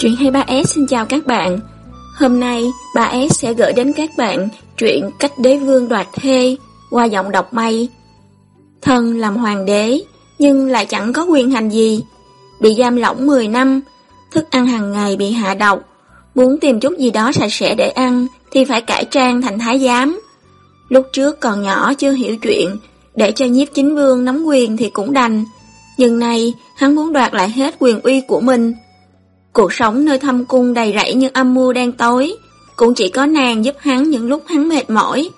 Truyện 23S xin chào các bạn. Hôm nay, bà S sẽ gửi đến các bạn truyện Cách đế vương đoạt thê qua giọng đọc mây. Thân làm hoàng đế, nhưng lại chẳng có quyền hành gì. Bị giam lỏng 10 năm, thức ăn hàng ngày bị hạ độc. Muốn tìm chút gì đó sạch sẽ để ăn thì phải cải trang thành thái giám. Lúc trước còn nhỏ chưa hiểu chuyện, để cho nhiếp chính vương nắm quyền thì cũng đành. Nhưng nay, hắn muốn đoạt lại hết quyền uy của mình. Cuộc sống nơi thâm cung đầy rẫy những âm mưu đen tối, cũng chỉ có nàng giúp hắn những lúc hắn mệt mỏi.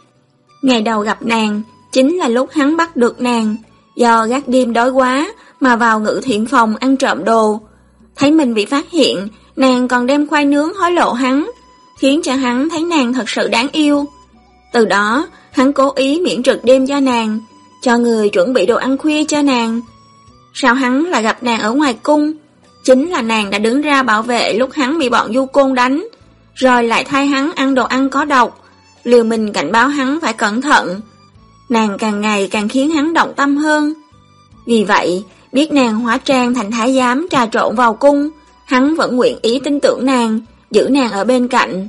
Ngày đầu gặp nàng, chính là lúc hắn bắt được nàng, do gác đêm đói quá mà vào ngự thiện phòng ăn trộm đồ. Thấy mình bị phát hiện, nàng còn đem khoai nướng hối lộ hắn, khiến cho hắn thấy nàng thật sự đáng yêu. Từ đó, hắn cố ý miễn trực đêm cho nàng, cho người chuẩn bị đồ ăn khuya cho nàng. Sao hắn lại gặp nàng ở ngoài cung? Chính là nàng đã đứng ra bảo vệ lúc hắn bị bọn du côn đánh, rồi lại thay hắn ăn đồ ăn có độc, liều mình cảnh báo hắn phải cẩn thận. Nàng càng ngày càng khiến hắn động tâm hơn. Vì vậy, biết nàng hóa trang thành thái giám trà trộn vào cung, hắn vẫn nguyện ý tin tưởng nàng, giữ nàng ở bên cạnh.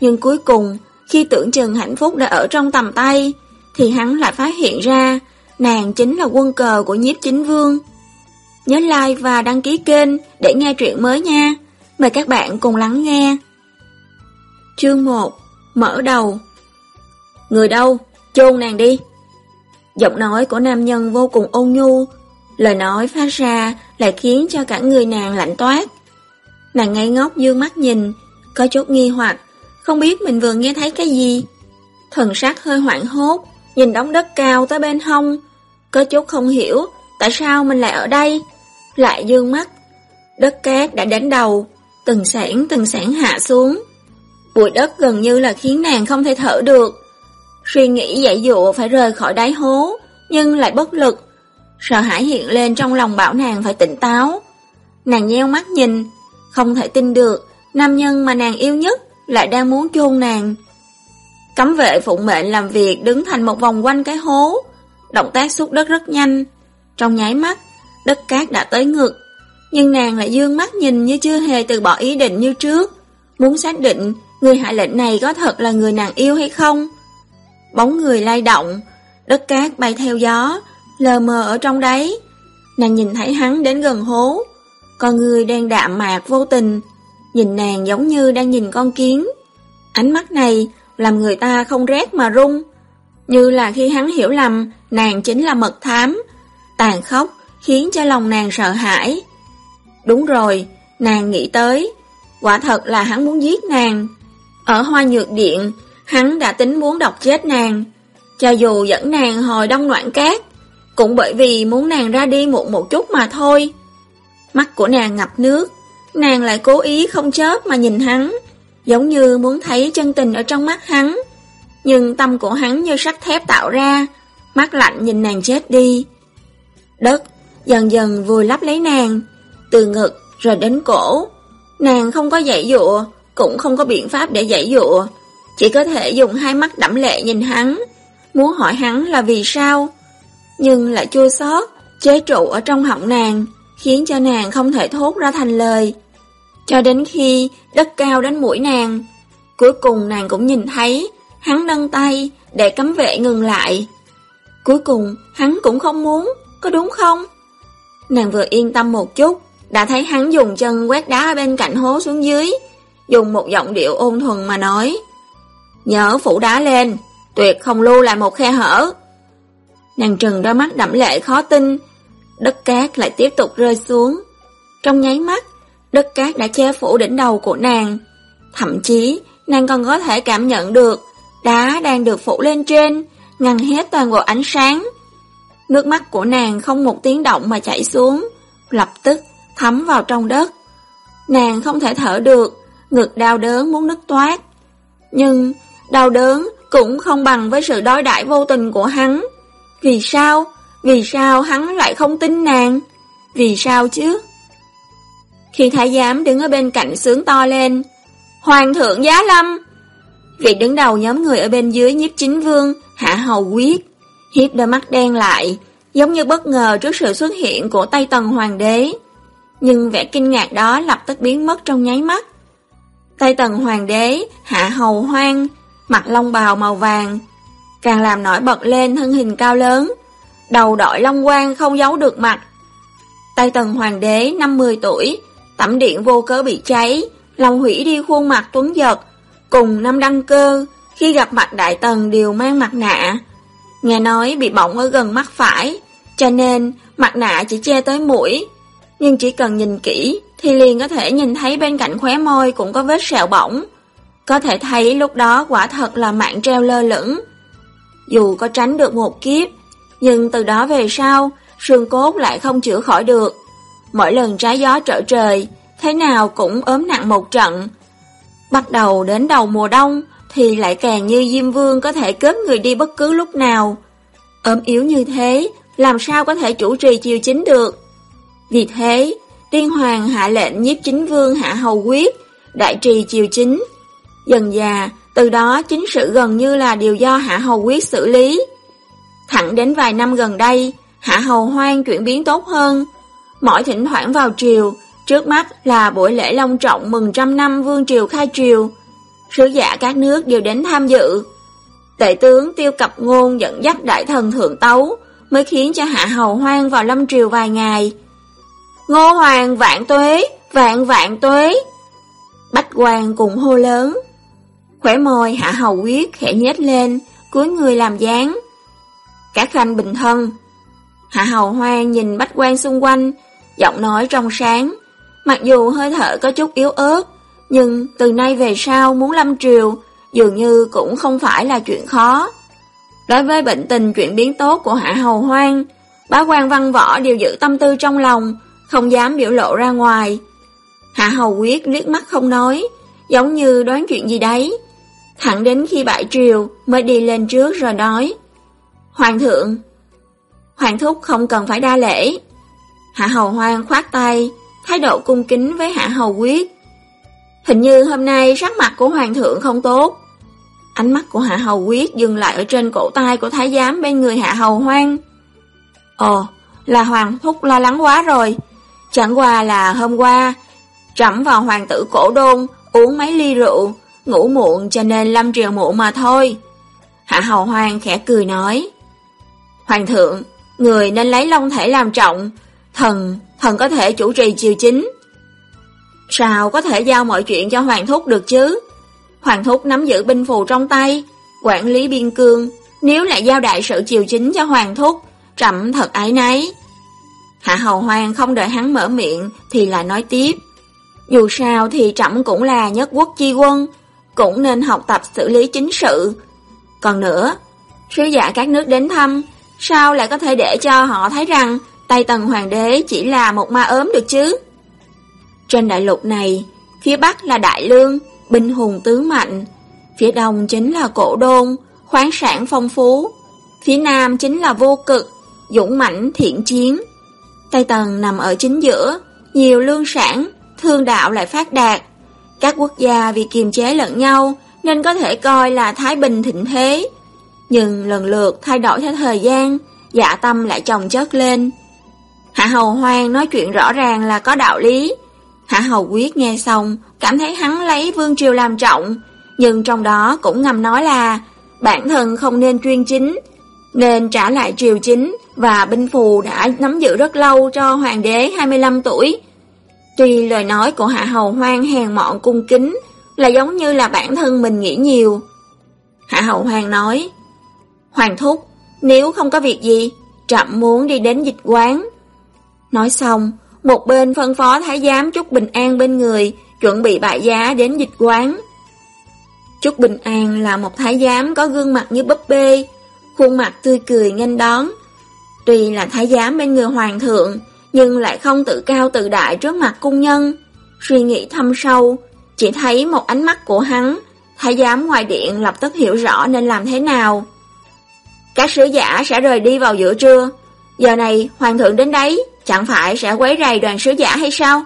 Nhưng cuối cùng, khi tưởng chừng hạnh phúc đã ở trong tầm tay, thì hắn lại phát hiện ra nàng chính là quân cờ của nhiếp chính vương. Nhớ like và đăng ký kênh để nghe truyện mới nha. Mời các bạn cùng lắng nghe. Chương 1 Mở đầu Người đâu? Chôn nàng đi. Giọng nói của nam nhân vô cùng ôn nhu, lời nói phát ra lại khiến cho cả người nàng lạnh toát. Nàng ngây ngốc dương mắt nhìn, có chút nghi hoặc, không biết mình vừa nghe thấy cái gì. Thần sắc hơi hoảng hốt, nhìn đống đất cao tới bên hông, có chút không hiểu tại sao mình lại ở đây. Lại dương mắt, đất cát đã đến đầu, từng sản từng sản hạ xuống. Bụi đất gần như là khiến nàng không thể thở được. Suy nghĩ dạy dụ phải rời khỏi đáy hố, nhưng lại bất lực. Sợ hãi hiện lên trong lòng bảo nàng phải tỉnh táo. Nàng nheo mắt nhìn, không thể tin được, nam nhân mà nàng yêu nhất lại đang muốn chôn nàng. Cấm vệ phụng mệnh làm việc đứng thành một vòng quanh cái hố, động tác xúc đất rất nhanh. Trong nháy mắt, đất cát đã tới ngực, nhưng nàng lại dương mắt nhìn như chưa hề từ bỏ ý định như trước, muốn xác định người hạ lệnh này có thật là người nàng yêu hay không. Bóng người lay động, đất cát bay theo gió, lờ mờ ở trong đấy. Nàng nhìn thấy hắn đến gần hố, con người đang đạm mạc vô tình, nhìn nàng giống như đang nhìn con kiến. Ánh mắt này làm người ta không rét mà run, như là khi hắn hiểu lầm nàng chính là mật thám, tàn khốc khiến cho lòng nàng sợ hãi. Đúng rồi, nàng nghĩ tới, quả thật là hắn muốn giết nàng. Ở hoa nhược điện, hắn đã tính muốn độc chết nàng, cho dù dẫn nàng hồi đông loạn cát, cũng bởi vì muốn nàng ra đi muộn một chút mà thôi. Mắt của nàng ngập nước, nàng lại cố ý không chớp mà nhìn hắn, giống như muốn thấy chân tình ở trong mắt hắn. Nhưng tâm của hắn như sắt thép tạo ra, mắt lạnh nhìn nàng chết đi. Đất dần dần vùi lấp lấy nàng, từ ngực rồi đến cổ. Nàng không có dạy dụa, cũng không có biện pháp để dạy dụa, chỉ có thể dùng hai mắt đẫm lệ nhìn hắn, muốn hỏi hắn là vì sao. Nhưng lại chua xót, chế trụ ở trong họng nàng, khiến cho nàng không thể thốt ra thành lời. Cho đến khi đất cao đến mũi nàng, cuối cùng nàng cũng nhìn thấy, hắn nâng tay để cấm vệ ngừng lại. Cuối cùng, hắn cũng không muốn, có đúng không? Nàng vừa yên tâm một chút, đã thấy hắn dùng chân quét đá ở bên cạnh hố xuống dưới, dùng một giọng điệu ôn thuần mà nói. Nhớ phủ đá lên, tuyệt không lưu lại một khe hở. Nàng trừng đôi mắt đẫm lệ khó tin, đất cát lại tiếp tục rơi xuống. Trong nháy mắt, đất cát đã che phủ đỉnh đầu của nàng. Thậm chí, nàng còn có thể cảm nhận được đá đang được phủ lên trên, ngăn hết toàn bộ ánh sáng. Nước mắt của nàng không một tiếng động mà chảy xuống, lập tức thấm vào trong đất. Nàng không thể thở được, ngực đau đớn muốn nứt toát. Nhưng đau đớn cũng không bằng với sự đối đãi vô tình của hắn. Vì sao? Vì sao hắn lại không tin nàng? Vì sao chứ? Khi thái giám đứng ở bên cạnh sướng to lên, Hoàng thượng giá lâm! Vị đứng đầu nhóm người ở bên dưới nhiếp chính vương, hạ hầu quyết, hiếp đôi mắt đen lại, giống như bất ngờ trước sự xuất hiện của Tây Tần Hoàng đế. nhưng vẻ kinh ngạc đó lập tức biến mất trong nháy mắt. Tây tần hoàng đế, hạ hầu hoang, mặt long bào màu vàng, càng làm nổi bật lên thân hình cao lớn, đầu đội long quang không giấu được mặt. Tây tần hoàng đế 50 tuổi, tẩm điện vô cớ bị cháy, lòng hủy đi khuôn mặt tuấn giật, cùng năm đăng cơ, khi gặp mặt đại tần đều mang mặt nạ. Nghe nói bị bỏng ở gần mắt phải, cho nên mặt nạ chỉ che tới mũi. Nhưng chỉ cần nhìn kỹ thì liền có thể nhìn thấy bên cạnh khóe môi cũng có vết sẹo bỏng. Có thể thấy lúc đó quả thật là mạng treo lơ lửng. Dù có tránh được một kiếp, nhưng từ đó về sau, xương cốt lại không chữa khỏi được. Mỗi lần trái gió trở trời, thế nào cũng ốm nặng một trận. Bắt đầu đến đầu mùa đông, thì lại càng như Diêm Vương có thể cướp người đi bất cứ lúc nào. ốm yếu như thế, làm sao có thể chủ trì chiều chính được. Vì thế, tiên hoàng hạ lệnh nhiếp chính vương hạ hầu quyết, đại trì chiều chính. Dần già, từ đó chính sự gần như là điều do hạ hầu quyết xử lý. Thẳng đến vài năm gần đây, hạ hầu hoang chuyển biến tốt hơn. Mỗi thỉnh thoảng vào triều, trước mắt là buổi lễ long trọng mừng trăm năm vương triều khai triều. Sứ giả các nước đều đến tham dự. Tể tướng tiêu cập ngôn dẫn dắt đại thần thượng tấu, mới khiến cho hạ hầu hoang vào lâm triều vài ngày. Ngô hoàng vạn tuế, vạn vạn tuế. Bách quan cùng hô lớn. Khỏe môi hạ hầu quyết khẽ nhếch lên, cuối người làm dáng. Cả khanh bình thân. Hạ hầu hoang nhìn bách quan xung quanh, giọng nói trong sáng. Mặc dù hơi thở có chút yếu ớt, nhưng từ nay về sau muốn lâm triều dường như cũng không phải là chuyện khó. Đối với bệnh tình chuyển biến tốt của Hạ Hầu Hoang, bá quan văn võ đều giữ tâm tư trong lòng, không dám biểu lộ ra ngoài. Hạ Hầu Quyết liếc mắt không nói, giống như đoán chuyện gì đấy. Thẳng đến khi bại triều mới đi lên trước rồi nói. Hoàng thượng, Hoàng thúc không cần phải đa lễ. Hạ Hầu Hoang khoát tay, thái độ cung kính với Hạ Hầu Quyết. Hình như hôm nay sắc mặt của Hoàng thượng không tốt. Ánh mắt của Hạ Hầu Quyết dừng lại ở trên cổ tay của Thái Giám bên người Hạ Hầu Hoang. Ồ, là Hoàng Thúc lo lắng quá rồi. Chẳng qua là hôm qua, trẫm vào hoàng tử cổ đôn, uống mấy ly rượu, ngủ muộn cho nên lâm triều muộn mà thôi. Hạ Hầu Hoang khẽ cười nói. Hoàng thượng, người nên lấy long thể làm trọng, thần, thần có thể chủ trì triều chính. Sao có thể giao mọi chuyện cho Hoàng Thúc được chứ? Hoàng thúc nắm giữ binh phù trong tay, quản lý biên cương, nếu lại giao đại sự triều chính cho Hoàng thúc, trẫm thật ái náy. Hạ Hầu Hoàng không đợi hắn mở miệng thì lại nói tiếp. Dù sao thì trẫm cũng là nhất quốc chi quân, cũng nên học tập xử lý chính sự. Còn nữa, sứ giả các nước đến thăm, sao lại có thể để cho họ thấy rằng Tây Tần Hoàng đế chỉ là một ma ốm được chứ? Trên đại lục này, phía Bắc là Đại Lương, binh hùng tướng mạnh. Phía đông chính là cổ đôn, khoáng sản phong phú. Phía nam chính là vô cực, dũng mãnh thiện chiến. Tây Tần nằm ở chính giữa, nhiều lương sản, thương đạo lại phát đạt. Các quốc gia vì kiềm chế lẫn nhau nên có thể coi là thái bình thịnh thế. Nhưng lần lượt thay đổi theo thời gian, dạ tâm lại chồng chất lên. Hạ Hầu Hoang nói chuyện rõ ràng là có đạo lý, Hạ Hầu Quyết nghe xong, cảm thấy hắn lấy Vương Triều làm trọng, nhưng trong đó cũng ngầm nói là bản thân không nên chuyên chính, nên trả lại triều chính và binh phù đã nắm giữ rất lâu cho hoàng đế 25 tuổi. Tuy lời nói của Hạ Hầu Hoang hèn mọn cung kính là giống như là bản thân mình nghĩ nhiều. Hạ Hầu Hoang nói, Hoàng thúc, nếu không có việc gì, trậm muốn đi đến dịch quán. Nói xong, một bên phân phó thái giám Trúc Bình An bên người, chuẩn bị bại giá đến dịch quán. Trúc Bình An là một thái giám có gương mặt như búp bê, khuôn mặt tươi cười nghênh đón. Tuy là thái giám bên người hoàng thượng, nhưng lại không tự cao tự đại trước mặt cung nhân. Suy nghĩ thâm sâu, chỉ thấy một ánh mắt của hắn, thái giám ngoài điện lập tức hiểu rõ nên làm thế nào. Các sứ giả sẽ rời đi vào giữa trưa, giờ này hoàng thượng đến đấy, Chẳng phải sẽ quấy rầy đoàn sứ giả hay sao?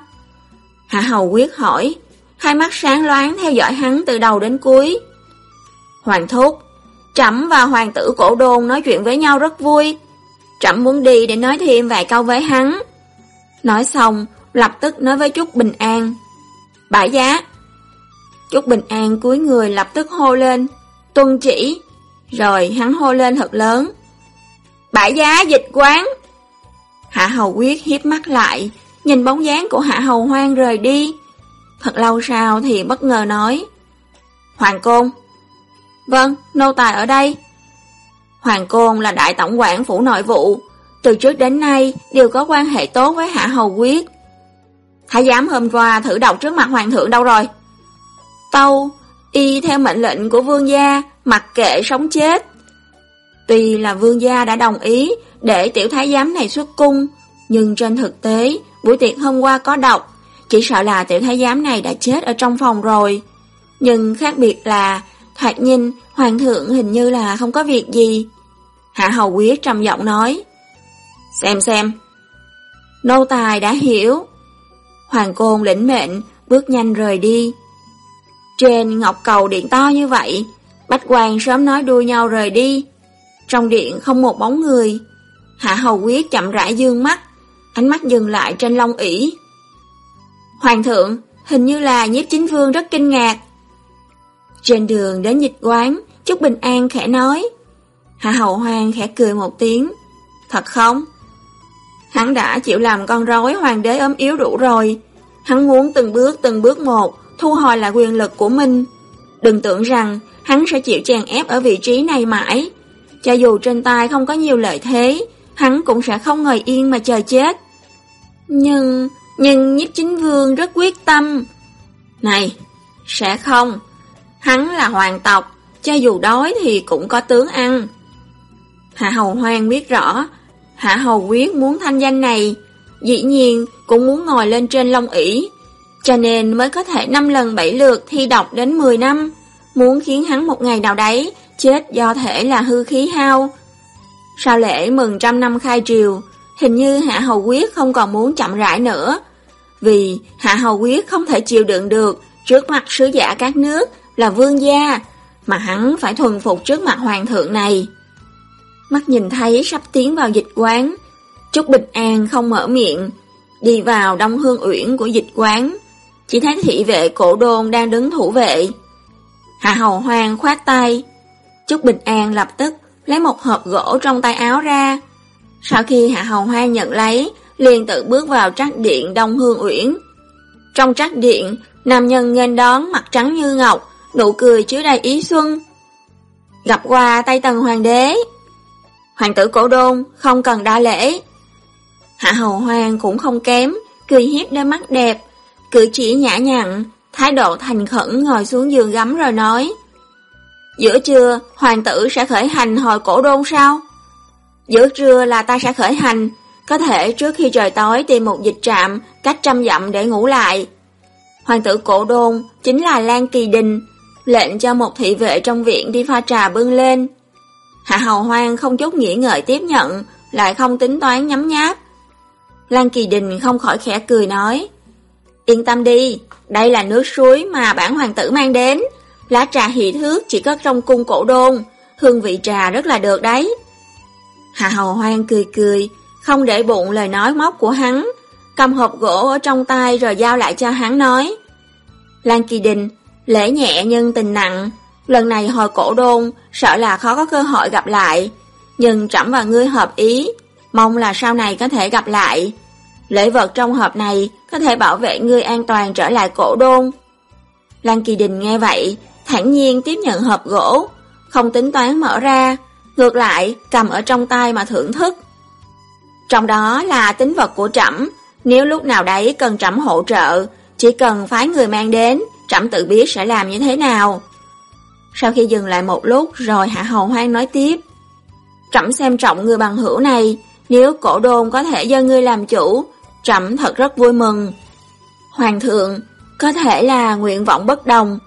Hạ Hầu quyết hỏi, hai mắt sáng loáng theo dõi hắn từ đầu đến cuối. Hoàng thúc, Trẫm và hoàng tử cổ đôn nói chuyện với nhau rất vui. Trẫm muốn đi để nói thêm vài câu với hắn. Nói xong, lập tức nói với Trúc Bình An. Bả giá. Trúc Bình An cúi người lập tức hô lên. Tuân chỉ. Rồi hắn hô lên thật lớn. Bãi giá dịch quán. Hạ Hầu Quyết hiếp mắt lại, nhìn bóng dáng của Hạ Hầu Hoang rời đi. Thật lâu sau thì bất ngờ nói. Hoàng Côn. Vâng, nô tài ở đây. Hoàng Côn là đại tổng quản phủ nội vụ, từ trước đến nay đều có quan hệ tốt với Hạ Hầu Quyết. Thái giám hôm qua thử đọc trước mặt hoàng thượng đâu rồi? Tâu, y theo mệnh lệnh của vương gia, mặc kệ sống chết. Tuy là vương gia đã đồng ý để tiểu thái giám này xuất cung, nhưng trên thực tế, buổi tiệc hôm qua có độc, chỉ sợ là tiểu thái giám này đã chết ở trong phòng rồi. Nhưng khác biệt là, thoạt nhìn, hoàng thượng hình như là không có việc gì. Hạ hầu quyết trầm giọng nói. Xem xem. Nô tài đã hiểu. Hoàng côn lĩnh mệnh, bước nhanh rời đi. Trên ngọc cầu điện to như vậy, Bách quan sớm nói đua nhau rời đi. Trong điện không một bóng người. Hạ hầu quyết chậm rãi dương mắt, ánh mắt dừng lại trên long ỷ. Hoàng thượng, hình như là nhiếp chính vương rất kinh ngạc. Trên đường đến dịch quán, Trúc Bình An khẽ nói. Hạ hầu hoàng khẽ cười một tiếng. Thật không? Hắn đã chịu làm con rối hoàng đế ấm yếu đủ rồi. Hắn muốn từng bước từng bước một thu hồi lại quyền lực của mình. Đừng tưởng rằng hắn sẽ chịu chèn ép ở vị trí này mãi. Cho dù trên tay không có nhiều lợi thế, hắn cũng sẽ không ngồi yên mà chờ chết. Nhưng, nhưng nhiếp chính vương rất quyết tâm. Này, sẽ không. Hắn là hoàng tộc, cho dù đói thì cũng có tướng ăn. Hạ Hầu Hoang biết rõ, Hạ Hầu Quyết muốn thanh danh này, dĩ nhiên cũng muốn ngồi lên trên long ỷ cho nên mới có thể năm lần bảy lượt thi đọc đến 10 năm, muốn khiến hắn một ngày nào đấy chết do thể là hư khí hao. Sau lễ mừng trăm năm khai triều, hình như Hạ Hầu Quyết không còn muốn chậm rãi nữa, vì Hạ Hầu Quyết không thể chịu đựng được trước mặt sứ giả các nước là vương gia, mà hắn phải thuần phục trước mặt hoàng thượng này. Mắt nhìn thấy sắp tiến vào dịch quán, Trúc Bình An không mở miệng, đi vào đông hương uyển của dịch quán, chỉ thấy thị vệ cổ đôn đang đứng thủ vệ. Hạ hầu hoàng khoát tay. Trúc Bình An lập tức lấy một hộp gỗ trong tay áo ra. Sau khi Hạ hầu Hoa nhận lấy, liền tự bước vào trác điện Đông Hương Uyển. Trong trác điện, nam nhân nghênh đón mặt trắng như ngọc, nụ cười chứa đầy ý xuân. Gặp qua tay Tần Hoàng đế. Hoàng tử cổ đôn không cần đa lễ. Hạ hầu hoang cũng không kém, cười hiếp đôi mắt đẹp, cử chỉ nhã nhặn, thái độ thành khẩn ngồi xuống giường gắm rồi nói. Giữa trưa, hoàng tử sẽ khởi hành hồi cổ đôn sao? Giữa trưa là ta sẽ khởi hành, có thể trước khi trời tối tìm một dịch trạm cách trăm dặm để ngủ lại. Hoàng tử cổ đôn chính là Lan Kỳ Đình, lệnh cho một thị vệ trong viện đi pha trà bưng lên. Hạ Hầu Hoang không chút nghĩ ngợi tiếp nhận, lại không tính toán nhắm nháp. Lan Kỳ Đình không khỏi khẽ cười nói. Yên tâm đi, đây là nước suối mà bản hoàng tử mang đến. Lá trà hỷ thước chỉ có trong cung cổ đôn, hương vị trà rất là được đấy. Hạ hầu hoang cười cười, không để bụng lời nói móc của hắn, cầm hộp gỗ ở trong tay rồi giao lại cho hắn nói. Lan Kỳ Đình, lễ nhẹ nhưng tình nặng, lần này hồi cổ đôn, sợ là khó có cơ hội gặp lại, nhưng trẫm và ngươi hợp ý, mong là sau này có thể gặp lại. Lễ vật trong hộp này có thể bảo vệ ngươi an toàn trở lại cổ đôn. Lan Kỳ Đình nghe vậy, thản nhiên tiếp nhận hộp gỗ, không tính toán mở ra, ngược lại cầm ở trong tay mà thưởng thức. Trong đó là tính vật của trẫm, nếu lúc nào đấy cần trẫm hỗ trợ, chỉ cần phái người mang đến, trẫm tự biết sẽ làm như thế nào. Sau khi dừng lại một lúc rồi Hạ Hầu Hoang nói tiếp. Trẫm xem trọng người bằng hữu này, nếu cổ đôn có thể do ngươi làm chủ, trẫm thật rất vui mừng. Hoàng thượng, có thể là nguyện vọng bất đồng.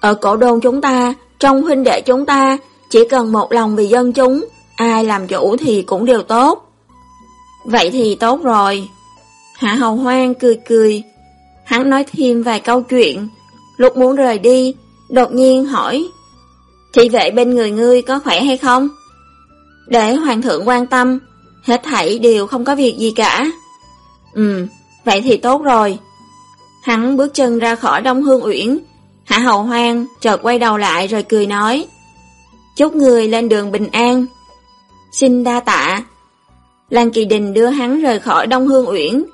Ở cổ đôn chúng ta, trong huynh đệ chúng ta, chỉ cần một lòng vì dân chúng, ai làm chủ thì cũng đều tốt. Vậy thì tốt rồi. Hạ Hầu Hoang cười cười. Hắn nói thêm vài câu chuyện. Lúc muốn rời đi, đột nhiên hỏi. Thị vệ bên người ngươi có khỏe hay không? Để hoàng thượng quan tâm, hết thảy đều không có việc gì cả. Ừ, Vậy thì tốt rồi. Hắn bước chân ra khỏi Đông Hương Uyển. Hạ Hầu Hoang chợt quay đầu lại rồi cười nói. Chúc người lên đường bình an. Xin đa tạ. Lan Kỳ Đình đưa hắn rời khỏi Đông Hương Uyển.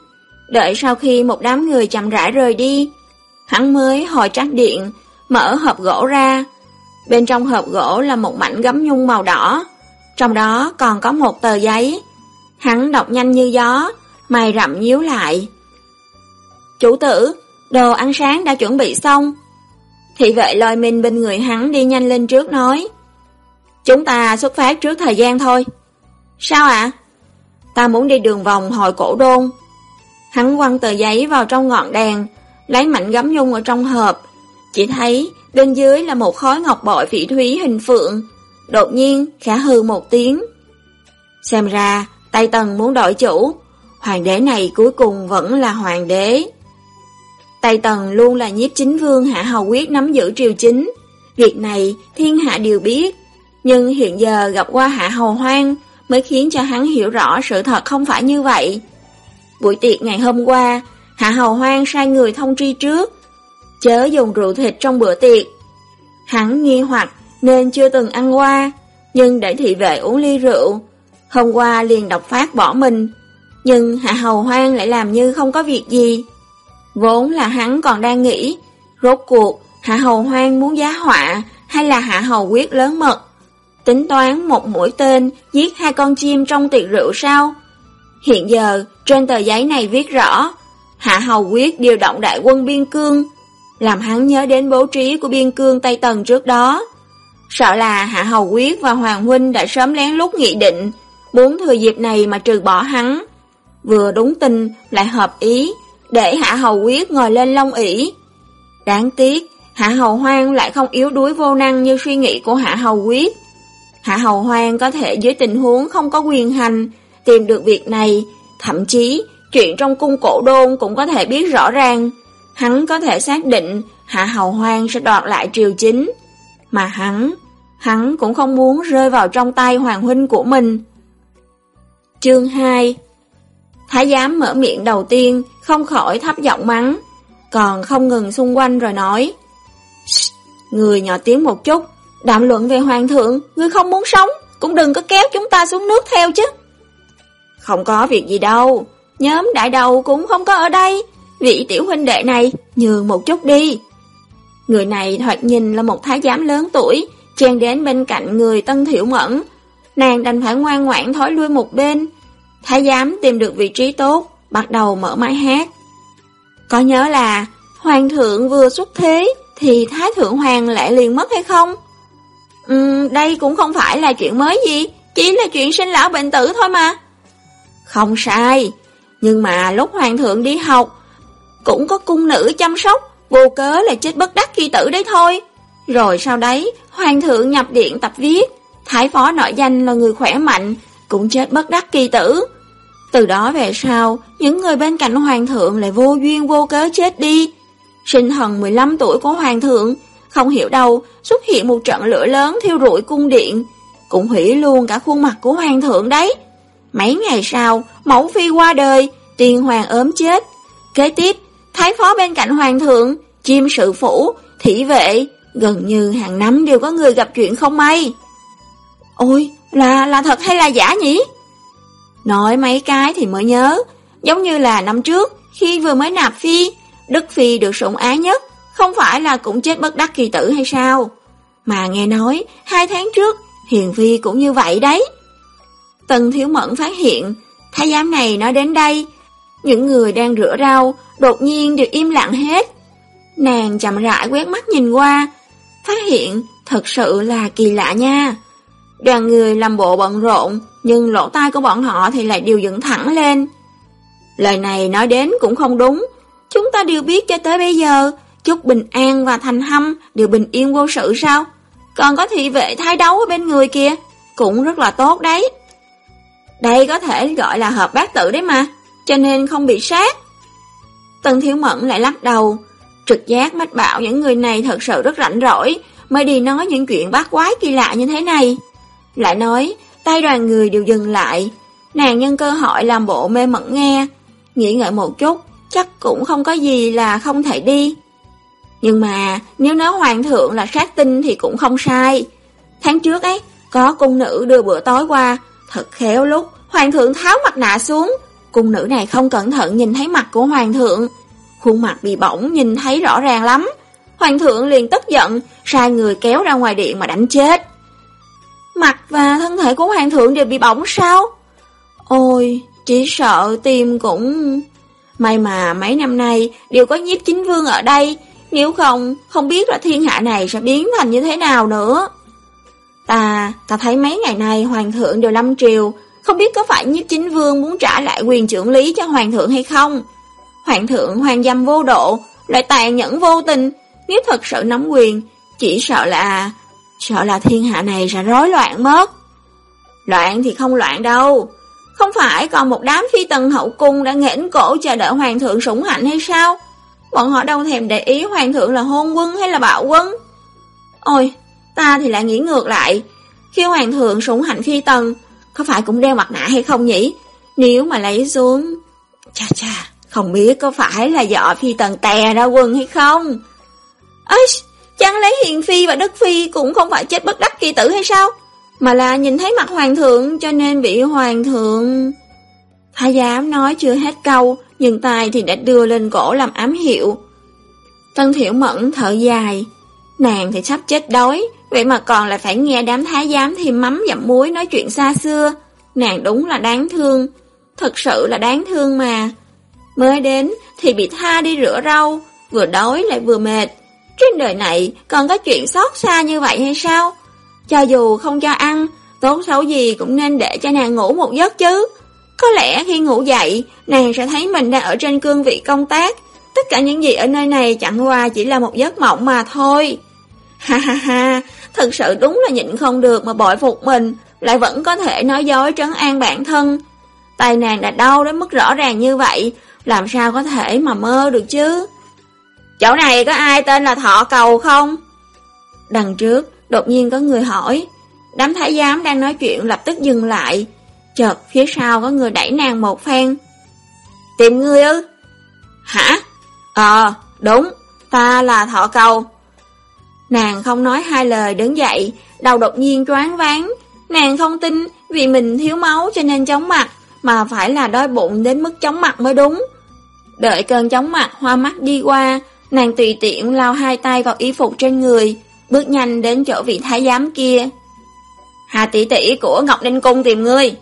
Đợi sau khi một đám người chậm rãi rời đi, hắn mới hồi trách điện, mở hộp gỗ ra. Bên trong hộp gỗ là một mảnh gấm nhung màu đỏ, trong đó còn có một tờ giấy. Hắn đọc nhanh như gió, mày rậm nhíu lại. Chủ tử, đồ ăn sáng đã chuẩn bị xong. Thị vệ lôi mình bên người hắn đi nhanh lên trước nói. Chúng ta xuất phát trước thời gian thôi. Sao ạ? Ta muốn đi đường vòng hồi cổ đôn. Hắn quăng tờ giấy vào trong ngọn đèn, lấy mảnh gấm nhung ở trong hộp. Chỉ thấy bên dưới là một khối ngọc bội phỉ thúy hình phượng. Đột nhiên khả hư một tiếng. Xem ra, Tây Tần muốn đổi chủ. Hoàng đế này cuối cùng vẫn là hoàng đế. Tây Tần luôn là nhiếp chính vương Hạ Hầu Quyết nắm giữ triều chính. Việc này thiên hạ đều biết. Nhưng hiện giờ gặp qua Hạ Hầu Hoang mới khiến cho hắn hiểu rõ sự thật không phải như vậy. Buổi tiệc ngày hôm qua, Hạ Hầu Hoang sai người thông tri trước, chớ dùng rượu thịt trong bữa tiệc. Hắn nghi hoặc nên chưa từng ăn qua, nhưng để thị vệ uống ly rượu. Hôm qua liền độc phát bỏ mình, nhưng Hạ Hầu Hoang lại làm như không có việc gì. Vốn là hắn còn đang nghĩ, rốt cuộc Hạ Hầu Hoang muốn giá họa hay là Hạ Hầu quyết lớn mật. Tính toán một mũi tên giết hai con chim trong tiệc rượu sao? Hiện giờ, trên tờ giấy này viết rõ, Hạ Hầu Quyết điều động đại quân biên cương, làm hắn nhớ đến bố trí của biên cương Tây Tần trước đó. Sợ là Hạ Hầu Quyết và Hoàng Huynh đã sớm lén lút nghị định, muốn thừa dịp này mà trừ bỏ hắn. Vừa đúng tin, lại hợp ý, để Hạ Hầu Quyết ngồi lên long ỷ. Đáng tiếc, Hạ Hầu Hoang lại không yếu đuối vô năng như suy nghĩ của Hạ Hầu Quyết. Hạ Hầu Hoang có thể dưới tình huống không có quyền hành, tìm được việc này, thậm chí chuyện trong cung cổ đôn cũng có thể biết rõ ràng. Hắn có thể xác định Hạ Hầu Hoang sẽ đoạt lại triều chính. Mà hắn, hắn cũng không muốn rơi vào trong tay hoàng huynh của mình. Chương 2 Thái giám mở miệng đầu tiên, không khỏi thấp giọng mắng, còn không ngừng xung quanh rồi nói. Người nhỏ tiếng một chút, đàm luận về hoàng thượng, ngươi không muốn sống, cũng đừng có kéo chúng ta xuống nước theo chứ. Không có việc gì đâu, nhóm đại đầu cũng không có ở đây, vị tiểu huynh đệ này nhường một chút đi. Người này thoạt nhìn là một thái giám lớn tuổi, chen đến bên cạnh người Tân Thiểu Mẫn. Nàng đành phải ngoan ngoãn thối lui một bên. Thái giám tìm được vị trí tốt, bắt đầu mở máy hát. Có nhớ là hoàng thượng vừa xuất thế thì thái thượng hoàng lại liền mất hay không? Ừm, đây cũng không phải là chuyện mới gì, chỉ là chuyện sinh lão bệnh tử thôi mà. Không sai, nhưng mà lúc hoàng thượng đi học, cũng có cung nữ chăm sóc, vô cớ là chết bất đắc kỳ tử đấy thôi. Rồi sau đấy, hoàng thượng nhập điện tập viết, thái phó nội danh là người khỏe mạnh, cũng chết bất đắc kỳ tử. Từ đó về sau, những người bên cạnh hoàng thượng lại vô duyên vô cớ chết đi. Sinh thần 15 tuổi của hoàng thượng, không hiểu đâu, xuất hiện một trận lửa lớn thiêu rụi cung điện, cũng hủy luôn cả khuôn mặt của hoàng thượng đấy. Mấy ngày sau, mẫu phi qua đời, tiên hoàng ốm chết. Kế tiếp, thái phó bên cạnh hoàng thượng, chim sự phủ, thị vệ, gần như hàng năm đều có người gặp chuyện không may. Ôi, là là thật hay là giả nhỉ? Nói mấy cái thì mới nhớ, giống như là năm trước, khi vừa mới nạp phi, Đức Phi được sủng ái nhất, không phải là cũng chết bất đắc kỳ tử hay sao? Mà nghe nói, hai tháng trước, Hiền Phi cũng như vậy đấy. Tần Thiếu Mẫn phát hiện, thái giám này nói đến đây, những người đang rửa rau đột nhiên đều im lặng hết. Nàng chậm rãi quét mắt nhìn qua, phát hiện thật sự là kỳ lạ nha. Đoàn người làm bộ bận rộn, nhưng lỗ tai của bọn họ thì lại đều dựng thẳng lên. Lời này nói đến cũng không đúng, chúng ta đều biết cho tới bây giờ, chúc bình an và thành hâm đều bình yên vô sự sao? Còn có thị vệ thái đấu ở bên người kia, cũng rất là tốt đấy. Đây có thể gọi là hợp bác tử đấy mà, cho nên không bị sát. Tần Thiếu Mẫn lại lắc đầu, trực giác mách bảo những người này thật sự rất rảnh rỗi, mới đi nói những chuyện bát quái kỳ lạ như thế này. Lại nói, tay đoàn người đều dừng lại, nàng nhân cơ hội làm bộ mê mẩn nghe, nghĩ ngợi một chút, chắc cũng không có gì là không thể đi. Nhưng mà nếu nói hoàng thượng là sát tinh thì cũng không sai. Tháng trước ấy, có cung nữ đưa bữa tối qua, thật khéo lúc hoàng thượng tháo mặt nạ xuống. Cung nữ này không cẩn thận nhìn thấy mặt của hoàng thượng. Khuôn mặt bị bỏng nhìn thấy rõ ràng lắm. Hoàng thượng liền tức giận, sai người kéo ra ngoài điện mà đánh chết. Mặt và thân thể của hoàng thượng đều bị bỏng sao? Ôi, chỉ sợ tim cũng... May mà mấy năm nay đều có nhiếp chính vương ở đây, nếu không, không biết là thiên hạ này sẽ biến thành như thế nào nữa. Ta, ta thấy mấy ngày nay hoàng thượng đều lâm triều, không biết có phải nhiếp chính vương muốn trả lại quyền trưởng lý cho hoàng thượng hay không? Hoàng thượng hoàng dâm vô độ, lại tàn nhẫn vô tình, nếu thật sự nắm quyền, chỉ sợ là sợ là thiên hạ này sẽ rối loạn mất. Loạn thì không loạn đâu, không phải còn một đám phi tần hậu cung đã nghẽn cổ chờ đợi hoàng thượng sủng hạnh hay sao? Bọn họ đâu thèm để ý hoàng thượng là hôn quân hay là bạo quân. Ôi, ta thì lại nghĩ ngược lại. Khi hoàng thượng sủng hạnh phi tần, có phải cũng đeo mặt nạ hay không nhỉ? Nếu mà lấy xuống... Chà chà, không biết có phải là dọ phi tần tè ra quân hay không? Ây, chẳng lấy hiền phi và đức phi cũng không phải chết bất đắc kỳ tử hay sao? Mà là nhìn thấy mặt hoàng thượng cho nên bị hoàng thượng... Thái giám nói chưa hết câu, nhưng tay thì đã đưa lên cổ làm ám hiệu. Tân Thiểu Mẫn thở dài, nàng thì sắp chết đói, vậy mà còn lại phải nghe đám thái giám thêm mắm dặm muối nói chuyện xa xưa. Nàng đúng là đáng thương, thật sự là đáng thương mà. Mới đến thì bị tha đi rửa rau, vừa đói lại vừa mệt. Trên đời này còn có chuyện xót xa như vậy hay sao? Cho dù không cho ăn, tốt xấu gì cũng nên để cho nàng ngủ một giấc chứ. Có lẽ khi ngủ dậy, nàng sẽ thấy mình đang ở trên cương vị công tác. Tất cả những gì ở nơi này chẳng qua chỉ là một giấc mộng mà thôi. Ha ha ha, thật sự đúng là nhịn không được mà bội phục mình, lại vẫn có thể nói dối trấn an bản thân. Tay nàng đã đau đến mức rõ ràng như vậy, làm sao có thể mà mơ được chứ? Chỗ này có ai tên là Thọ Cầu không? Đằng trước, đột nhiên có người hỏi. Đám thái giám đang nói chuyện lập tức dừng lại, Chợt phía sau có người đẩy nàng một phen. Tìm ngươi ư? Hả? Ờ, đúng, ta là thọ cầu. Nàng không nói hai lời đứng dậy, đầu đột nhiên choáng váng. Nàng không tin vì mình thiếu máu cho nên chóng mặt, mà phải là đói bụng đến mức chóng mặt mới đúng. Đợi cơn chóng mặt hoa mắt đi qua, nàng tùy tiện lao hai tay vào y phục trên người, bước nhanh đến chỗ vị thái giám kia. Hà tỷ tỷ của Ngọc đinh Cung tìm ngươi.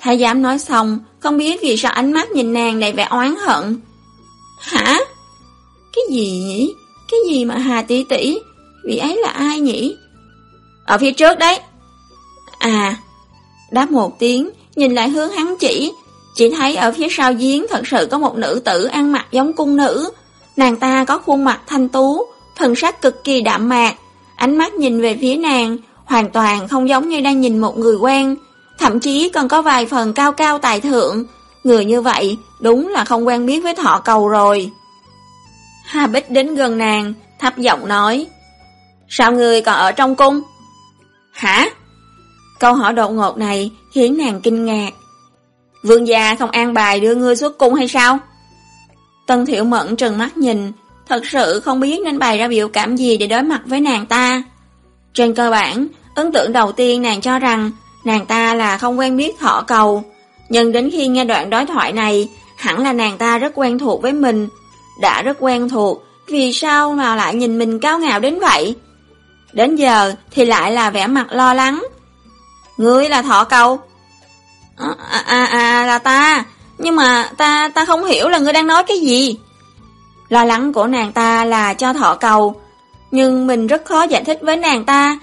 Thái giám nói xong, không biết vì sao ánh mắt nhìn nàng đầy vẻ oán hận. Hả? Cái gì nhỉ? Cái gì mà Hà tỷ tỷ? Vị ấy là ai nhỉ? Ở phía trước đấy. À, đáp một tiếng, nhìn lại hướng hắn chỉ, chỉ thấy ở phía sau giếng thật sự có một nữ tử ăn mặc giống cung nữ. Nàng ta có khuôn mặt thanh tú, thần sắc cực kỳ đạm mạc, ánh mắt nhìn về phía nàng, hoàn toàn không giống như đang nhìn một người quen, thậm chí còn có vài phần cao cao tài thượng. Người như vậy đúng là không quen biết với thọ cầu rồi. Hà Bích đến gần nàng, thấp giọng nói. Sao người còn ở trong cung? Hả? Câu hỏi đột ngột này khiến nàng kinh ngạc. Vương gia không an bài đưa ngươi xuất cung hay sao? Tân Thiệu Mẫn trừng mắt nhìn, thật sự không biết nên bày ra biểu cảm gì để đối mặt với nàng ta. Trên cơ bản, ấn tượng đầu tiên nàng cho rằng Nàng ta là không quen biết thọ cầu, nhưng đến khi nghe đoạn đối thoại này, hẳn là nàng ta rất quen thuộc với mình. Đã rất quen thuộc, vì sao mà lại nhìn mình cao ngạo đến vậy? Đến giờ thì lại là vẻ mặt lo lắng. Ngươi là thọ cầu? À, à, à là ta, nhưng mà ta ta không hiểu là ngươi đang nói cái gì. Lo lắng của nàng ta là cho thọ cầu, nhưng mình rất khó giải thích với nàng ta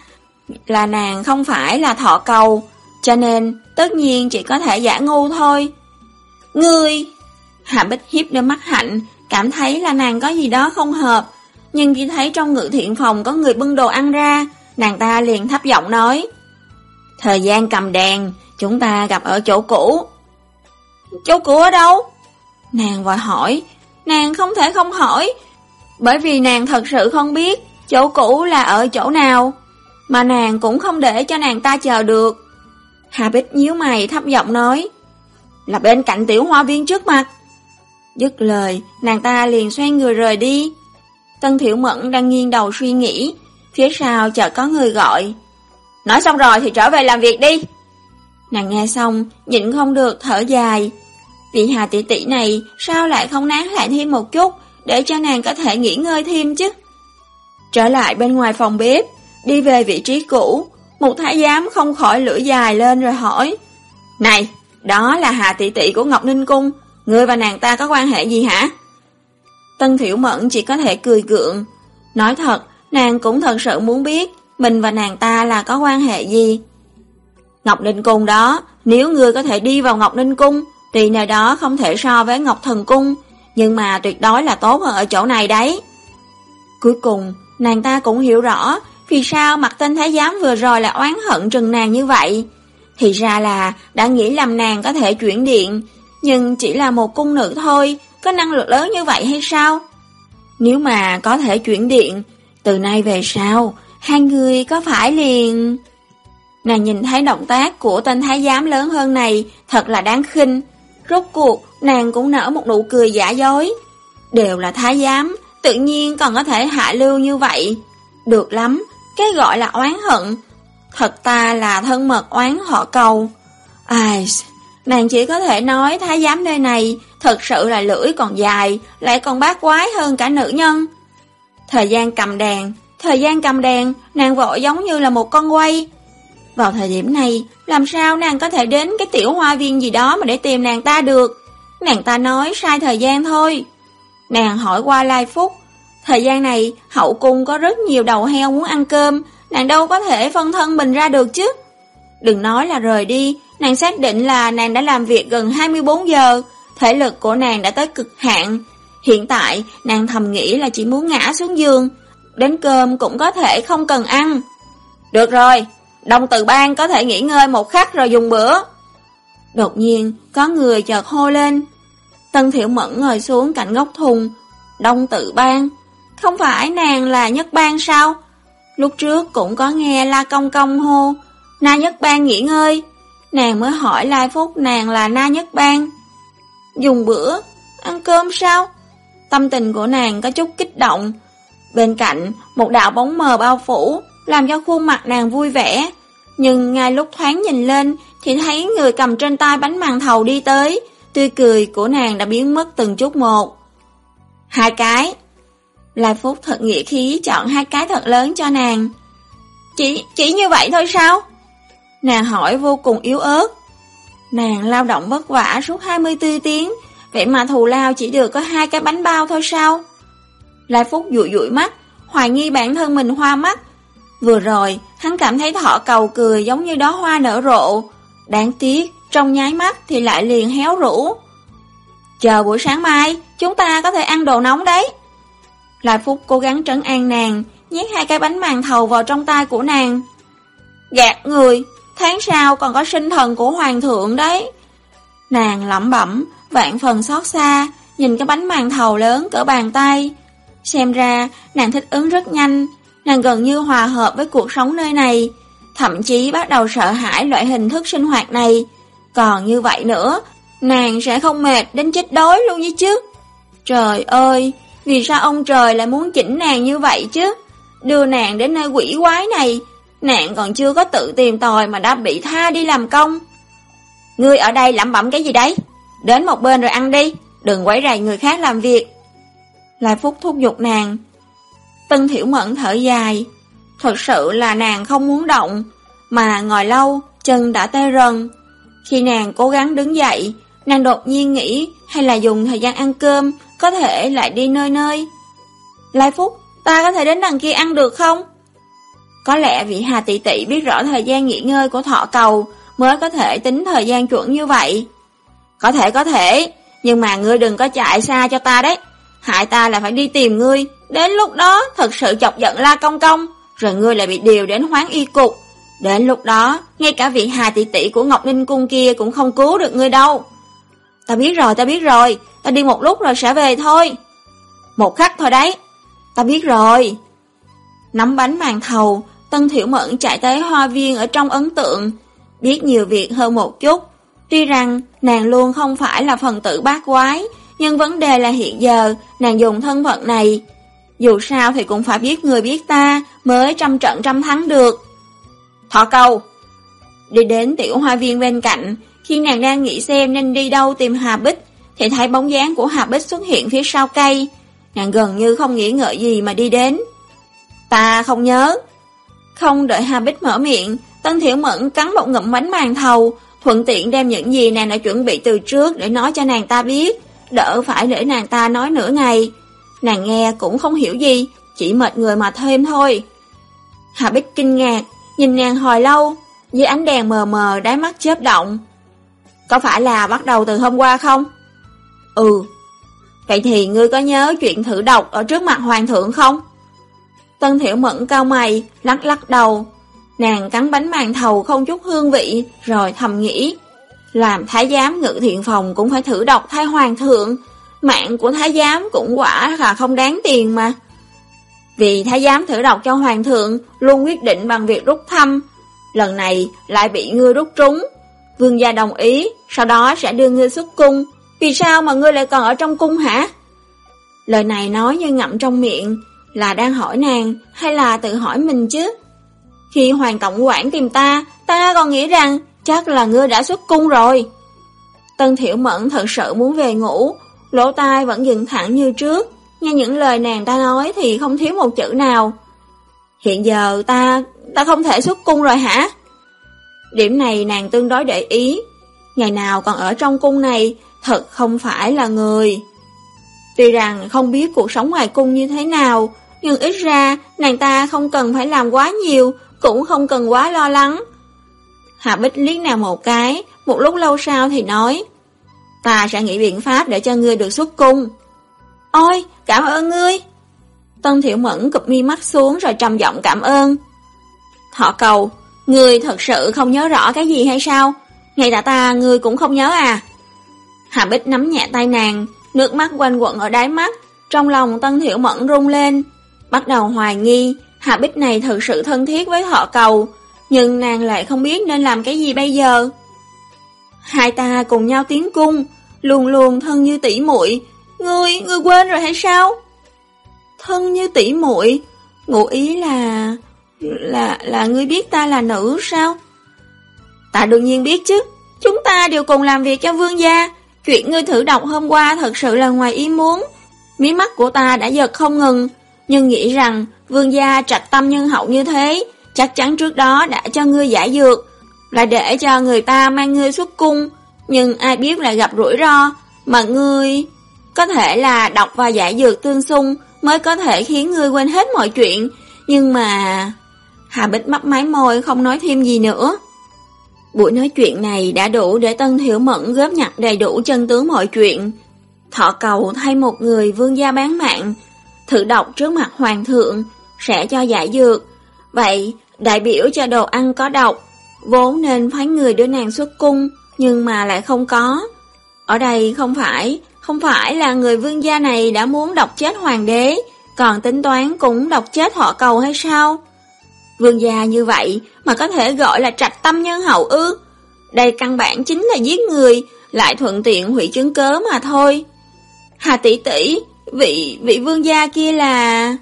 là nàng không phải là thọ cầu, cho nên, tất nhiên chỉ có thể giả ngu thôi. Ngươi! Hạ Bích hiếp đôi mắt hạnh, cảm thấy là nàng có gì đó không hợp. Nhưng khi thấy trong ngự thiện phòng có người bưng đồ ăn ra, nàng ta liền thấp giọng nói. Thời gian cầm đèn, chúng ta gặp ở chỗ cũ. Chỗ cũ ở đâu? Nàng vội hỏi, nàng không thể không hỏi, bởi vì nàng thật sự không biết chỗ cũ là ở chỗ nào, mà nàng cũng không để cho nàng ta chờ được. Hà Bích nhíu mày thấp giọng nói, là bên cạnh tiểu hoa viên trước mặt. Dứt lời, nàng ta liền xoay người rời đi. Tân Thiểu Mẫn đang nghiêng đầu suy nghĩ, phía sau chợt có người gọi. Nói xong rồi thì trở về làm việc đi. Nàng nghe xong, nhịn không được thở dài. Vị Hà tỷ tỷ này sao lại không nán lại thêm một chút, để cho nàng có thể nghỉ ngơi thêm chứ? Trở lại bên ngoài phòng bếp, đi về vị trí cũ, một thái giám không khỏi lưỡi dài lên rồi hỏi. Này, đó là Hà tỷ tỷ của Ngọc Ninh Cung, ngươi và nàng ta có quan hệ gì hả? Tân Thiểu Mẫn chỉ có thể cười gượng. Nói thật, nàng cũng thật sự muốn biết mình và nàng ta là có quan hệ gì. Ngọc Ninh Cung đó, nếu ngươi có thể đi vào Ngọc Ninh Cung, Tuy nơi đó không thể so với Ngọc Thần Cung, nhưng mà tuyệt đối là tốt hơn ở chỗ này đấy. Cuối cùng, nàng ta cũng hiểu rõ vì sao mặt tên thái giám vừa rồi là oán hận trừng nàng như vậy. Thì ra là đã nghĩ làm nàng có thể chuyển điện, nhưng chỉ là một cung nữ thôi, có năng lực lớn như vậy hay sao? Nếu mà có thể chuyển điện, từ nay về sau, hai người có phải liền... Nàng nhìn thấy động tác của tên thái giám lớn hơn này thật là đáng khinh. Rốt cuộc, nàng cũng nở một nụ cười giả dối. Đều là thái giám, tự nhiên còn có thể hạ lưu như vậy. Được lắm, cái gọi là oán hận. Thật ta là thân mật oán họ cầu. Ai... Nàng chỉ có thể nói thái giám nơi này thật sự là lưỡi còn dài, lại còn bát quái hơn cả nữ nhân. Thời gian cầm đèn, thời gian cầm đèn, nàng vội giống như là một con quay. Vào thời điểm này, làm sao nàng có thể đến cái tiểu hoa viên gì đó mà để tìm nàng ta được? Nàng ta nói sai thời gian thôi. Nàng hỏi qua Lai Phúc, thời gian này hậu cung có rất nhiều đầu heo muốn ăn cơm, nàng đâu có thể phân thân mình ra được chứ. Đừng nói là rời đi, nàng xác định là nàng đã làm việc gần 24 giờ, thể lực của nàng đã tới cực hạn. Hiện tại, nàng thầm nghĩ là chỉ muốn ngã xuống giường, đến cơm cũng có thể không cần ăn. Được rồi, Đông Từ Ban có thể nghỉ ngơi một khắc rồi dùng bữa. Đột nhiên, có người chợt hô lên. Tân Thiệu Mẫn ngồi xuống cạnh góc thùng. Đông Tự Ban, không phải nàng là Nhất Ban sao? Lúc trước cũng có nghe La Công Công hô, Na Nhất Ban nghỉ ngơi. Nàng mới hỏi Lai Phúc nàng là Na Nhất Ban. Dùng bữa, ăn cơm sao? Tâm tình của nàng có chút kích động. Bên cạnh, một đạo bóng mờ bao phủ, làm cho khuôn mặt nàng vui vẻ. Nhưng ngay lúc thoáng nhìn lên, thì thấy người cầm trên tay bánh màn thầu đi tới, tươi cười của nàng đã biến mất từng chút một. Hai cái. Lai Phúc thật nghĩa khí chọn hai cái thật lớn cho nàng. Chỉ, chỉ như vậy thôi sao? Nàng hỏi vô cùng yếu ớt. Nàng lao động vất vả suốt 24 tiếng, vậy mà thù lao chỉ được có hai cái bánh bao thôi sao? Lai Phúc dụi dụi mắt, hoài nghi bản thân mình hoa mắt. Vừa rồi, hắn cảm thấy thọ cầu cười giống như đó hoa nở rộ. Đáng tiếc, trong nháy mắt thì lại liền héo rũ. Chờ buổi sáng mai, chúng ta có thể ăn đồ nóng đấy. lại Phúc cố gắng trấn an nàng, nhét hai cái bánh màn thầu vào trong tay của nàng. Gạt người, tháng sau còn có sinh thần của hoàng thượng đấy. Nàng lẩm bẩm, vạn phần xót xa, nhìn cái bánh màn thầu lớn cỡ bàn tay. Xem ra, nàng thích ứng rất nhanh, nàng gần như hòa hợp với cuộc sống nơi này, thậm chí bắt đầu sợ hãi loại hình thức sinh hoạt này. Còn như vậy nữa, nàng sẽ không mệt đến chết đói luôn như chứ. Trời ơi, vì sao ông trời lại muốn chỉnh nàng như vậy chứ? Đưa nàng đến nơi quỷ quái này, nàng còn chưa có tự tìm tòi mà đã bị tha đi làm công. Ngươi ở đây lẩm bẩm cái gì đấy? Đến một bên rồi ăn đi, đừng quấy rầy người khác làm việc. Lại Phúc thúc giục nàng. Tân Thiểu Mẫn thở dài. Thật sự là nàng không muốn động, mà ngồi lâu, chân đã tê rần. Khi nàng cố gắng đứng dậy, nàng đột nhiên nghĩ hay là dùng thời gian ăn cơm, có thể lại đi nơi nơi. Lai Phúc, ta có thể đến đằng kia ăn được không? Có lẽ vị Hà tỷ tỷ biết rõ thời gian nghỉ ngơi của thọ cầu mới có thể tính thời gian chuẩn như vậy. Có thể có thể, nhưng mà ngươi đừng có chạy xa cho ta đấy. Hại ta là phải đi tìm ngươi, đến lúc đó thật sự chọc giận la công công, rồi ngươi lại bị điều đến hoáng y cục. Đến lúc đó, ngay cả vị Hà tỷ tỷ của Ngọc Ninh Cung kia cũng không cứu được ngươi đâu. Ta biết rồi, ta biết rồi, ta đi một lúc rồi sẽ về thôi. Một khắc thôi đấy, ta biết rồi. Nắm bánh màn thầu, Tân Thiểu Mẫn chạy tới hoa viên ở trong ấn tượng, biết nhiều việc hơn một chút. Tuy rằng nàng luôn không phải là phần tử bát quái, nhưng vấn đề là hiện giờ nàng dùng thân phận này. Dù sao thì cũng phải biết người biết ta mới trăm trận trăm thắng được. Thọ cầu Đi đến tiểu hoa viên bên cạnh, khi nàng đang nghĩ xem nên đi đâu tìm Hà Bích, thì thấy bóng dáng của Hà Bích xuất hiện phía sau cây. Nàng gần như không nghĩ ngợi gì mà đi đến. Ta không nhớ. Không đợi Hà Bích mở miệng, Tân Thiểu Mẫn cắn một ngụm bánh màn thầu, thuận tiện đem những gì nàng đã chuẩn bị từ trước để nói cho nàng ta biết, đỡ phải để nàng ta nói nửa ngày. Nàng nghe cũng không hiểu gì, chỉ mệt người mà thêm thôi. Hà Bích kinh ngạc, nhìn nàng hồi lâu, dưới ánh đèn mờ mờ đáy mắt chớp động. Có phải là bắt đầu từ hôm qua không? Ừ. Vậy thì ngươi có nhớ chuyện thử độc ở trước mặt hoàng thượng không? Tân Thiểu Mẫn cao mày, lắc lắc đầu. Nàng cắn bánh màn thầu không chút hương vị, rồi thầm nghĩ. Làm thái giám ngự thiện phòng cũng phải thử độc thay hoàng thượng. Mạng của thái giám cũng quả là không đáng tiền mà. Vì thái giám thử độc cho hoàng thượng luôn quyết định bằng việc rút thăm. Lần này lại bị ngươi rút trúng. Vương gia đồng ý, sau đó sẽ đưa ngươi xuất cung. Vì sao mà ngươi lại còn ở trong cung hả? Lời này nói như ngậm trong miệng, là đang hỏi nàng hay là tự hỏi mình chứ? Khi Hoàng Tổng quản tìm ta, ta còn nghĩ rằng chắc là ngươi đã xuất cung rồi. Tân Thiểu Mẫn thật sự muốn về ngủ, lỗ tai vẫn dựng thẳng như trước, nghe những lời nàng ta nói thì không thiếu một chữ nào. Hiện giờ ta, ta không thể xuất cung rồi hả? Điểm này nàng tương đối để ý, ngày nào còn ở trong cung này thật không phải là người. Tuy rằng không biết cuộc sống ngoài cung như thế nào, nhưng ít ra nàng ta không cần phải làm quá nhiều, cũng không cần quá lo lắng. Hạ Bích liếc nàng một cái, một lúc lâu sau thì nói, ta sẽ nghĩ biện pháp để cho ngươi được xuất cung. Ôi, cảm ơn ngươi. Tân Thiệu Mẫn cụp mi mắt xuống rồi trầm giọng cảm ơn. Thọ cầu, ngươi thật sự không nhớ rõ cái gì hay sao? Ngay cả ta ngươi cũng không nhớ à? Hà Bích nắm nhẹ tay nàng, nước mắt quanh quẩn ở đáy mắt, trong lòng Tân Thiệu Mẫn rung lên, bắt đầu hoài nghi, Hà Bích này thật sự thân thiết với Thọ cầu, nhưng nàng lại không biết nên làm cái gì bây giờ. Hai ta cùng nhau tiến cung, luôn luôn thân như tỷ muội, ngươi, ngươi quên rồi hay sao? Thân như tỷ muội, ngụ ý là là là ngươi biết ta là nữ sao? Ta đương nhiên biết chứ, chúng ta đều cùng làm việc cho vương gia, chuyện ngươi thử đọc hôm qua thật sự là ngoài ý muốn. Mí mắt của ta đã giật không ngừng, nhưng nghĩ rằng vương gia trạch tâm nhân hậu như thế, chắc chắn trước đó đã cho ngươi giải dược, là để cho người ta mang ngươi xuất cung, nhưng ai biết lại gặp rủi ro, mà ngươi... Có thể là đọc và giải dược tương xung mới có thể khiến ngươi quên hết mọi chuyện, nhưng mà... Hà Bích mấp máy môi không nói thêm gì nữa. Buổi nói chuyện này đã đủ để Tân Thiểu Mẫn góp nhặt đầy đủ chân tướng mọi chuyện. Thọ cầu thay một người vương gia bán mạng, thử độc trước mặt hoàng thượng, sẽ cho giải dược. Vậy, đại biểu cho đồ ăn có độc, vốn nên phái người đưa nàng xuất cung, nhưng mà lại không có. Ở đây không phải, không phải là người vương gia này đã muốn độc chết hoàng đế, còn tính toán cũng độc chết họ cầu hay sao? Vương gia như vậy mà có thể gọi là trạch tâm nhân hậu ư? Đây căn bản chính là giết người, lại thuận tiện hủy chứng cớ mà thôi. Hà tỷ tỷ, vị vị vương gia kia là...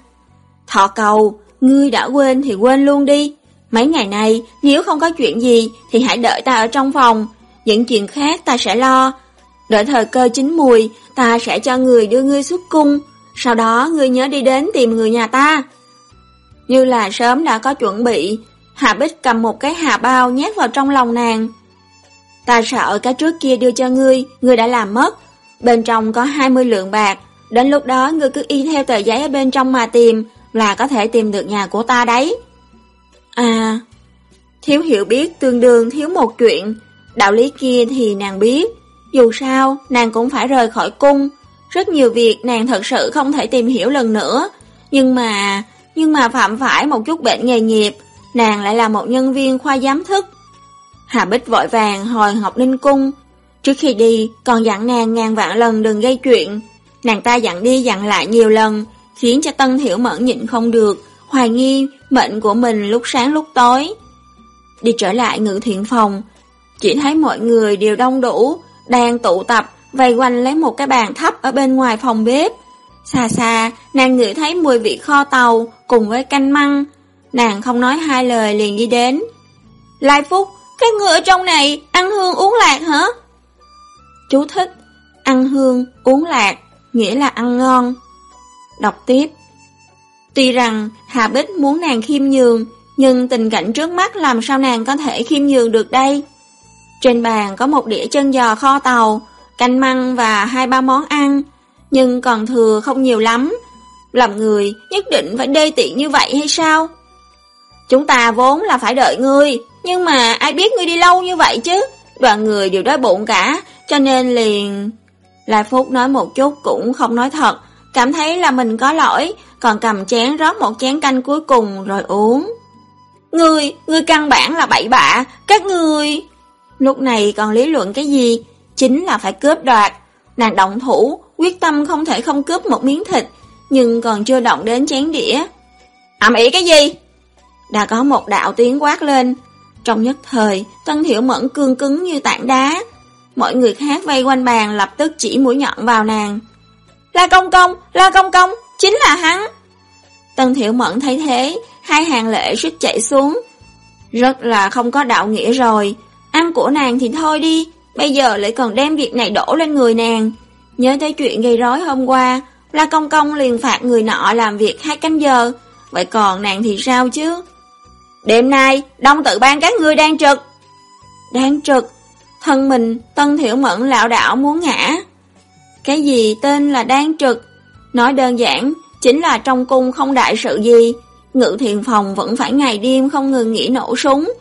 Thọ cầu, ngươi đã quên thì quên luôn đi. Mấy ngày nay, nếu không có chuyện gì thì hãy đợi ta ở trong phòng. Những chuyện khác ta sẽ lo. Đợi thời cơ chín mùi, ta sẽ cho người đưa ngươi xuất cung. Sau đó ngươi nhớ đi đến tìm người nhà ta. Như là sớm đã có chuẩn bị, Hà Bích cầm một cái hà bao nhét vào trong lòng nàng. Ta sợ cái trước kia đưa cho ngươi, ngươi đã làm mất. Bên trong có 20 lượng bạc, đến lúc đó ngươi cứ y theo tờ giấy ở bên trong mà tìm, là có thể tìm được nhà của ta đấy. À, thiếu hiểu biết tương đương thiếu một chuyện, đạo lý kia thì nàng biết. Dù sao, nàng cũng phải rời khỏi cung. Rất nhiều việc nàng thật sự không thể tìm hiểu lần nữa. Nhưng mà, nhưng mà phạm phải một chút bệnh nghề nghiệp, nàng lại là một nhân viên khoa giám thức. Hà Bích vội vàng hồi học ninh cung. Trước khi đi, còn dặn nàng ngàn vạn lần đừng gây chuyện. Nàng ta dặn đi dặn lại nhiều lần, khiến cho Tân Hiểu Mẫn nhịn không được, hoài nghi mệnh của mình lúc sáng lúc tối. Đi trở lại ngự thiện phòng, chỉ thấy mọi người đều đông đủ, đang tụ tập vây quanh lấy một cái bàn thấp ở bên ngoài phòng bếp. Xa xa, nàng ngửi thấy mùi vị kho tàu cùng với canh măng. Nàng không nói hai lời liền đi đến. Lai Phúc, cái người ở trong này ăn hương uống lạc hả? Chú thích, ăn hương uống lạc, nghĩa là ăn ngon. Đọc tiếp. Tuy rằng Hà Bích muốn nàng khiêm nhường, nhưng tình cảnh trước mắt làm sao nàng có thể khiêm nhường được đây? Trên bàn có một đĩa chân giò kho tàu, canh măng và hai ba món ăn, nhưng còn thừa không nhiều lắm. Làm người nhất định phải đê tiện như vậy hay sao? Chúng ta vốn là phải đợi ngươi, nhưng mà ai biết ngươi đi lâu như vậy chứ? Đoàn người đều đói bụng cả, cho nên liền... lai Phúc nói một chút cũng không nói thật, cảm thấy là mình có lỗi, còn cầm chén rót một chén canh cuối cùng rồi uống. người người căn bản là bậy bạ, các người Lúc này còn lý luận cái gì? Chính là phải cướp đoạt. Nàng động thủ, quyết tâm không thể không cướp một miếng thịt, nhưng còn chưa động đến chén đĩa. Ẩm ý cái gì? Đã có một đạo tiếng quát lên. Trong nhất thời, Tân Thiểu Mẫn cương cứng như tảng đá. Mọi người khác vây quanh bàn lập tức chỉ mũi nhọn vào nàng. La công công, la công công, chính là hắn. Tân Thiệu Mẫn thấy thế, hai hàng lệ suýt chạy xuống. Rất là không có đạo nghĩa rồi, ăn của nàng thì thôi đi, bây giờ lại còn đem việc này đổ lên người nàng. Nhớ tới chuyện gây rối hôm qua, La Công Công liền phạt người nọ làm việc hai canh giờ, vậy còn nàng thì sao chứ? Đêm nay, đông tự ban các ngươi đang trực. Đang trực, thân mình Tân Thiểu Mẫn lão đảo muốn ngã. Cái gì tên là đang trực? Nói đơn giản, chính là trong cung không đại sự gì, ngự thiền phòng vẫn phải ngày đêm không ngừng nghỉ nổ súng.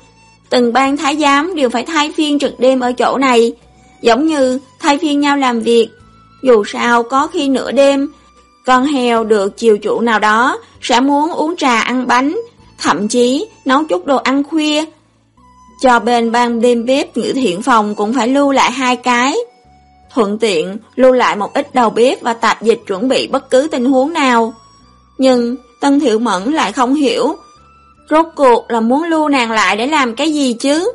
Từng ban thái giám đều phải thay phiên trực đêm ở chỗ này, giống như thay phiên nhau làm việc. Dù sao có khi nửa đêm, con heo được chiều chủ nào đó sẽ muốn uống trà ăn bánh, thậm chí nấu chút đồ ăn khuya. Cho bên ban đêm bếp ngự thiện phòng cũng phải lưu lại hai cái. Thuận tiện lưu lại một ít đầu bếp và tạp dịch chuẩn bị bất cứ tình huống nào. Nhưng Tân Thiệu Mẫn lại không hiểu. Rốt cuộc là muốn lưu nàng lại để làm cái gì chứ?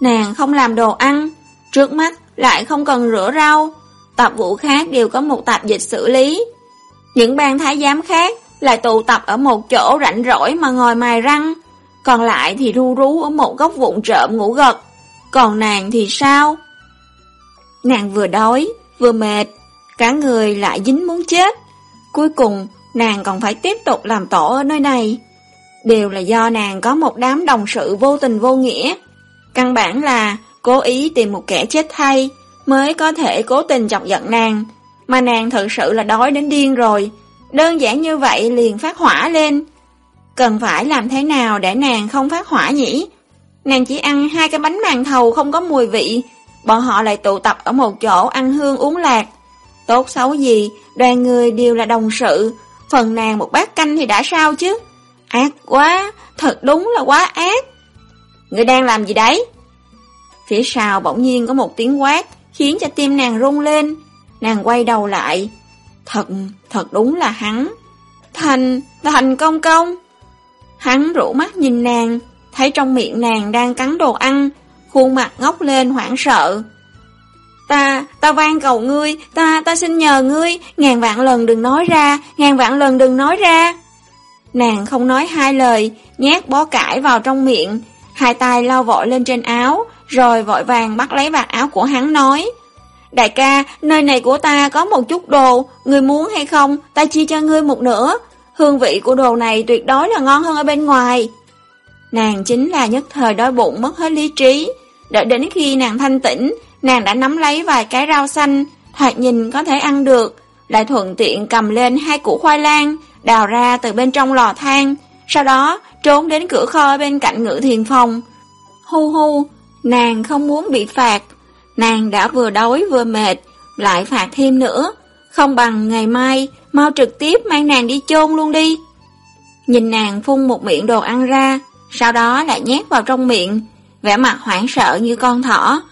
Nàng không làm đồ ăn, trước mắt lại không cần rửa rau. Tạp vụ khác đều có một tạp dịch xử lý. Những ban thái giám khác lại tụ tập ở một chỗ rảnh rỗi mà ngồi mài răng. Còn lại thì ru rú ở một góc vụn trộm ngủ gật. Còn nàng thì sao? Nàng vừa đói, vừa mệt, cả người lại dính muốn chết. Cuối cùng, nàng còn phải tiếp tục làm tổ ở nơi này. Đều là do nàng có một đám đồng sự vô tình vô nghĩa. Căn bản là cố ý tìm một kẻ chết thay mới có thể cố tình chọc giận nàng. Mà nàng thật sự là đói đến điên rồi. Đơn giản như vậy liền phát hỏa lên. Cần phải làm thế nào để nàng không phát hỏa nhỉ? Nàng chỉ ăn hai cái bánh màn thầu không có mùi vị, bọn họ lại tụ tập ở một chỗ ăn hương uống lạc. Tốt xấu gì, đoàn người đều là đồng sự, phần nàng một bát canh thì đã sao chứ? Ác quá, thật đúng là quá ác. Người đang làm gì đấy? Phía sau bỗng nhiên có một tiếng quát, khiến cho tim nàng rung lên. Nàng quay đầu lại. Thật, thật đúng là hắn. Thành, thành công công. Hắn rủ mắt nhìn nàng, thấy trong miệng nàng đang cắn đồ ăn, khuôn mặt ngóc lên hoảng sợ. Ta, ta van cầu ngươi, ta, ta xin nhờ ngươi, ngàn vạn lần đừng nói ra, ngàn vạn lần đừng nói ra. Nàng không nói hai lời, nhét bó cải vào trong miệng, hai tay lau vội lên trên áo, rồi vội vàng bắt lấy vạt áo của hắn nói. Đại ca, nơi này của ta có một chút đồ, ngươi muốn hay không, ta chia cho ngươi một nửa. Hương vị của đồ này tuyệt đối là ngon hơn ở bên ngoài. Nàng chính là nhất thời đói bụng mất hết lý trí. Đợi đến khi nàng thanh tĩnh, nàng đã nắm lấy vài cái rau xanh, thoạt nhìn có thể ăn được, lại thuận tiện cầm lên hai củ khoai lang, đào ra từ bên trong lò than, sau đó trốn đến cửa kho bên cạnh ngự thiền phòng. Hu hu, nàng không muốn bị phạt, nàng đã vừa đói vừa mệt, lại phạt thêm nữa, không bằng ngày mai, mau trực tiếp mang nàng đi chôn luôn đi. Nhìn nàng phun một miệng đồ ăn ra, sau đó lại nhét vào trong miệng, vẻ mặt hoảng sợ như con thỏ,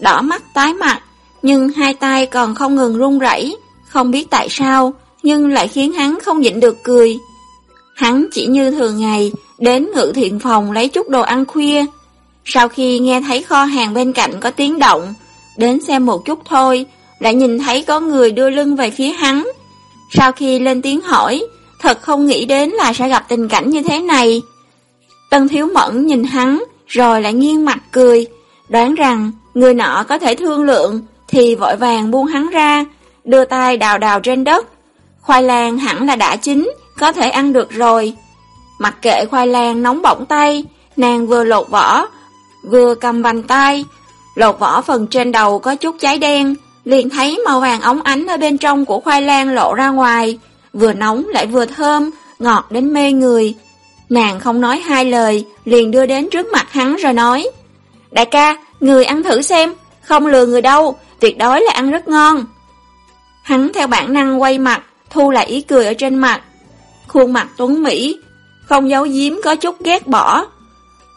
đỏ mắt tái mặt, nhưng hai tay còn không ngừng run rẩy, không biết tại sao, nhưng lại khiến hắn không nhịn được cười. Hắn chỉ như thường ngày, đến ngự thiện phòng lấy chút đồ ăn khuya. Sau khi nghe thấy kho hàng bên cạnh có tiếng động, đến xem một chút thôi, lại nhìn thấy có người đưa lưng về phía hắn. Sau khi lên tiếng hỏi, thật không nghĩ đến là sẽ gặp tình cảnh như thế này. Tân Thiếu Mẫn nhìn hắn, rồi lại nghiêng mặt cười, đoán rằng người nọ có thể thương lượng, thì vội vàng buông hắn ra, đưa tay đào đào trên đất. Khoai lang hẳn là đã chín, có thể ăn được rồi. Mặc kệ khoai lang nóng bỏng tay, nàng vừa lột vỏ, vừa cầm vành tay. Lột vỏ phần trên đầu có chút cháy đen, liền thấy màu vàng óng ánh ở bên trong của khoai lang lộ ra ngoài, vừa nóng lại vừa thơm, ngọt đến mê người. Nàng không nói hai lời, liền đưa đến trước mặt hắn rồi nói, Đại ca, người ăn thử xem, không lừa người đâu, tuyệt đối là ăn rất ngon. Hắn theo bản năng quay mặt, thu lại ý cười ở trên mặt. Khuôn mặt tuấn Mỹ, không giấu giếm có chút ghét bỏ.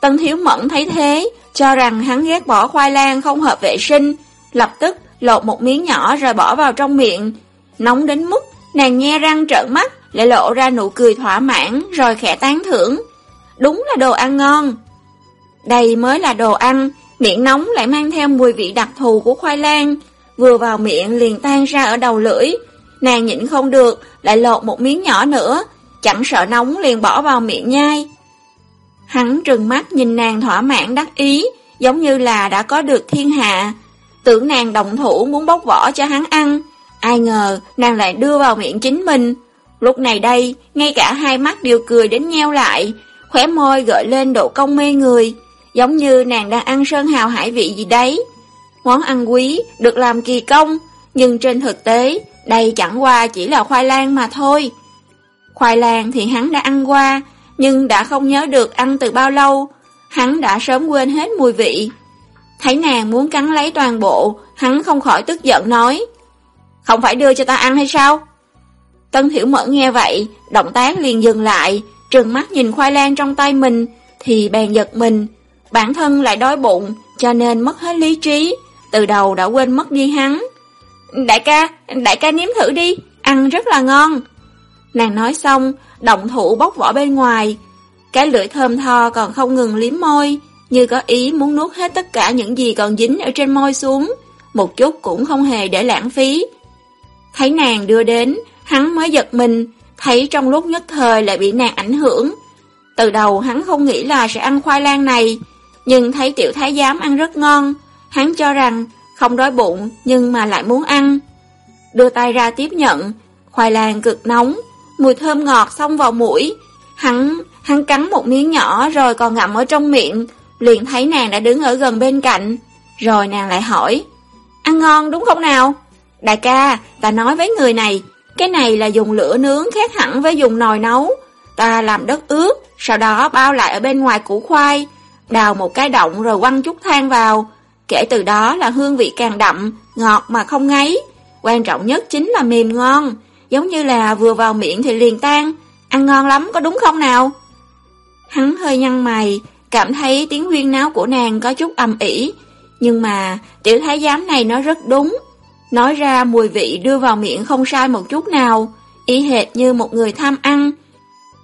Tân Thiếu Mẫn thấy thế, cho rằng hắn ghét bỏ khoai lang không hợp vệ sinh, lập tức lột một miếng nhỏ rồi bỏ vào trong miệng. Nóng đến mức nàng nhe răng trợn mắt, lại lộ ra nụ cười thỏa mãn rồi khẽ tán thưởng. Đúng là đồ ăn ngon. Đây mới là đồ ăn, miệng nóng lại mang theo mùi vị đặc thù của khoai lang, vừa vào miệng liền tan ra ở đầu lưỡi. Nàng nhịn không được, lại lột một miếng nhỏ nữa, chẳng sợ nóng liền bỏ vào miệng nhai. Hắn trừng mắt nhìn nàng thỏa mãn đắc ý, giống như là đã có được thiên hạ. Tưởng nàng động thủ muốn bóc vỏ cho hắn ăn, ai ngờ nàng lại đưa vào miệng chính mình. Lúc này đây, ngay cả hai mắt đều cười đến nheo lại, khóe môi gợi lên độ công mê người, giống như nàng đang ăn sơn hào hải vị gì đấy. Món ăn quý, được làm kỳ công, nhưng trên thực tế, đây chẳng qua chỉ là khoai lang mà thôi. Khoai lang thì hắn đã ăn qua, nhưng đã không nhớ được ăn từ bao lâu, hắn đã sớm quên hết mùi vị. Thấy nàng muốn cắn lấy toàn bộ, hắn không khỏi tức giận nói, không phải đưa cho ta ăn hay sao? Tân hiểu Mẫn nghe vậy, động tác liền dừng lại, trừng mắt nhìn khoai lang trong tay mình, thì bèn giật mình. Bản thân lại đói bụng, cho nên mất hết lý trí, từ đầu đã quên mất đi hắn. Đại ca, đại ca nếm thử đi, ăn rất là ngon. Nàng nói xong, động thủ bóc vỏ bên ngoài. Cái lưỡi thơm tho còn không ngừng liếm môi, như có ý muốn nuốt hết tất cả những gì còn dính ở trên môi xuống, một chút cũng không hề để lãng phí. Thấy nàng đưa đến, hắn mới giật mình, thấy trong lúc nhất thời lại bị nàng ảnh hưởng. Từ đầu hắn không nghĩ là sẽ ăn khoai lang này, nhưng thấy tiểu thái giám ăn rất ngon, hắn cho rằng không đói bụng nhưng mà lại muốn ăn. Đưa tay ra tiếp nhận, khoai lang cực nóng, mùi thơm ngọt xông vào mũi. Hắn, hắn cắn một miếng nhỏ rồi còn ngậm ở trong miệng, liền thấy nàng đã đứng ở gần bên cạnh. Rồi nàng lại hỏi, ăn ngon đúng không nào? Đại ca, ta nói với người này, cái này là dùng lửa nướng khác hẳn với dùng nồi nấu. Ta làm đất ướt, sau đó bao lại ở bên ngoài củ khoai, đào một cái động rồi quăng chút than vào. Kể từ đó là hương vị càng đậm, ngọt mà không ngấy. Quan trọng nhất chính là mềm ngon, giống như là vừa vào miệng thì liền tan, ăn ngon lắm có đúng không nào? Hắn hơi nhăn mày, cảm thấy tiếng huyên náo của nàng có chút âm ỉ, nhưng mà tiểu thái giám này nó rất đúng. Nói ra mùi vị đưa vào miệng không sai một chút nào, y hệt như một người tham ăn.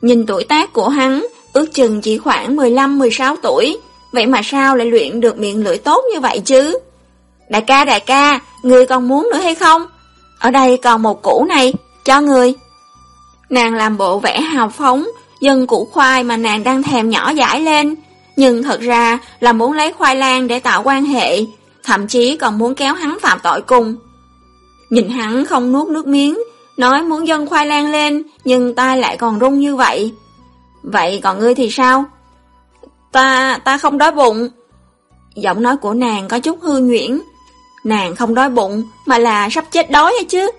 Nhìn tuổi tác của hắn, ước chừng chỉ khoảng 15-16 tuổi, vậy mà sao lại luyện được miệng lưỡi tốt như vậy chứ? Đại ca, đại ca, người còn muốn nữa hay không? Ở đây còn một củ này, cho người. Nàng làm bộ vẽ hào phóng, dân củ khoai mà nàng đang thèm nhỏ giải lên, nhưng thật ra là muốn lấy khoai lang để tạo quan hệ, thậm chí còn muốn kéo hắn phạm tội cùng. Nhìn hắn không nuốt nước miếng, nói muốn dân khoai lang lên, nhưng ta lại còn rung như vậy. Vậy còn ngươi thì sao? Ta, ta không đói bụng. Giọng nói của nàng có chút hư nhuyễn. Nàng không đói bụng, mà là sắp chết đói hay chứ?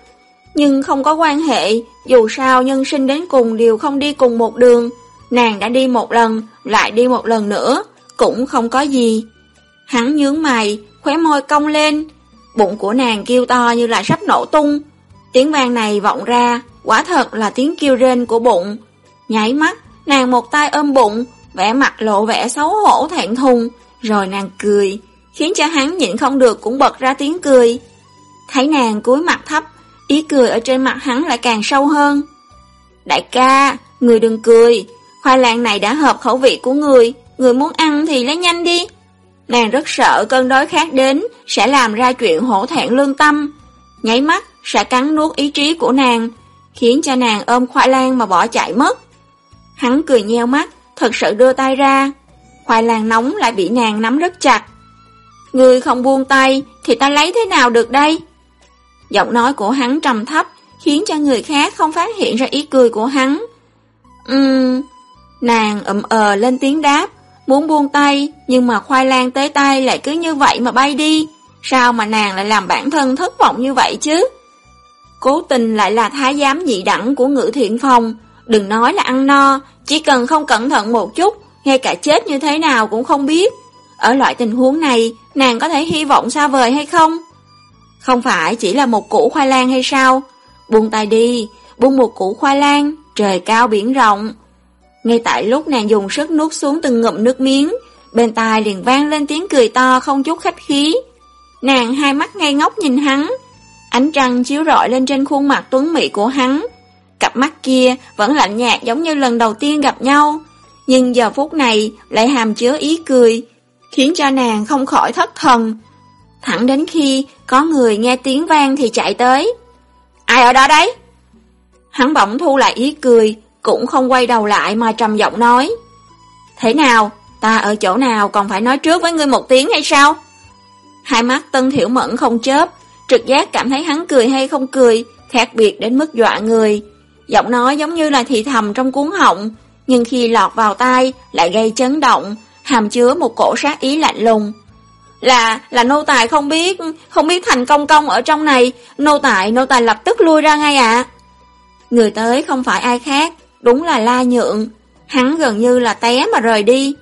Nhưng không có quan hệ, dù sao nhân sinh đến cùng đều không đi cùng một đường. Nàng đã đi một lần, lại đi một lần nữa, cũng không có gì. Hắn nhướng mày, khóe môi cong lên, Bụng của nàng kêu to như là sắp nổ tung. Tiếng vang này vọng ra, quả thật là tiếng kêu rên của bụng. Nháy mắt, nàng một tay ôm bụng, vẻ mặt lộ vẻ xấu hổ thẹn thùng, rồi nàng cười, khiến cho hắn nhịn không được cũng bật ra tiếng cười. Thấy nàng cúi mặt thấp, ý cười ở trên mặt hắn lại càng sâu hơn. Đại ca, người đừng cười, khoai lang này đã hợp khẩu vị của người, người muốn ăn thì lấy nhanh đi. Nàng rất sợ cơn đói khát đến sẽ làm ra chuyện hổ thẹn lương tâm. nháy mắt sẽ cắn nuốt ý chí của nàng, khiến cho nàng ôm khoai lang mà bỏ chạy mất. Hắn cười nheo mắt, thật sự đưa tay ra. Khoai lang nóng lại bị nàng nắm rất chặt. Người không buông tay thì ta lấy thế nào được đây? Giọng nói của hắn trầm thấp, khiến cho người khác không phát hiện ra ý cười của hắn. Ừm, nàng ậm ờ lên tiếng đáp, muốn buông tay, nhưng mà khoai lang tới tay lại cứ như vậy mà bay đi. Sao mà nàng lại làm bản thân thất vọng như vậy chứ? Cố tình lại là thái giám nhị đẳng của ngự thiện phòng, đừng nói là ăn no, chỉ cần không cẩn thận một chút, ngay cả chết như thế nào cũng không biết. Ở loại tình huống này, nàng có thể hy vọng xa vời hay không? Không phải chỉ là một củ khoai lang hay sao? Buông tay đi, buông một củ khoai lang, trời cao biển rộng. Ngay tại lúc nàng dùng sức nuốt xuống từng ngụm nước miếng, bên tai liền vang lên tiếng cười to không chút khách khí. Nàng hai mắt ngây ngốc nhìn hắn, ánh trăng chiếu rọi lên trên khuôn mặt tuấn mỹ của hắn. Cặp mắt kia vẫn lạnh nhạt giống như lần đầu tiên gặp nhau, nhưng giờ phút này lại hàm chứa ý cười, khiến cho nàng không khỏi thất thần. Thẳng đến khi có người nghe tiếng vang thì chạy tới. Ai ở đó đấy? Hắn bỗng thu lại ý cười, cũng không quay đầu lại mà trầm giọng nói. Thế nào, ta ở chỗ nào còn phải nói trước với ngươi một tiếng hay sao? Hai mắt Tân Thiểu Mẫn không chớp, trực giác cảm thấy hắn cười hay không cười, khác biệt đến mức dọa người. Giọng nói giống như là thì thầm trong cuốn họng, nhưng khi lọt vào tai lại gây chấn động, hàm chứa một cổ sát ý lạnh lùng. Là, là nô tài không biết, không biết thành công công ở trong này, nô tài, nô tài lập tức lui ra ngay ạ. Người tới không phải ai khác, đúng là La Nhượng, hắn gần như là té mà rời đi.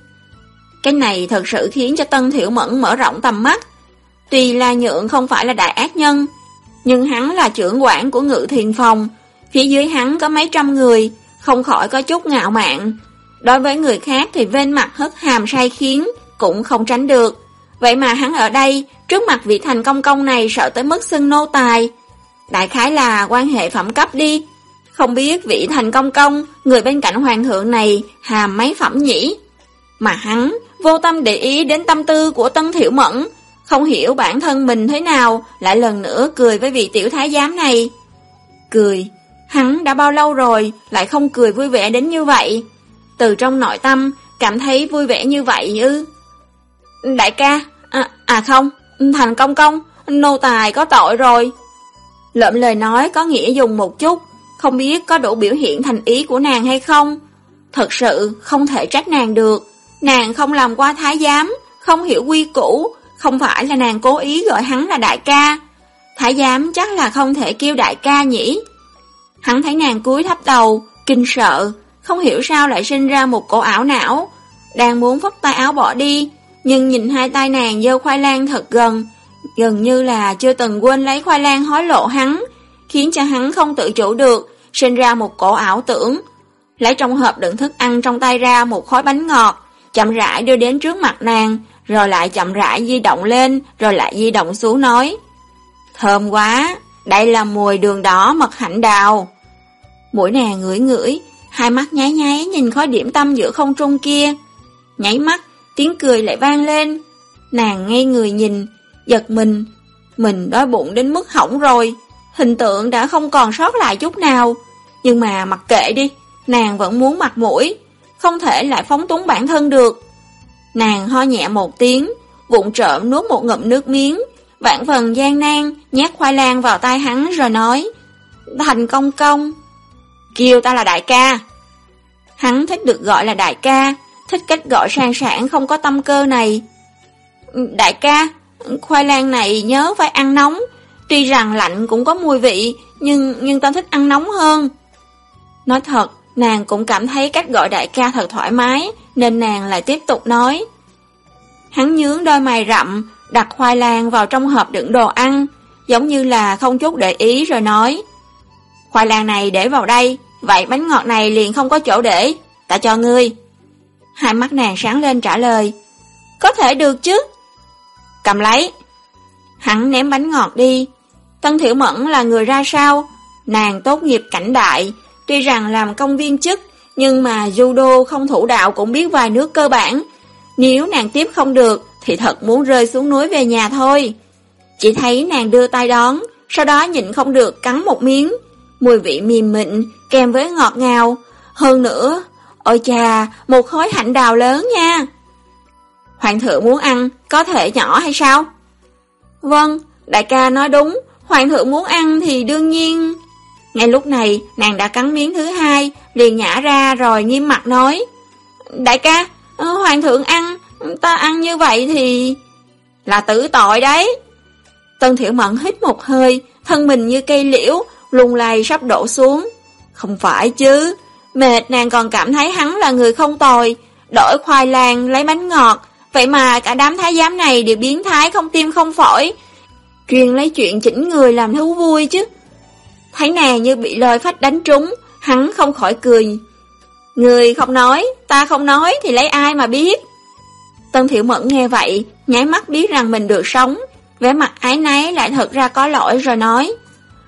Cái này thật sự khiến cho Tân thiểu Mẫn mở rộng tầm mắt. Tuy La Nhượng không phải là đại ác nhân, nhưng hắn là trưởng quản của ngự thiền phòng, phía dưới hắn có mấy trăm người, không khỏi có chút ngạo mạn. Đối với người khác thì vên mặt hất hàm sai khiến, cũng không tránh được. Vậy mà hắn ở đây, trước mặt vị thành công công này sợ tới mức xưng nô tài. Đại khái là quan hệ phẩm cấp đi. Không biết vị thành công công, người bên cạnh hoàng thượng này hàm mấy phẩm nhỉ? Mà hắn vô tâm để ý đến tâm tư của Tân Thiểu Mẫn, không hiểu bản thân mình thế nào, lại lần nữa cười với vị tiểu thái giám này. Cười, hắn đã bao lâu rồi, lại không cười vui vẻ đến như vậy. Từ trong nội tâm, cảm thấy vui vẻ như vậy ư. Đại ca, à, à không, thành công công, nô tài có tội rồi. Lợm lời nói có nghĩa dùng một chút, không biết có đủ biểu hiện thành ý của nàng hay không. Thật sự không thể trách nàng được, nàng không làm qua thái giám, không hiểu quy củ, không phải là nàng cố ý gọi hắn là đại ca. Thái giám chắc là không thể kêu đại ca nhỉ. Hắn thấy nàng cúi thấp đầu, kinh sợ, không hiểu sao lại sinh ra một cổ ảo não. Đang muốn phất tay áo bỏ đi, nhưng nhìn hai tay nàng dơ khoai lang thật gần, gần như là chưa từng quên lấy khoai lang hối lộ hắn, khiến cho hắn không tự chủ được, sinh ra một cổ ảo tưởng. Lấy trong hộp đựng thức ăn trong tay ra một khối bánh ngọt, chậm rãi đưa đến trước mặt nàng, rồi lại chậm rãi di động lên, rồi lại di động xuống nói. Thơm quá, đây là mùi đường đỏ mật hạnh đào. Mũi nàng ngửi ngửi, hai mắt nháy nháy nhìn khói điểm tâm giữa không trung kia. Nháy mắt, tiếng cười lại vang lên. Nàng ngay người nhìn, giật mình. Mình đói bụng đến mức hỏng rồi, hình tượng đã không còn sót lại chút nào. Nhưng mà mặc kệ đi, nàng vẫn muốn mặt mũi, không thể lại phóng túng bản thân được. Nàng ho nhẹ một tiếng, vụng trộm nuốt một ngụm nước miếng, vạn phần gian nan, nhét khoai lang vào tay hắn rồi nói, Thành công công, kêu ta là đại ca. Hắn thích được gọi là đại ca, thích cách gọi sang sản không có tâm cơ này. Đại ca, khoai lang này nhớ phải ăn nóng, tuy rằng lạnh cũng có mùi vị, nhưng nhưng ta thích ăn nóng hơn. Nói thật, nàng cũng cảm thấy cách gọi đại ca thật thoải mái, nên nàng lại tiếp tục nói. Hắn nhướng đôi mày rậm, đặt khoai lang vào trong hộp đựng đồ ăn, giống như là không chút để ý rồi nói. Khoai lang này để vào đây, vậy bánh ngọt này liền không có chỗ để, ta cho ngươi. Hai mắt nàng sáng lên trả lời. Có thể được chứ. Cầm lấy. Hắn ném bánh ngọt đi. Tân Thiểu Mẫn là người ra sao? Nàng tốt nghiệp cảnh đại, tuy rằng làm công viên chức, nhưng mà judo không thủ đạo cũng biết vài nước cơ bản. Nếu nàng tiếp không được, thì thật muốn rơi xuống núi về nhà thôi. Chỉ thấy nàng đưa tay đón, sau đó nhịn không được cắn một miếng. Mùi vị mềm mịn, kèm với ngọt ngào. Hơn nữa, ôi chà, một khối hạnh đào lớn nha. Hoàng thượng muốn ăn, có thể nhỏ hay sao? Vâng, đại ca nói đúng, hoàng thượng muốn ăn thì đương nhiên... Ngay lúc này, nàng đã cắn miếng thứ hai, liền nhả ra rồi nghiêm mặt nói. Đại ca, ờ, hoàng thượng ăn, ta ăn như vậy thì... Là tử tội đấy. Tân Thiệu mẫn hít một hơi, thân mình như cây liễu, lung lay sắp đổ xuống. Không phải chứ, mệt nàng còn cảm thấy hắn là người không tồi, đổi khoai lang lấy bánh ngọt, vậy mà cả đám thái giám này đều biến thái không tim không phổi, chuyên lấy chuyện chỉnh người làm thú vui chứ. Thấy nàng như bị lời phách đánh trúng, hắn không khỏi cười. Người không nói, ta không nói thì lấy ai mà biết. Tân Thiệu Mẫn nghe vậy, nháy mắt biết rằng mình được sống, vẻ mặt ái náy lại thật ra có lỗi rồi nói.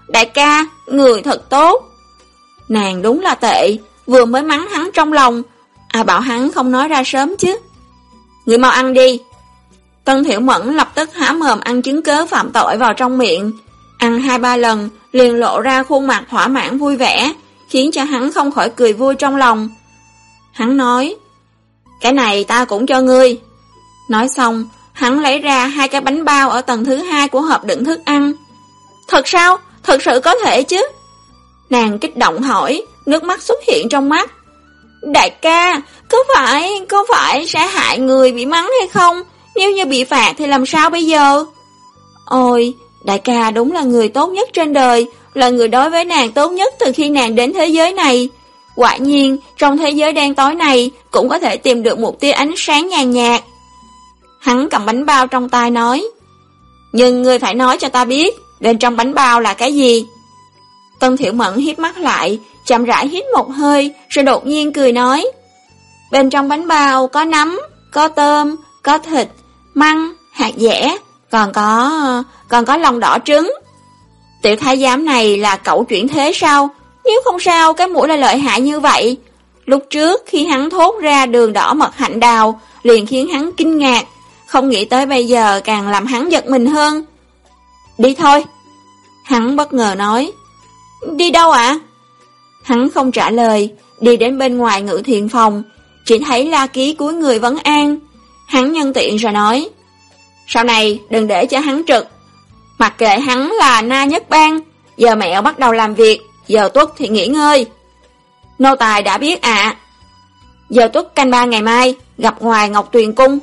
Đại ca, người thật tốt. Nàng đúng là tệ, vừa mới mắng hắn trong lòng, à bảo hắn không nói ra sớm chứ. Người mau ăn đi. Tân thiểu Mẫn lập tức há mồm ăn chứng cớ phạm tội vào trong miệng. Ăn hai ba lần, liền lộ ra khuôn mặt thỏa mãn vui vẻ, khiến cho hắn không khỏi cười vui trong lòng. Hắn nói, cái này ta cũng cho ngươi. Nói xong, hắn lấy ra hai cái bánh bao ở tầng thứ hai của hộp đựng thức ăn. Thật sao? Thật sự có thể chứ? Nàng kích động hỏi, nước mắt xuất hiện trong mắt. Đại ca, có phải, có phải sẽ hại người bị mắng hay không? Nếu như bị phạt thì làm sao bây giờ? Ôi, đại ca đúng là người tốt nhất trên đời, là người đối với nàng tốt nhất từ khi nàng đến thế giới này. Quả nhiên, trong thế giới đen tối này cũng có thể tìm được một tia ánh sáng nhàn nhạt. Hắn cầm bánh bao trong tay nói. Nhưng ngươi phải nói cho ta biết, bên trong bánh bao là cái gì? Tân Thiệu Mẫn hít mắt lại, chậm rãi hít một hơi, rồi đột nhiên cười nói. Bên trong bánh bao có nấm, có tôm, có thịt, măng, hạt dẻ, còn có... còn có lòng đỏ trứng. Tiểu thái giám này là cậu chuyển thế sao? Nếu không sao, cái mũi lại lợi hại như vậy. Lúc trước, khi hắn thốt ra đường đỏ mật hạnh đào, liền khiến hắn kinh ngạc, không nghĩ tới bây giờ càng làm hắn giật mình hơn. Đi thôi. Hắn bất ngờ nói. Đi đâu ạ? Hắn không trả lời, đi đến bên ngoài ngự thiện phòng, chỉ thấy la ký cuối người vấn an. Hắn nhân tiện rồi nói. Sau này đừng để cho hắn trực. Mặc kệ hắn là na nhất bang. giờ mẹ bắt đầu làm việc, giờ tuất thì nghỉ ngơi. Nô tài đã biết ạ. Giờ tuất canh ba ngày mai, gặp ngoài Ngọc Tuyền Cung.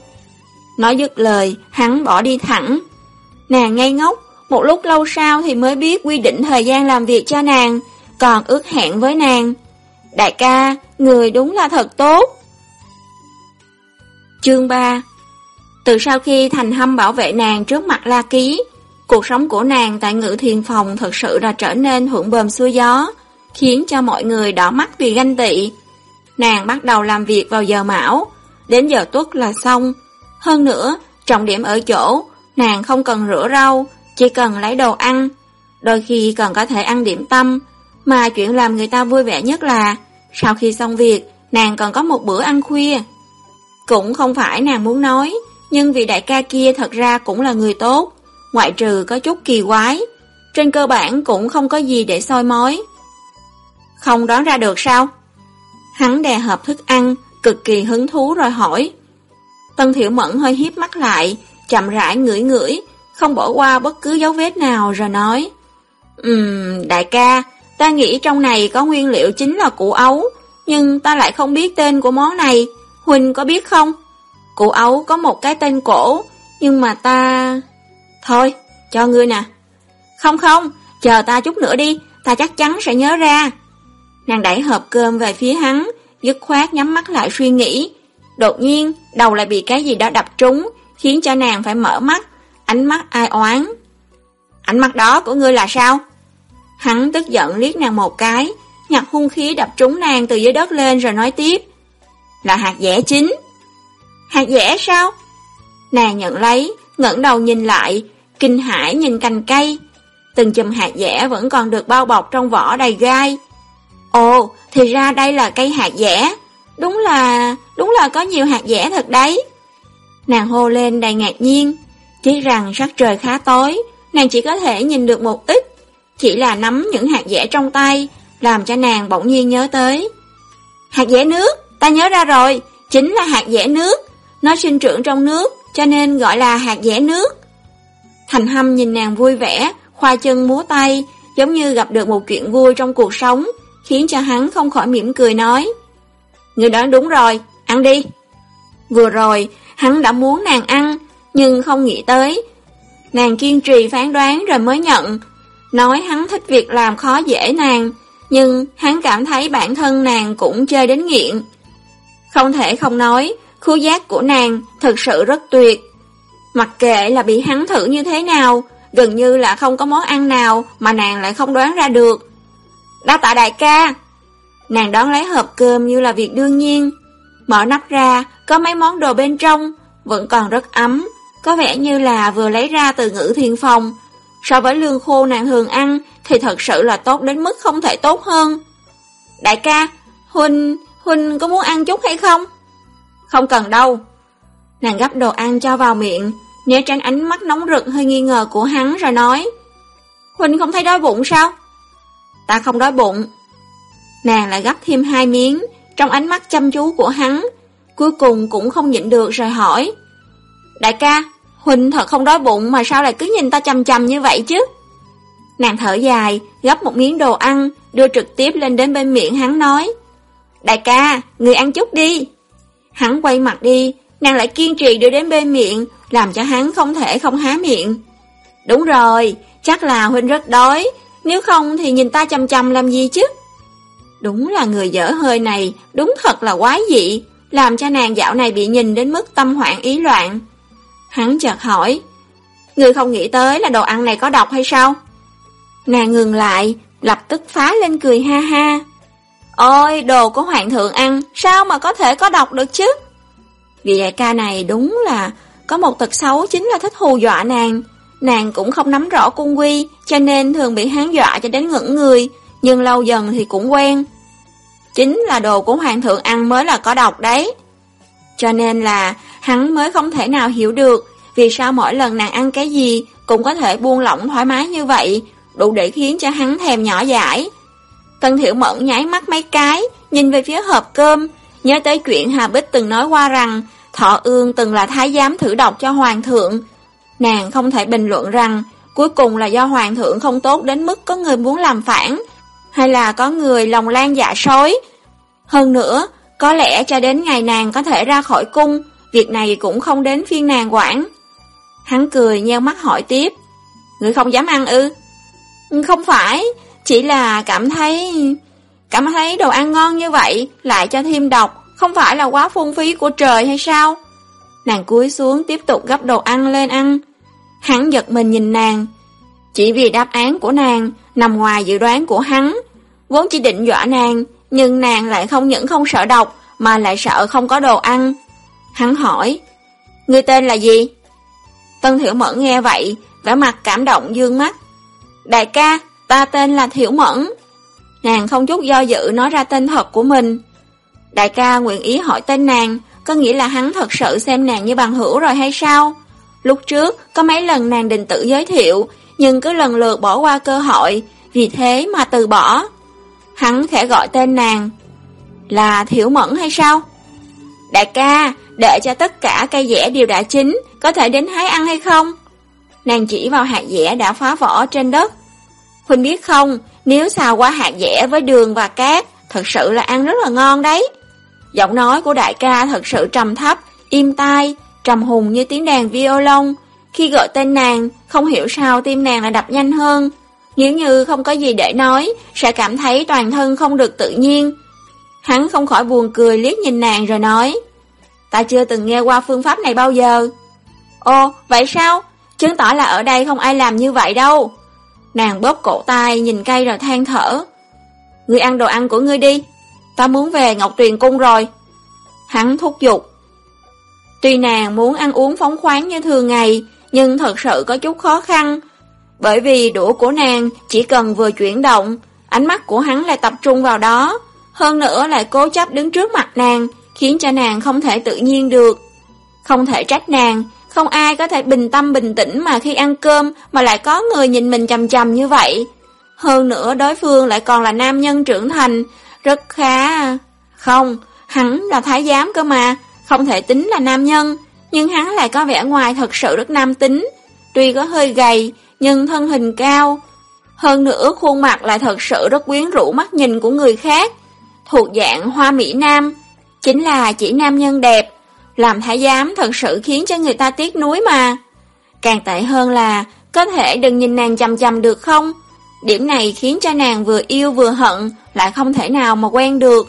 Nói dứt lời, hắn bỏ đi thẳng. Nàng ngây ngốc, một lúc lâu sau thì mới biết quy định thời gian làm việc cho nàng, còn ước hẹn với nàng. Đại ca, người đúng là thật tốt. Chương 3 từ sau khi thành hâm bảo vệ nàng trước mặt La Ký, cuộc sống của nàng tại ngự thiền phòng thật sự là trở nên thuận bờm xuôi gió, khiến cho mọi người đỏ mắt vì ganh tị. Nàng bắt đầu làm việc vào giờ mão, đến giờ tuất là xong. Hơn nữa, trọng điểm ở chỗ, nàng không cần rửa rau, chỉ cần lấy đồ ăn. Đôi khi còn có thể ăn điểm tâm, mà chuyện làm người ta vui vẻ nhất là, sau khi xong việc, nàng còn có một bữa ăn khuya. Cũng không phải nàng muốn nói, nhưng vị đại ca kia thật ra cũng là người tốt, ngoại trừ có chút kỳ quái. Trên cơ bản cũng không có gì để soi mói. Không đoán ra được sao? Hắn đè hợp thức ăn, cực kỳ hứng thú rồi hỏi. Tân thiểu Mẫn hơi hiếp mắt lại, chậm rãi ngửi ngửi, không bỏ qua bất cứ dấu vết nào rồi nói. Ừm, đại ca, ta nghĩ trong này có nguyên liệu chính là củ ấu, nhưng ta lại không biết tên của món này, Huỳnh có biết không? Cụ ấu có một cái tên cổ, nhưng mà ta... Thôi, cho ngươi nè. Không không, chờ ta chút nữa đi, ta chắc chắn sẽ nhớ ra. Nàng đẩy hộp cơm về phía hắn, dứt khoát nhắm mắt lại suy nghĩ. Đột nhiên, đầu lại bị cái gì đó đập trúng, khiến cho nàng phải mở mắt, ánh mắt ai oán. Ánh mắt đó của ngươi là sao? Hắn tức giận liếc nàng một cái, nhặt hung khí đập trúng nàng từ dưới đất lên rồi nói tiếp. Là hạt dẻ chính. Hạt dẻ sao? Nàng nhận lấy, ngẩng đầu nhìn lại, kinh hãi nhìn cành cây. Từng chùm hạt dẻ vẫn còn được bao bọc trong vỏ đầy gai. Ồ, thì ra đây là cây hạt dẻ. Đúng là, đúng là có nhiều hạt dẻ thật đấy. Nàng hô lên đầy ngạc nhiên, chỉ rằng sắc trời khá tối, nàng chỉ có thể nhìn được một ít, chỉ là nắm những hạt dẻ trong tay, làm cho nàng bỗng nhiên nhớ tới. Hạt dẻ nước, ta nhớ ra rồi, chính là hạt dẻ nước, nó sinh trưởng trong nước, cho nên gọi là hạt dẻ nước. Thành Hâm nhìn nàng vui vẻ, khoa chân múa tay, giống như gặp được một chuyện vui trong cuộc sống, khiến cho hắn không khỏi mỉm cười nói. Người đoán đúng rồi, ăn đi. Vừa rồi, hắn đã muốn nàng ăn, nhưng không nghĩ tới. Nàng kiên trì phán đoán rồi mới nhận, nói hắn thích việc làm khó dễ nàng, nhưng hắn cảm thấy bản thân nàng cũng chơi đến nghiện. Không thể không nói, khu giác của nàng thật sự rất tuyệt. Mặc kệ là bị hắn thử như thế nào, gần như là không có món ăn nào mà nàng lại không đoán ra được. Đa tạ đại ca! Nàng đón lấy hộp cơm như là việc đương nhiên. Mở nắp ra, có mấy món đồ bên trong, vẫn còn rất ấm, có vẻ như là vừa lấy ra từ ngữ thiên phòng. So với lương khô nàng thường ăn thì thật sự là tốt đến mức không thể tốt hơn. Đại ca, Huynh, Huynh có muốn ăn chút hay không? Không cần đâu. Nàng gấp đồ ăn cho vào miệng, né tránh ánh mắt nóng rực hơi nghi ngờ của hắn rồi nói. Huynh không thấy đói bụng sao? Ta không đói bụng. Nàng lại gấp thêm hai miếng, trong ánh mắt chăm chú của hắn, cuối cùng cũng không nhịn được rồi hỏi. Đại ca, Huynh thật không đói bụng mà sao lại cứ nhìn ta chầm chầm như vậy chứ? Nàng thở dài, gấp một miếng đồ ăn, đưa trực tiếp lên đến bên miệng hắn nói. Đại ca, người ăn chút đi. Hắn quay mặt đi, nàng lại kiên trì đưa đến bên miệng, làm cho hắn không thể không há miệng. Đúng rồi, chắc là Huynh rất đói, nếu không thì nhìn ta chăm chăm làm gì chứ? Đúng là người dở hơi này, đúng thật là quái dị, làm cho nàng dạo này bị nhìn đến mức tâm hoảng ý loạn. Hắn chợt hỏi, Người không nghĩ tới là đồ ăn này có độc hay sao? Nàng ngừng lại, lập tức phá lên cười ha ha. Ôi, đồ của hoàng thượng ăn, sao mà có thể có độc được chứ? Vị đại ca này đúng là có một tật xấu chính là thích hù dọa nàng. Nàng cũng không nắm rõ cung quy, cho nên thường bị hắn dọa cho đến ngưỡng người, nhưng lâu dần thì cũng quen. Chính là đồ của hoàng thượng ăn mới là có độc đấy. Cho nên là hắn mới không thể nào hiểu được vì sao mỗi lần nàng ăn cái gì cũng có thể buông lỏng thoải mái như vậy, đủ để khiến cho hắn thèm nhỏ dãi. Tần Thiểu Mẫn nháy mắt mấy cái, nhìn về phía hộp cơm, nhớ tới chuyện Hà Bích từng nói qua rằng Thọ Ương từng là thái giám thử độc cho Hoàng thượng. Nàng không thể bình luận rằng cuối cùng là do Hoàng thượng không tốt đến mức có người muốn làm phản, hay là có người lòng lan dạ sói. Hơn nữa, có lẽ cho đến ngày nàng có thể ra khỏi cung, việc này cũng không đến phiên nàng quản. Hắn cười nheo mắt hỏi tiếp, Người không dám ăn ư? Không phải, chỉ là cảm thấy... Cảm thấy đồ ăn ngon như vậy, lại cho thêm độc, không phải là quá phung phí của trời hay sao? Nàng cúi xuống tiếp tục gấp đồ ăn lên ăn. Hắn giật mình nhìn nàng. Chỉ vì đáp án của nàng nằm ngoài dự đoán của hắn. Vốn chỉ định dọa nàng, nhưng nàng lại không những không sợ độc, mà lại sợ không có đồ ăn. Hắn hỏi, Người tên là gì? Tân Thiểu Mẫn nghe vậy, vẻ mặt cảm động dương mắt. Đại ca, ta tên là Thiểu Mẫn. Nàng không chút do dự nói ra tên thật của mình. Đại ca nguyện ý hỏi tên nàng, có nghĩa là hắn thật sự xem nàng như bằng hữu rồi hay sao? Lúc trước, có mấy lần nàng định tự giới thiệu, nhưng cứ lần lượt bỏ qua cơ hội, vì thế mà từ bỏ. Hắn khẽ gọi tên nàng. Là Thiểu Mẫn hay sao? Đại ca, đợi cho tất cả cây dẻ đều đã chín, có thể đến hái ăn hay không? Nàng chỉ vào hạt dẻ đã phá vỏ trên đất. Huynh biết không, nếu xào qua hạt dẻ với đường và cát, thật sự là ăn rất là ngon đấy. Giọng nói của đại ca thật sự trầm thấp, im tai, trầm hùng như tiếng đàn violon. Khi gọi tên nàng, không hiểu sao tim nàng lại đập nhanh hơn. Nếu như không có gì để nói, sẽ cảm thấy toàn thân không được tự nhiên. Hắn không khỏi buồn cười liếc nhìn nàng rồi nói, ta chưa từng nghe qua phương pháp này bao giờ. Ồ, vậy sao? Chứng tỏ là ở đây không ai làm như vậy đâu. Nàng bóp cổ tay nhìn cây rồi than thở. Ngươi ăn đồ ăn của ngươi đi. Ta muốn về Ngọc Tuyền Cung rồi. Hắn thúc giục. Tuy nàng muốn ăn uống phóng khoáng như thường ngày, nhưng thật sự có chút khó khăn. Bởi vì đũa của nàng chỉ cần vừa chuyển động, ánh mắt của hắn lại tập trung vào đó. Hơn nữa lại cố chấp đứng trước mặt nàng, khiến cho nàng không thể tự nhiên được. Không thể trách nàng, không ai có thể bình tâm bình tĩnh mà khi ăn cơm mà lại có người nhìn mình chầm chầm như vậy. Hơn nữa đối phương lại còn là nam nhân trưởng thành, rất khá... À. Không, hắn là thái giám cơ mà, không thể tính là nam nhân, nhưng hắn lại có vẻ ngoài thật sự rất nam tính. Tuy có hơi gầy, nhưng thân hình cao. Hơn nữa khuôn mặt lại thật sự rất quyến rũ mắt nhìn của người khác. Thuộc dạng hoa mỹ nam, chính là chỉ nam nhân đẹp. Làm thái giám thật sự khiến cho người ta tiếc nuối mà. Càng tệ hơn là, có thể đừng nhìn nàng chầm chầm được không? Điểm này khiến cho nàng vừa yêu vừa hận, lại không thể nào mà quen được.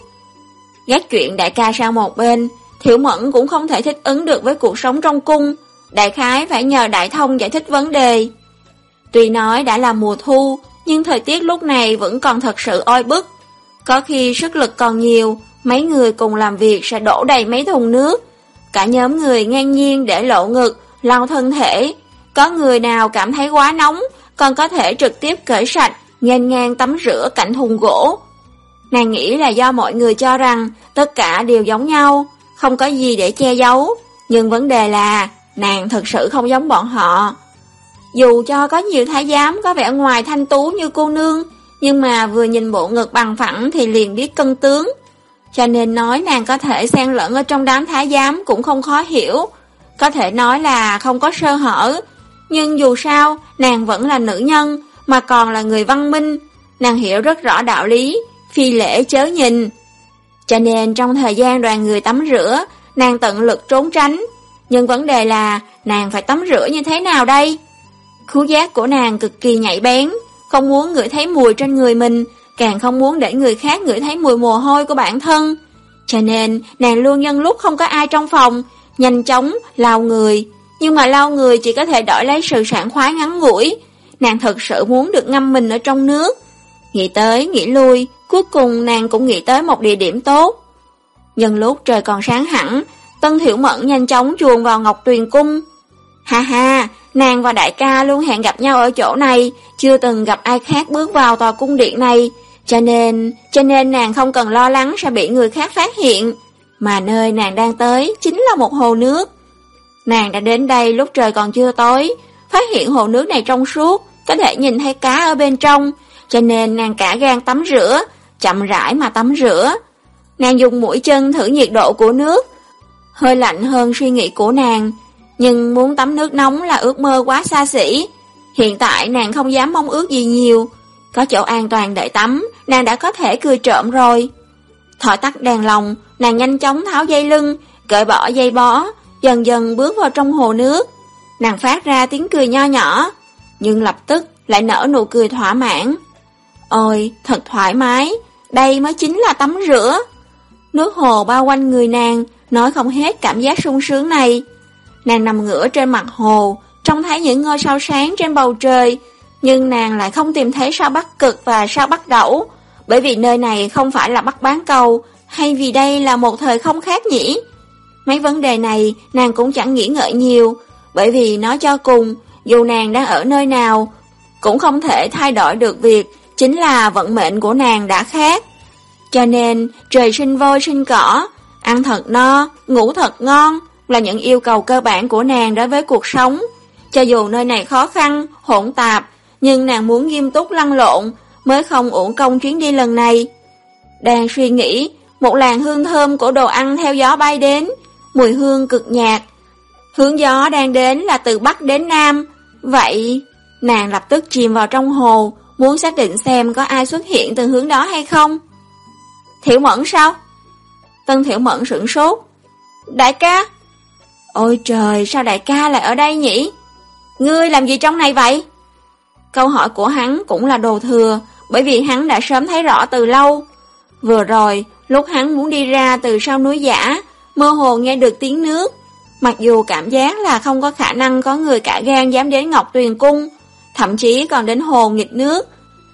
Gác chuyện đại ca sang một bên, Thiểu Mẫn cũng không thể thích ứng được với cuộc sống trong cung. Đại khái phải nhờ Đại Thông giải thích vấn đề. Tuy nói đã là mùa thu, nhưng thời tiết lúc này vẫn còn thật sự oi bức. Có khi sức lực còn nhiều, mấy người cùng làm việc sẽ đổ đầy mấy thùng nước. Cả nhóm người ngang nhiên để lộ ngực, lau thân thể. Có người nào cảm thấy quá nóng, còn có thể trực tiếp cởi sạch, ngang ngang tắm rửa cạnh thùng gỗ. Nàng nghĩ là do mọi người cho rằng tất cả đều giống nhau, không có gì để che giấu. Nhưng vấn đề là nàng thực sự không giống bọn họ. Dù cho có nhiều thái giám có vẻ ngoài thanh tú như cô nương, nhưng mà vừa nhìn bộ ngực bằng phẳng thì liền biết cân tướng. Cho nên nói nàng có thể xen lẫn ở trong đám thái giám cũng không khó hiểu. Có thể nói là không có sơ hở. Nhưng dù sao, nàng vẫn là nữ nhân, mà còn là người văn minh. Nàng hiểu rất rõ đạo lý, phi lễ chớ nhìn. Cho nên trong thời gian đoàn người tắm rửa, nàng tận lực trốn tránh. Nhưng vấn đề là nàng phải tắm rửa như thế nào đây? Khú giác của nàng cực kỳ nhạy bén, không muốn ngửi thấy mùi trên người mình, càng không muốn để người khác ngửi thấy mùi mồ hôi của bản thân. Cho nên, nàng luôn nhân lúc không có ai trong phòng, nhanh chóng lau người. Nhưng mà lau người chỉ có thể đổi lấy sự sảng khoái ngắn ngủi. Nàng thật sự muốn được ngâm mình ở trong nước. Nghĩ tới, nghĩ lui, cuối cùng nàng cũng nghĩ tới một địa điểm tốt. Nhân lúc trời còn sáng hẳn, Tân Thiểu Mẫn nhanh chóng chuồn vào Ngọc Tuyền Cung. Ha ha, nàng và đại ca luôn hẹn gặp nhau ở chỗ này, chưa từng gặp ai khác bước vào tòa cung điện này, cho nên, cho nên nàng không cần lo lắng sẽ bị người khác phát hiện, mà nơi nàng đang tới chính là một hồ nước. Nàng đã đến đây lúc trời còn chưa tối, phát hiện hồ nước này trong suốt, có thể nhìn thấy cá ở bên trong, cho nên nàng cả gan tắm rửa, chậm rãi mà tắm rửa. Nàng dùng mũi chân thử nhiệt độ của nước, hơi lạnh hơn suy nghĩ của nàng, nhưng muốn tắm nước nóng là ước mơ quá xa xỉ. Hiện tại nàng không dám mong ước gì nhiều, có chỗ an toàn để tắm, nàng đã có thể cười trộm rồi. Thổi tắt đèn lồng, nàng nhanh chóng tháo dây lưng, cởi bỏ dây bó, dần dần bước vào trong hồ nước. Nàng phát ra tiếng cười nho nhỏ, nhưng lập tức lại nở nụ cười thỏa mãn. Ôi, thật thoải mái, đây mới chính là tắm rửa. Nước hồ bao quanh người nàng, nói không hết cảm giác sung sướng này. Nàng nằm ngửa trên mặt hồ, trông thấy những ngôi sao sáng trên bầu trời, nhưng nàng lại không tìm thấy sao bắc cực và sao bắc đẩu, bởi vì nơi này không phải là bắc bán cầu, hay vì đây là một thời không khác nhỉ? Mấy vấn đề này nàng cũng chẳng nghĩ ngợi nhiều, bởi vì nói cho cùng, dù nàng đang ở nơi nào, cũng không thể thay đổi được việc chính là vận mệnh của nàng đã khác. Cho nên, trời sinh vôi sinh cỏ, ăn thật no, ngủ thật ngon là những yêu cầu cơ bản của nàng đối với cuộc sống. Cho dù nơi này khó khăn, hỗn tạp, nhưng nàng muốn nghiêm túc lăn lộn mới không uổng công chuyến đi lần này. Đang suy nghĩ, một làn hương thơm của đồ ăn theo gió bay đến, mùi hương cực nhạt. Hướng gió đang đến là từ Bắc đến Nam, vậy nàng lập tức chìm vào trong hồ, muốn xác định xem có ai xuất hiện từ hướng đó hay không. Thiểu Mẫn sao? Tân Thiểu Mẫn sửng sốt. Đại ca? Ôi trời, sao đại ca lại ở đây nhỉ? Ngươi làm gì trong này vậy? Câu hỏi của hắn cũng là đồ thừa, bởi vì hắn đã sớm thấy rõ từ lâu. Vừa rồi, lúc hắn muốn đi ra từ sau núi giả, mơ hồ nghe được tiếng nước. Mặc dù cảm giác là không có khả năng có người cả gan dám đến Ngọc Tuyền Cung, thậm chí còn đến hồ nghịch nước.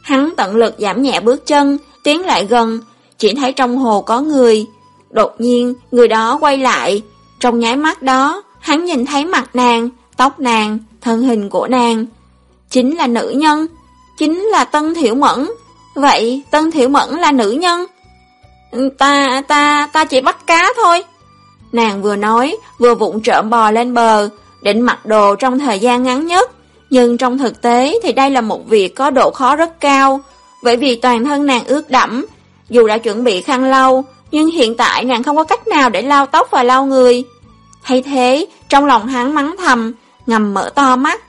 Hắn tận lực giảm nhẹ bước chân, tiến lại gần, chỉ thấy trong hồ có người. Đột nhiên, người đó quay lại. Trong nháy mắt đó, hắn nhìn thấy mặt nàng, tóc nàng, thân hình của nàng. Chính là nữ nhân, chính là Tân Thiểu Mẫn. Vậy Tân Thiểu Mẫn là nữ nhân? Ta, ta, ta chỉ bắt cá thôi. Nàng vừa nói, vừa vụng trộm bò lên bờ, định mặc đồ trong thời gian ngắn nhất, nhưng trong thực tế thì đây là một việc có độ khó rất cao, bởi vì toàn thân nàng ướt đẫm, dù đã chuẩn bị khăn lau, nhưng hiện tại nàng không có cách nào để lau tóc và lau người. Hay thế, trong lòng hắn mắng thầm, ngầm mở to mắt,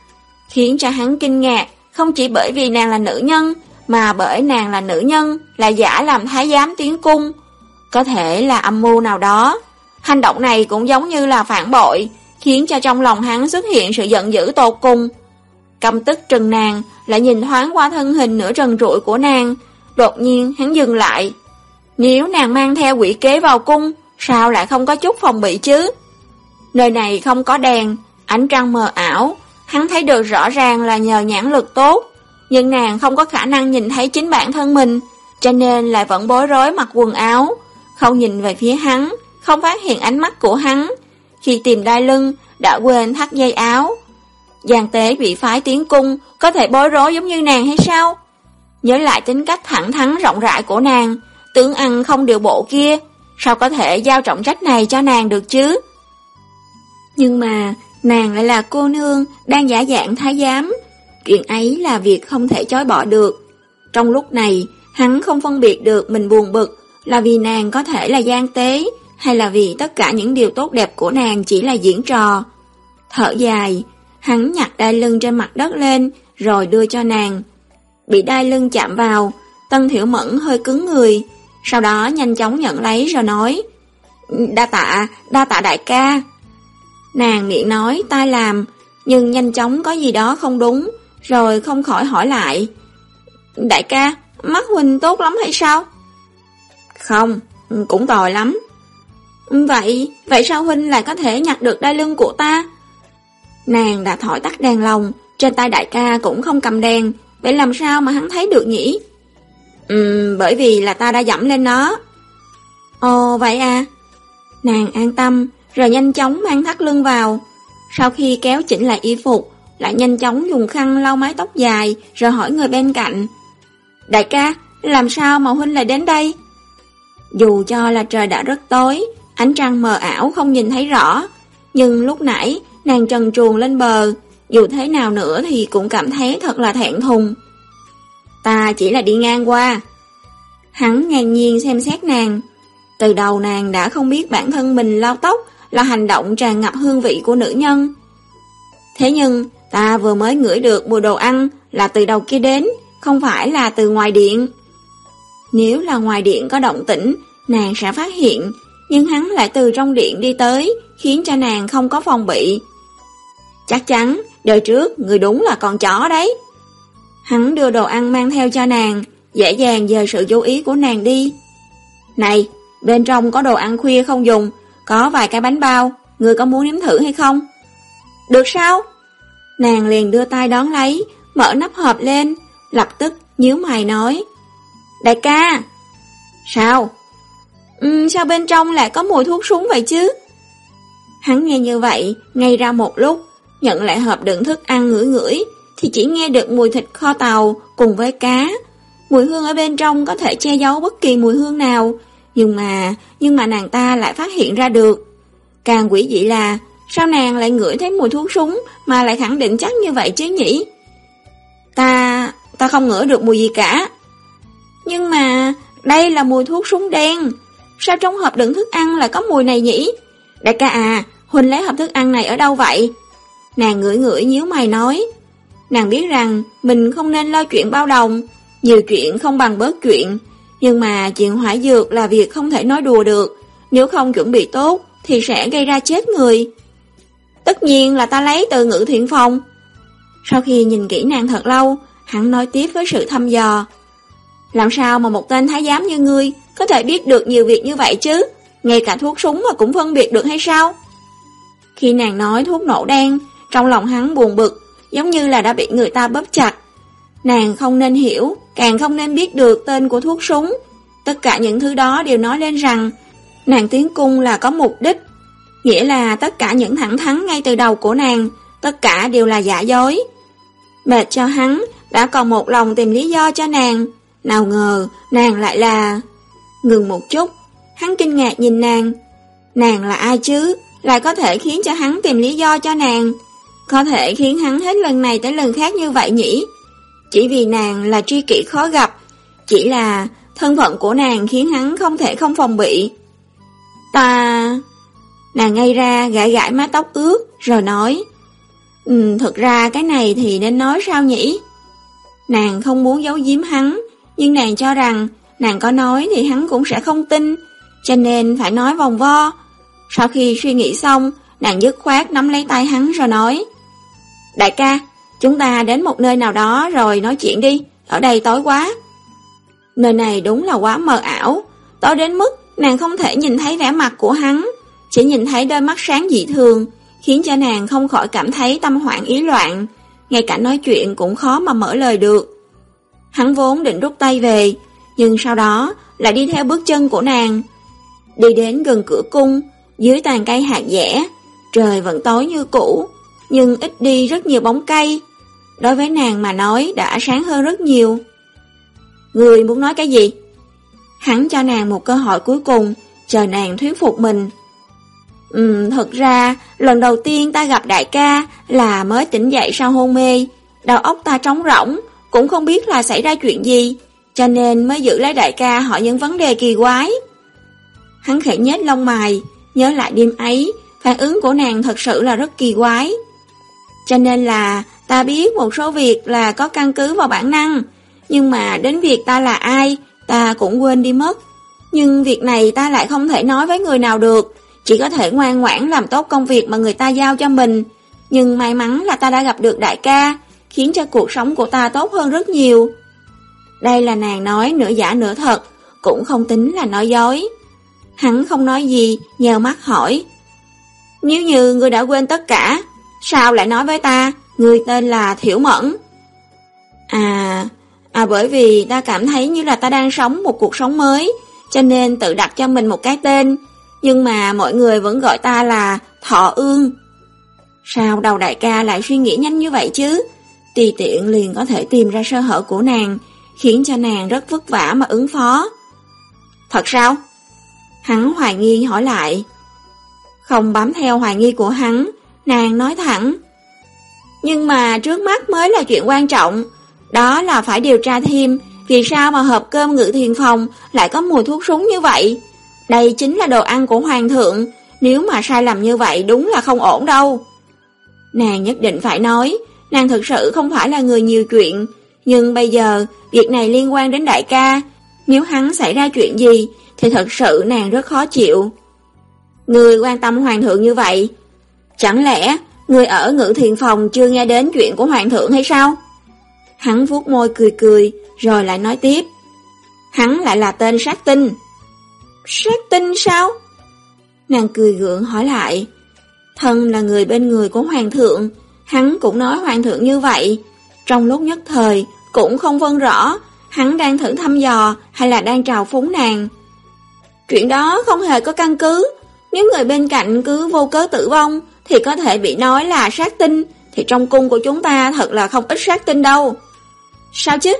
khiến cho hắn kinh ngạc, không chỉ bởi vì nàng là nữ nhân, mà bởi nàng là nữ nhân, là giả làm thái giám tiến cung. Có thể là âm mưu nào đó. Hành động này cũng giống như là phản bội, khiến cho trong lòng hắn xuất hiện sự giận dữ tột cùng. Căm tức trừng nàng, lại nhìn thoáng qua thân hình nửa trần trụi của nàng, đột nhiên hắn dừng lại. Nếu nàng mang theo quỷ kế vào cung, sao lại không có chút phòng bị chứ? Nơi này không có đèn, ánh trăng mờ ảo, hắn thấy được rõ ràng là nhờ nhãn lực tốt, nhưng nàng không có khả năng nhìn thấy chính bản thân mình, cho nên lại vẫn bối rối mặc quần áo, không nhìn về phía hắn, không phát hiện ánh mắt của hắn. Khi tìm đai lưng, đã quên thắt dây áo. Giang tế bị phái tiến cung, có thể bối rối giống như nàng hay sao? Nhớ lại tính cách thẳng thắn rộng rãi của nàng, tướng ăn không điều bộ kia, sao có thể giao trọng trách này cho nàng được chứ? Nhưng mà, nàng lại là cô nương, đang giả dạng thái giám. Chuyện ấy là việc không thể chối bỏ được. Trong lúc này, hắn không phân biệt được mình buồn bực là vì nàng có thể là gian tế, hay là vì tất cả những điều tốt đẹp của nàng chỉ là diễn trò. Thở dài, hắn nhặt đai lưng trên mặt đất lên, rồi đưa cho nàng. Bị đai lưng chạm vào, Tân Thiểu Mẫn hơi cứng người, sau đó nhanh chóng nhận lấy rồi nói, Đa tạ, đa tạ đại ca. Nàng miệng nói tai làm, nhưng nhanh chóng có gì đó không đúng, rồi không khỏi hỏi lại. Đại ca, mắt huynh tốt lắm hay sao? Không, cũng tồi lắm. Vậy, vậy sao huynh lại có thể nhặt được đai lưng của ta? Nàng đã thổi tắt đèn lồng, trên tay đại ca cũng không cầm đèn, vậy làm sao mà hắn thấy được nhỉ? Ừm, bởi vì là ta đã dẫm lên nó. Ồ, vậy à? Nàng an tâm, rồi nhanh chóng mang thắt lưng vào. Sau khi kéo chỉnh lại y phục, lại nhanh chóng dùng khăn lau mái tóc dài, rồi hỏi người bên cạnh. Đại ca, làm sao mà huynh lại đến đây? Dù cho là trời đã rất tối, ánh trăng mờ ảo không nhìn thấy rõ, nhưng lúc nãy nàng trần truồng lên bờ, dù thế nào nữa thì cũng cảm thấy thật là thẹn thùng. Ta chỉ là đi ngang qua. Hắn ngang nhiên xem xét nàng. Từ đầu nàng đã không biết bản thân mình lau tóc là hành động tràn ngập hương vị của nữ nhân. Thế nhưng, ta vừa mới ngửi được mùi đồ ăn là từ đầu kia đến, không phải là từ ngoài điện. Nếu là ngoài điện có động tĩnh, nàng sẽ phát hiện, nhưng hắn lại từ trong điện đi tới, khiến cho nàng không có phòng bị. Chắc chắn, đời trước người đúng là con chó đấy. Hắn đưa đồ ăn mang theo cho nàng, dễ dàng dời sự chú ý của nàng đi. Này, bên trong có đồ ăn khuya không dùng, có vài cái bánh bao, người có muốn nếm thử hay không? Được sao? Nàng liền đưa tay đón lấy, mở nắp hộp lên, lập tức nhíu mày nói. Đại ca! Sao? Ừ, sao bên trong lại có mùi thuốc súng vậy chứ? Hắn nghe như vậy, ngay ra một lúc, nhận lại hộp đựng thức ăn ngửi ngửi, thì chỉ nghe được mùi thịt kho tàu cùng với cá. Mùi hương ở bên trong có thể che giấu bất kỳ mùi hương nào, nhưng mà, nhưng mà nàng ta lại phát hiện ra được. Càng quỷ dị là, sao nàng lại ngửi thấy mùi thuốc súng mà lại khẳng định chắc như vậy chứ nhỉ? Ta, ta không ngửi được mùi gì cả. Nhưng mà, đây là mùi thuốc súng đen. Sao trong hộp đựng thức ăn lại có mùi này nhỉ? Đại ca à, Huỳnh lấy hộp thức ăn này ở đâu vậy? Nàng ngửi ngửi nhíu mày nói. Nàng biết rằng mình không nên lo chuyện bao đồng, nhiều chuyện không bằng bớt chuyện. Nhưng mà chuyện hỏa dược là việc không thể nói đùa được, nếu không chuẩn bị tốt thì sẽ gây ra chết người. Tất nhiên là ta lấy từ ngữ thiện phòng. Sau khi nhìn kỹ nàng thật lâu, hắn nói tiếp với sự thăm dò. Làm sao mà một tên thái giám như ngươi có thể biết được nhiều việc như vậy chứ? Ngay cả thuốc súng mà cũng phân biệt được hay sao? Khi nàng nói thuốc nổ đen, trong lòng hắn buồn bực, giống như là đã bị người ta bóp chặt. Nàng không nên hiểu, càng không nên biết được tên của thuốc súng. Tất cả những thứ đó đều nói lên rằng nàng tiến cung là có mục đích. Nghĩa là tất cả những thẳng thắn ngay từ đầu của nàng, tất cả đều là giả dối. Mệt cho hắn, đã còn một lòng tìm lý do cho nàng. Nào ngờ, nàng lại là... Ngừng một chút, hắn kinh ngạc nhìn nàng. Nàng là ai chứ? lại có thể khiến cho hắn tìm lý do cho nàng. Có thể khiến hắn hết lần này tới lần khác như vậy nhỉ? Chỉ vì nàng là tri kỷ khó gặp, chỉ là thân phận của nàng khiến hắn không thể không phòng bị. Ta... Nàng ngay ra gãi gãi mái tóc ướt rồi nói Ừ, thật ra cái này thì nên nói sao nhỉ? Nàng không muốn giấu giếm hắn Nhưng nàng cho rằng nàng có nói thì hắn cũng sẽ không tin Cho nên phải nói vòng vo Sau khi suy nghĩ xong Nàng dứt khoát nắm lấy tay hắn rồi nói Đại ca Chúng ta đến một nơi nào đó rồi nói chuyện đi Ở đây tối quá Nơi này đúng là quá mờ ảo Tối đến mức nàng không thể nhìn thấy vẻ mặt của hắn chỉ nhìn thấy đôi mắt sáng dị thường, khiến cho nàng không khỏi cảm thấy tâm hoảng ý loạn, ngay cả nói chuyện cũng khó mà mở lời được. Hắn vốn định rút tay về, nhưng sau đó lại đi theo bước chân của nàng. Đi đến gần cửa cung, dưới tàn cây hạt dẻ, trời vẫn tối như cũ, nhưng ít đi rất nhiều bóng cây. Đối với nàng mà nói đã sáng hơn rất nhiều. Người muốn nói cái gì? Hắn cho nàng một cơ hội cuối cùng, chờ nàng thuyết phục mình. Ừ, thật ra, lần đầu tiên ta gặp đại ca là mới tỉnh dậy sau hôn mê. Đầu óc ta trống rỗng, cũng không biết là xảy ra chuyện gì, cho nên mới giữ lấy đại ca hỏi những vấn đề kỳ quái. Hắn khẽ nhếch lông mày, nhớ lại đêm ấy, phản ứng của nàng thật sự là rất kỳ quái. Cho nên là ta biết một số việc là có căn cứ vào bản năng, nhưng mà đến việc ta là ai, ta cũng quên đi mất. Nhưng việc này ta lại không thể nói với người nào được, chỉ có thể ngoan ngoãn làm tốt công việc mà người ta giao cho mình. Nhưng may mắn là ta đã gặp được đại ca, khiến cho cuộc sống của ta tốt hơn rất nhiều. Đây là nàng nói nửa giả nửa thật, cũng không tính là nói dối. Hắn không nói gì, nhờ mắt hỏi. Nếu như ngươi đã quên tất cả, sao lại nói với ta, người tên là Thiểu Mẫn? À, à bởi vì ta cảm thấy như là ta đang sống một cuộc sống mới, cho nên tự đặt cho mình một cái tên, nhưng mà mọi người vẫn gọi ta là Thọ Ương. Sao đầu đại ca lại suy nghĩ nhanh như vậy chứ? Tùy tiện liền có thể tìm ra sơ hở của nàng, khiến cho nàng rất vất vả mà ứng phó. Thật sao? Hắn hoài nghi hỏi lại. Không bám theo hoài nghi của hắn, nàng nói thẳng. Nhưng mà trước mắt mới là chuyện quan trọng, đó là phải điều tra thêm vì sao mà hộp cơm ngự thiền phòng lại có mùi thuốc súng như vậy. Đây chính là đồ ăn của hoàng thượng, nếu mà sai lầm như vậy đúng là không ổn đâu. Nàng nhất định phải nói, nàng thực sự không phải là người nhiều chuyện, nhưng bây giờ việc này liên quan đến đại ca, nếu hắn xảy ra chuyện gì thì thật sự nàng rất khó chịu. Người quan tâm hoàng thượng như vậy, chẳng lẽ người ở ngự thiền phòng chưa nghe đến chuyện của hoàng thượng hay sao? Hắn vuốt môi cười cười, rồi lại nói tiếp. Hắn lại là tên sát tinh. Sát tinh sao? Nàng cười gượng hỏi lại. Thân là người bên người của hoàng thượng, hắn cũng nói hoàng thượng như vậy. Trong lúc nhất thời, cũng không vân rõ, hắn đang thử thăm dò hay là đang trào phúng nàng. Chuyện đó không hề có căn cứ, nếu người bên cạnh cứ vô cớ tử vong, thì có thể bị nói là sát tinh, thì trong cung của chúng ta thật là không ít sát tinh đâu. Sao chứ?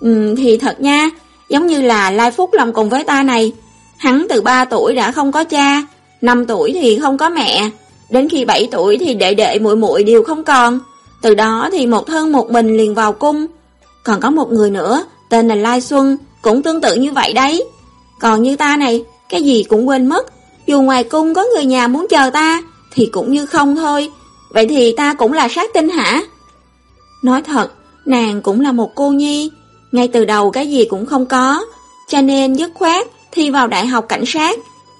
Ừ, thì thật nha, Giống như là Lai Phúc lòng cùng với ta này. Hắn từ 3 tuổi đã không có cha, 5 tuổi thì không có mẹ, đến khi 7 tuổi thì đệ đệ muội muội đều không còn. Từ đó thì một thân một mình liền vào cung. Còn có một người nữa, tên là Lai Xuân, cũng tương tự như vậy đấy. Còn như ta này, cái gì cũng quên mất. Dù ngoài cung có người nhà muốn chờ ta, thì cũng như không thôi. Vậy thì ta cũng là sát tinh hả? Nói thật, nàng cũng là một cô nhi, ngay từ đầu cái gì cũng không có, cho nên dứt khoát thi vào đại học cảnh sát.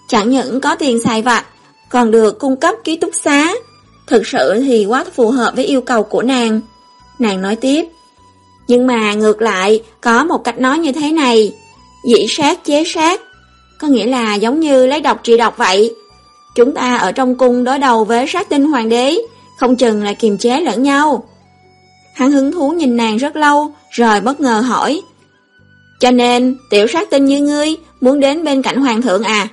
Chẳng những có tiền xài vặt, còn được cung cấp ký túc xá. Thực sự thì quá phù hợp với yêu cầu của nàng. Nàng nói tiếp. Nhưng mà ngược lại, có một cách nói như thế này. Dĩ sát chế sát. Có nghĩa là giống như lấy độc trị độc vậy. Chúng ta ở trong cung đối đầu với sát tinh hoàng đế, không chừng là kiềm chế lẫn nhau. Hắn hứng thú nhìn nàng rất lâu, rồi bất ngờ hỏi. Cho nên, tiểu sát tinh như ngươi, muốn đến bên cạnh hoàng thượng à?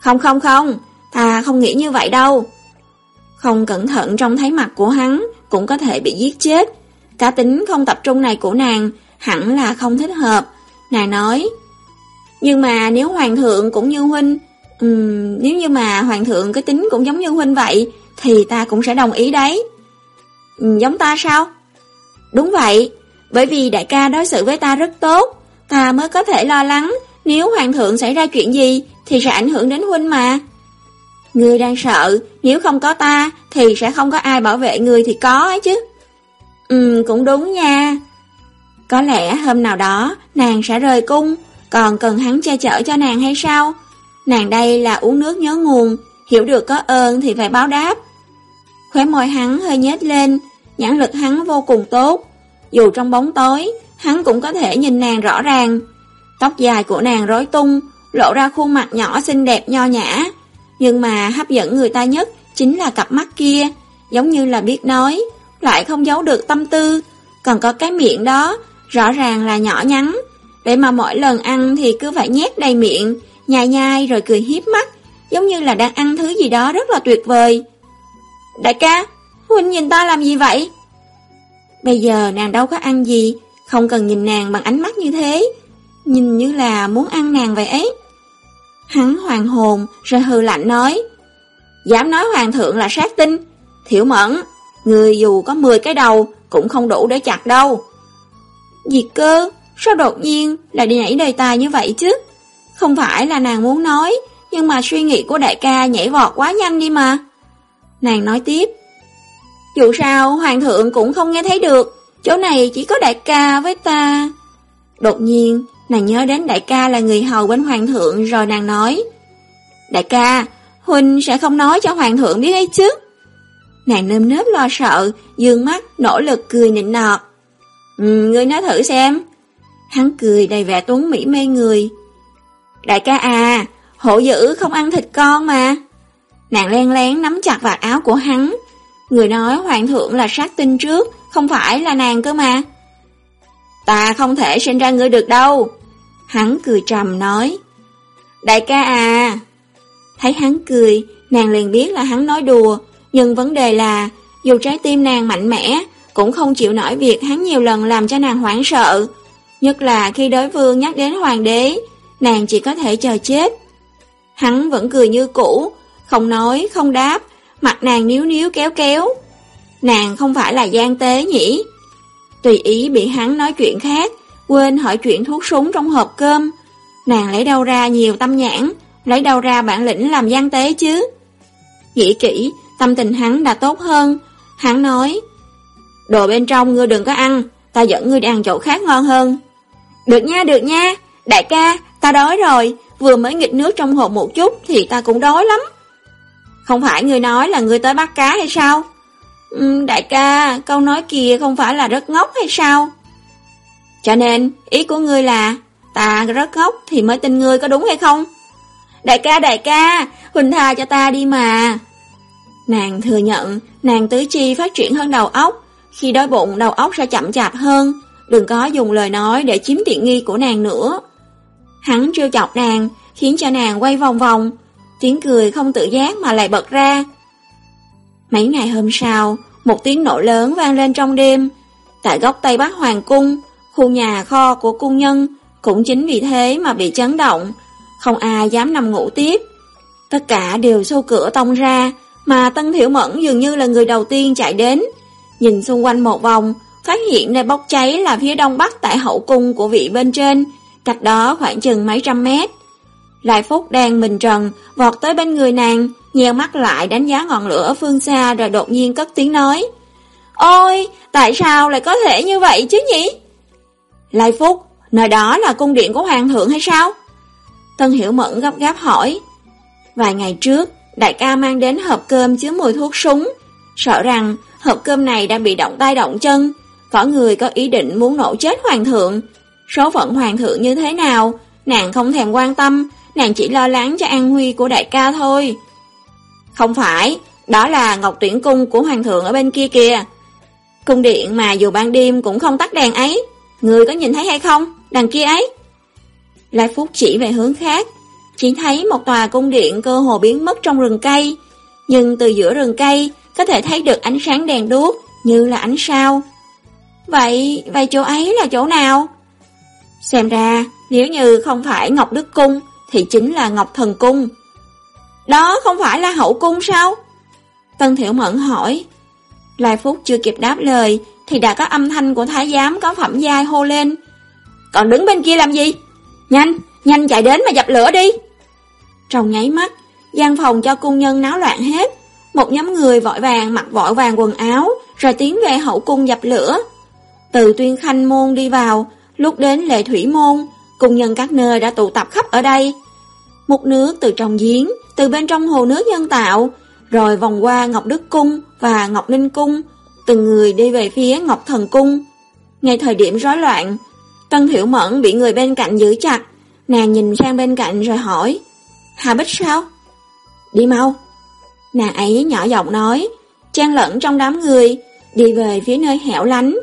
Không không không, ta không nghĩ như vậy đâu. Không cẩn thận trong thấy mặt của hắn, cũng có thể bị giết chết. Cá tính không tập trung này của nàng, hẳn là không thích hợp. Nàng nói, nhưng mà nếu hoàng thượng cũng như huynh, Ừm, nếu như mà hoàng thượng cái tính cũng giống như huynh vậy, thì ta cũng sẽ đồng ý đấy. Ừ, giống ta sao? Đúng vậy, bởi vì đại ca đối xử với ta rất tốt, ta mới có thể lo lắng nếu hoàng thượng xảy ra chuyện gì thì sẽ ảnh hưởng đến huynh mà. Ngươi đang sợ, nếu không có ta thì sẽ không có ai bảo vệ ngươi thì có ấy chứ. Ừ, cũng đúng nha. Có lẽ hôm nào đó nàng sẽ rời cung, còn cần hắn che chở cho nàng hay sao? Nàng đây là uống nước nhớ nguồn, hiểu được có ơn thì phải báo đáp. Khóe môi hắn hơi nhếch lên, nhãn lực hắn vô cùng tốt. Dù trong bóng tối, hắn cũng có thể nhìn nàng rõ ràng. Tóc dài của nàng rối tung, lộ ra khuôn mặt nhỏ xinh đẹp nho nhã. Nhưng mà hấp dẫn người ta nhất chính là cặp mắt kia, giống như là biết nói, lại không giấu được tâm tư. Còn có cái miệng đó, rõ ràng là nhỏ nhắn. để mà mỗi lần ăn thì cứ phải nhét đầy miệng, nhai nhai rồi cười hiếp mắt, giống như là đang ăn thứ gì đó rất là tuyệt vời. Đại ca, Huynh nhìn ta làm gì vậy? Bây giờ nàng đâu có ăn gì, không cần nhìn nàng bằng ánh mắt như thế, nhìn như là muốn ăn nàng vậy ấy. Hắn hoàng hồn rồi hư lạnh nói, dám nói hoàng thượng là sát tinh, thiểu mẫn, người dù có 10 cái đầu cũng không đủ để chặt đâu. Gì cơ, sao đột nhiên lại đi nhảy đề tài như vậy chứ? Không phải là nàng muốn nói, nhưng mà suy nghĩ của đại ca nhảy vọt quá nhanh đi mà. Nàng nói tiếp, dù sao hoàng thượng cũng không nghe thấy được, chỗ này chỉ có đại ca với ta. Đột nhiên, nàng nhớ đến đại ca là người hầu bên hoàng thượng rồi nàng nói, Đại ca, Huynh sẽ không nói cho hoàng thượng biết ấy chứ. Nàng nơm nớp lo sợ, dương mắt, nỗ lực cười nịnh nọt. Ừ, ngươi nói thử xem. Hắn cười đầy vẻ tuấn mỹ mê người. Đại ca à, hổ dữ không ăn thịt con mà. Nàng len lén nắm chặt vạt áo của hắn. Người nói hoàng thượng là sát tinh trước, không phải là nàng cơ mà. Ta không thể sinh ra ngươi được đâu. Hắn cười trầm nói. Đại ca à. Thấy hắn cười, nàng liền biết là hắn nói đùa, nhưng vấn đề là, dù trái tim nàng mạnh mẽ, cũng không chịu nổi việc hắn nhiều lần làm cho nàng hoảng sợ. Nhất là khi đối vương nhắc đến hoàng đế, nàng chỉ có thể chờ chết. Hắn vẫn cười như cũ, không nói, không đáp, mặt nàng níu níu kéo kéo. Nàng không phải là gian tế nhỉ? Tùy ý bị hắn nói chuyện khác, quên hỏi chuyện thuốc súng trong hộp cơm. Nàng lấy đâu ra nhiều tâm nhãn, lấy đâu ra bản lĩnh làm gian tế chứ? Nghĩ kỹ, tâm tình hắn đã tốt hơn. Hắn nói, đồ bên trong ngươi đừng có ăn, ta dẫn ngươi đi ăn chỗ khác ngon hơn. Được nha, được nha, đại ca, ta đói rồi, vừa mới nghịch nước trong hộp một chút thì ta cũng đói lắm. Không phải người nói là người tới bắt cá hay sao? Ừ, đại ca, câu nói kia không phải là rất ngốc hay sao? Cho nên, ý của ngươi là, ta rất ngốc thì mới tin ngươi có đúng hay không? Đại ca, đại ca, Huỳnh tha cho ta đi mà. Nàng thừa nhận, nàng tứ chi phát triển hơn đầu óc, khi đói bụng đầu óc sẽ chậm chạp hơn, đừng có dùng lời nói để chiếm tiện nghi của nàng nữa. Hắn trêu chọc nàng, khiến cho nàng quay vòng vòng, tiếng cười không tự giác mà lại bật ra. Mấy ngày hôm sau, một tiếng nổ lớn vang lên trong đêm, tại góc Tây Bắc Hoàng Cung, khu nhà kho của cung nhân, cũng chính vì thế mà bị chấn động, không ai dám nằm ngủ tiếp. Tất cả đều xô cửa tông ra, mà Tân Thiểu Mẫn dường như là người đầu tiên chạy đến. Nhìn xung quanh một vòng, phát hiện nơi bốc cháy là phía đông bắc tại hậu cung của vị bên trên, cách đó khoảng chừng mấy trăm mét. Lại Phúc đang mình trần, vọt tới bên người nàng, nheo mắt lại đánh giá ngọn lửa ở phương xa rồi đột nhiên cất tiếng nói. Ôi, tại sao lại có thể như vậy chứ nhỉ? Lai Phúc, nơi đó là cung điện của Hoàng thượng hay sao? Tân Hiểu Mẫn gấp gáp hỏi. Vài ngày trước, đại ca mang đến hộp cơm chứa mùi thuốc súng, sợ rằng hộp cơm này đang bị động tay động chân, có người có ý định muốn nổ chết hoàng thượng. Số phận hoàng thượng như thế nào, nàng không thèm quan tâm, nàng chỉ lo lắng cho an huy của đại ca thôi. Không phải, đó là ngọc tuyển cung của hoàng thượng ở bên kia kìa. Cung điện mà dù ban đêm cũng không tắt đèn ấy, người có nhìn thấy hay không, đằng kia ấy. Lai Phúc chỉ về hướng khác, chỉ thấy một tòa cung điện cơ hồ biến mất trong rừng cây, nhưng từ giữa rừng cây có thể thấy được ánh sáng đèn đuốc như là ánh sao. Vậy, vậy chỗ ấy là chỗ nào? Xem ra, nếu như không phải Ngọc Đức Cung, thì chính là Ngọc Thần Cung. Đó không phải là hậu cung sao? Tân Thiểu Mẫn hỏi. Lai Phúc chưa kịp đáp lời, thì đã có âm thanh của thái giám có phẩm giai hô lên. Còn đứng bên kia làm gì? Nhanh, nhanh chạy đến mà dập lửa đi. Trong nháy mắt, gian phòng cho cung nhân náo loạn hết. Một nhóm người vội vàng mặc vội vàng quần áo, rồi tiến về hậu cung dập lửa. Từ tuyên khanh môn đi vào, lúc đến lệ thủy môn, cung nhân các nơi đã tụ tập khắp ở đây. Một nước từ trong giếng, từ bên trong hồ nước nhân tạo, rồi vòng qua Ngọc Đức Cung và Ngọc Ninh Cung, từng người đi về phía Ngọc Thần Cung. Ngay thời điểm rối loạn, Tân Thiểu Mẫn bị người bên cạnh giữ chặt, nàng nhìn sang bên cạnh rồi hỏi, Hà Bích sao? Đi mau. Nàng ấy nhỏ giọng nói, trang lẫn trong đám người, đi về phía nơi hẻo lánh.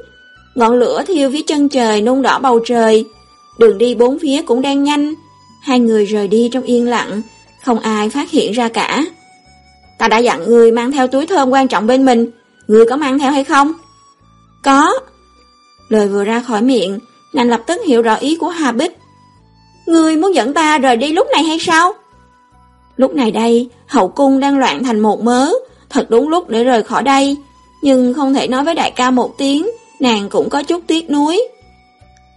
Ngọn lửa thiêu phía chân trời nung đỏ bầu trời, đường đi bốn phía cũng đang nhanh. Hai người rời đi trong yên lặng, không ai phát hiện ra cả. Ta đã dặn người mang theo túi thơm quan trọng bên mình, người có mang theo hay không? Có. Lời vừa ra khỏi miệng, nàng lập tức hiểu rõ ý của Hà Bích. Người muốn dẫn ta rời đi lúc này hay sao? Lúc này đây, hậu cung đang loạn thành một mớ, thật đúng lúc để rời khỏi đây, nhưng không thể nói với đại ca một tiếng, nàng cũng có chút tiếc nuối.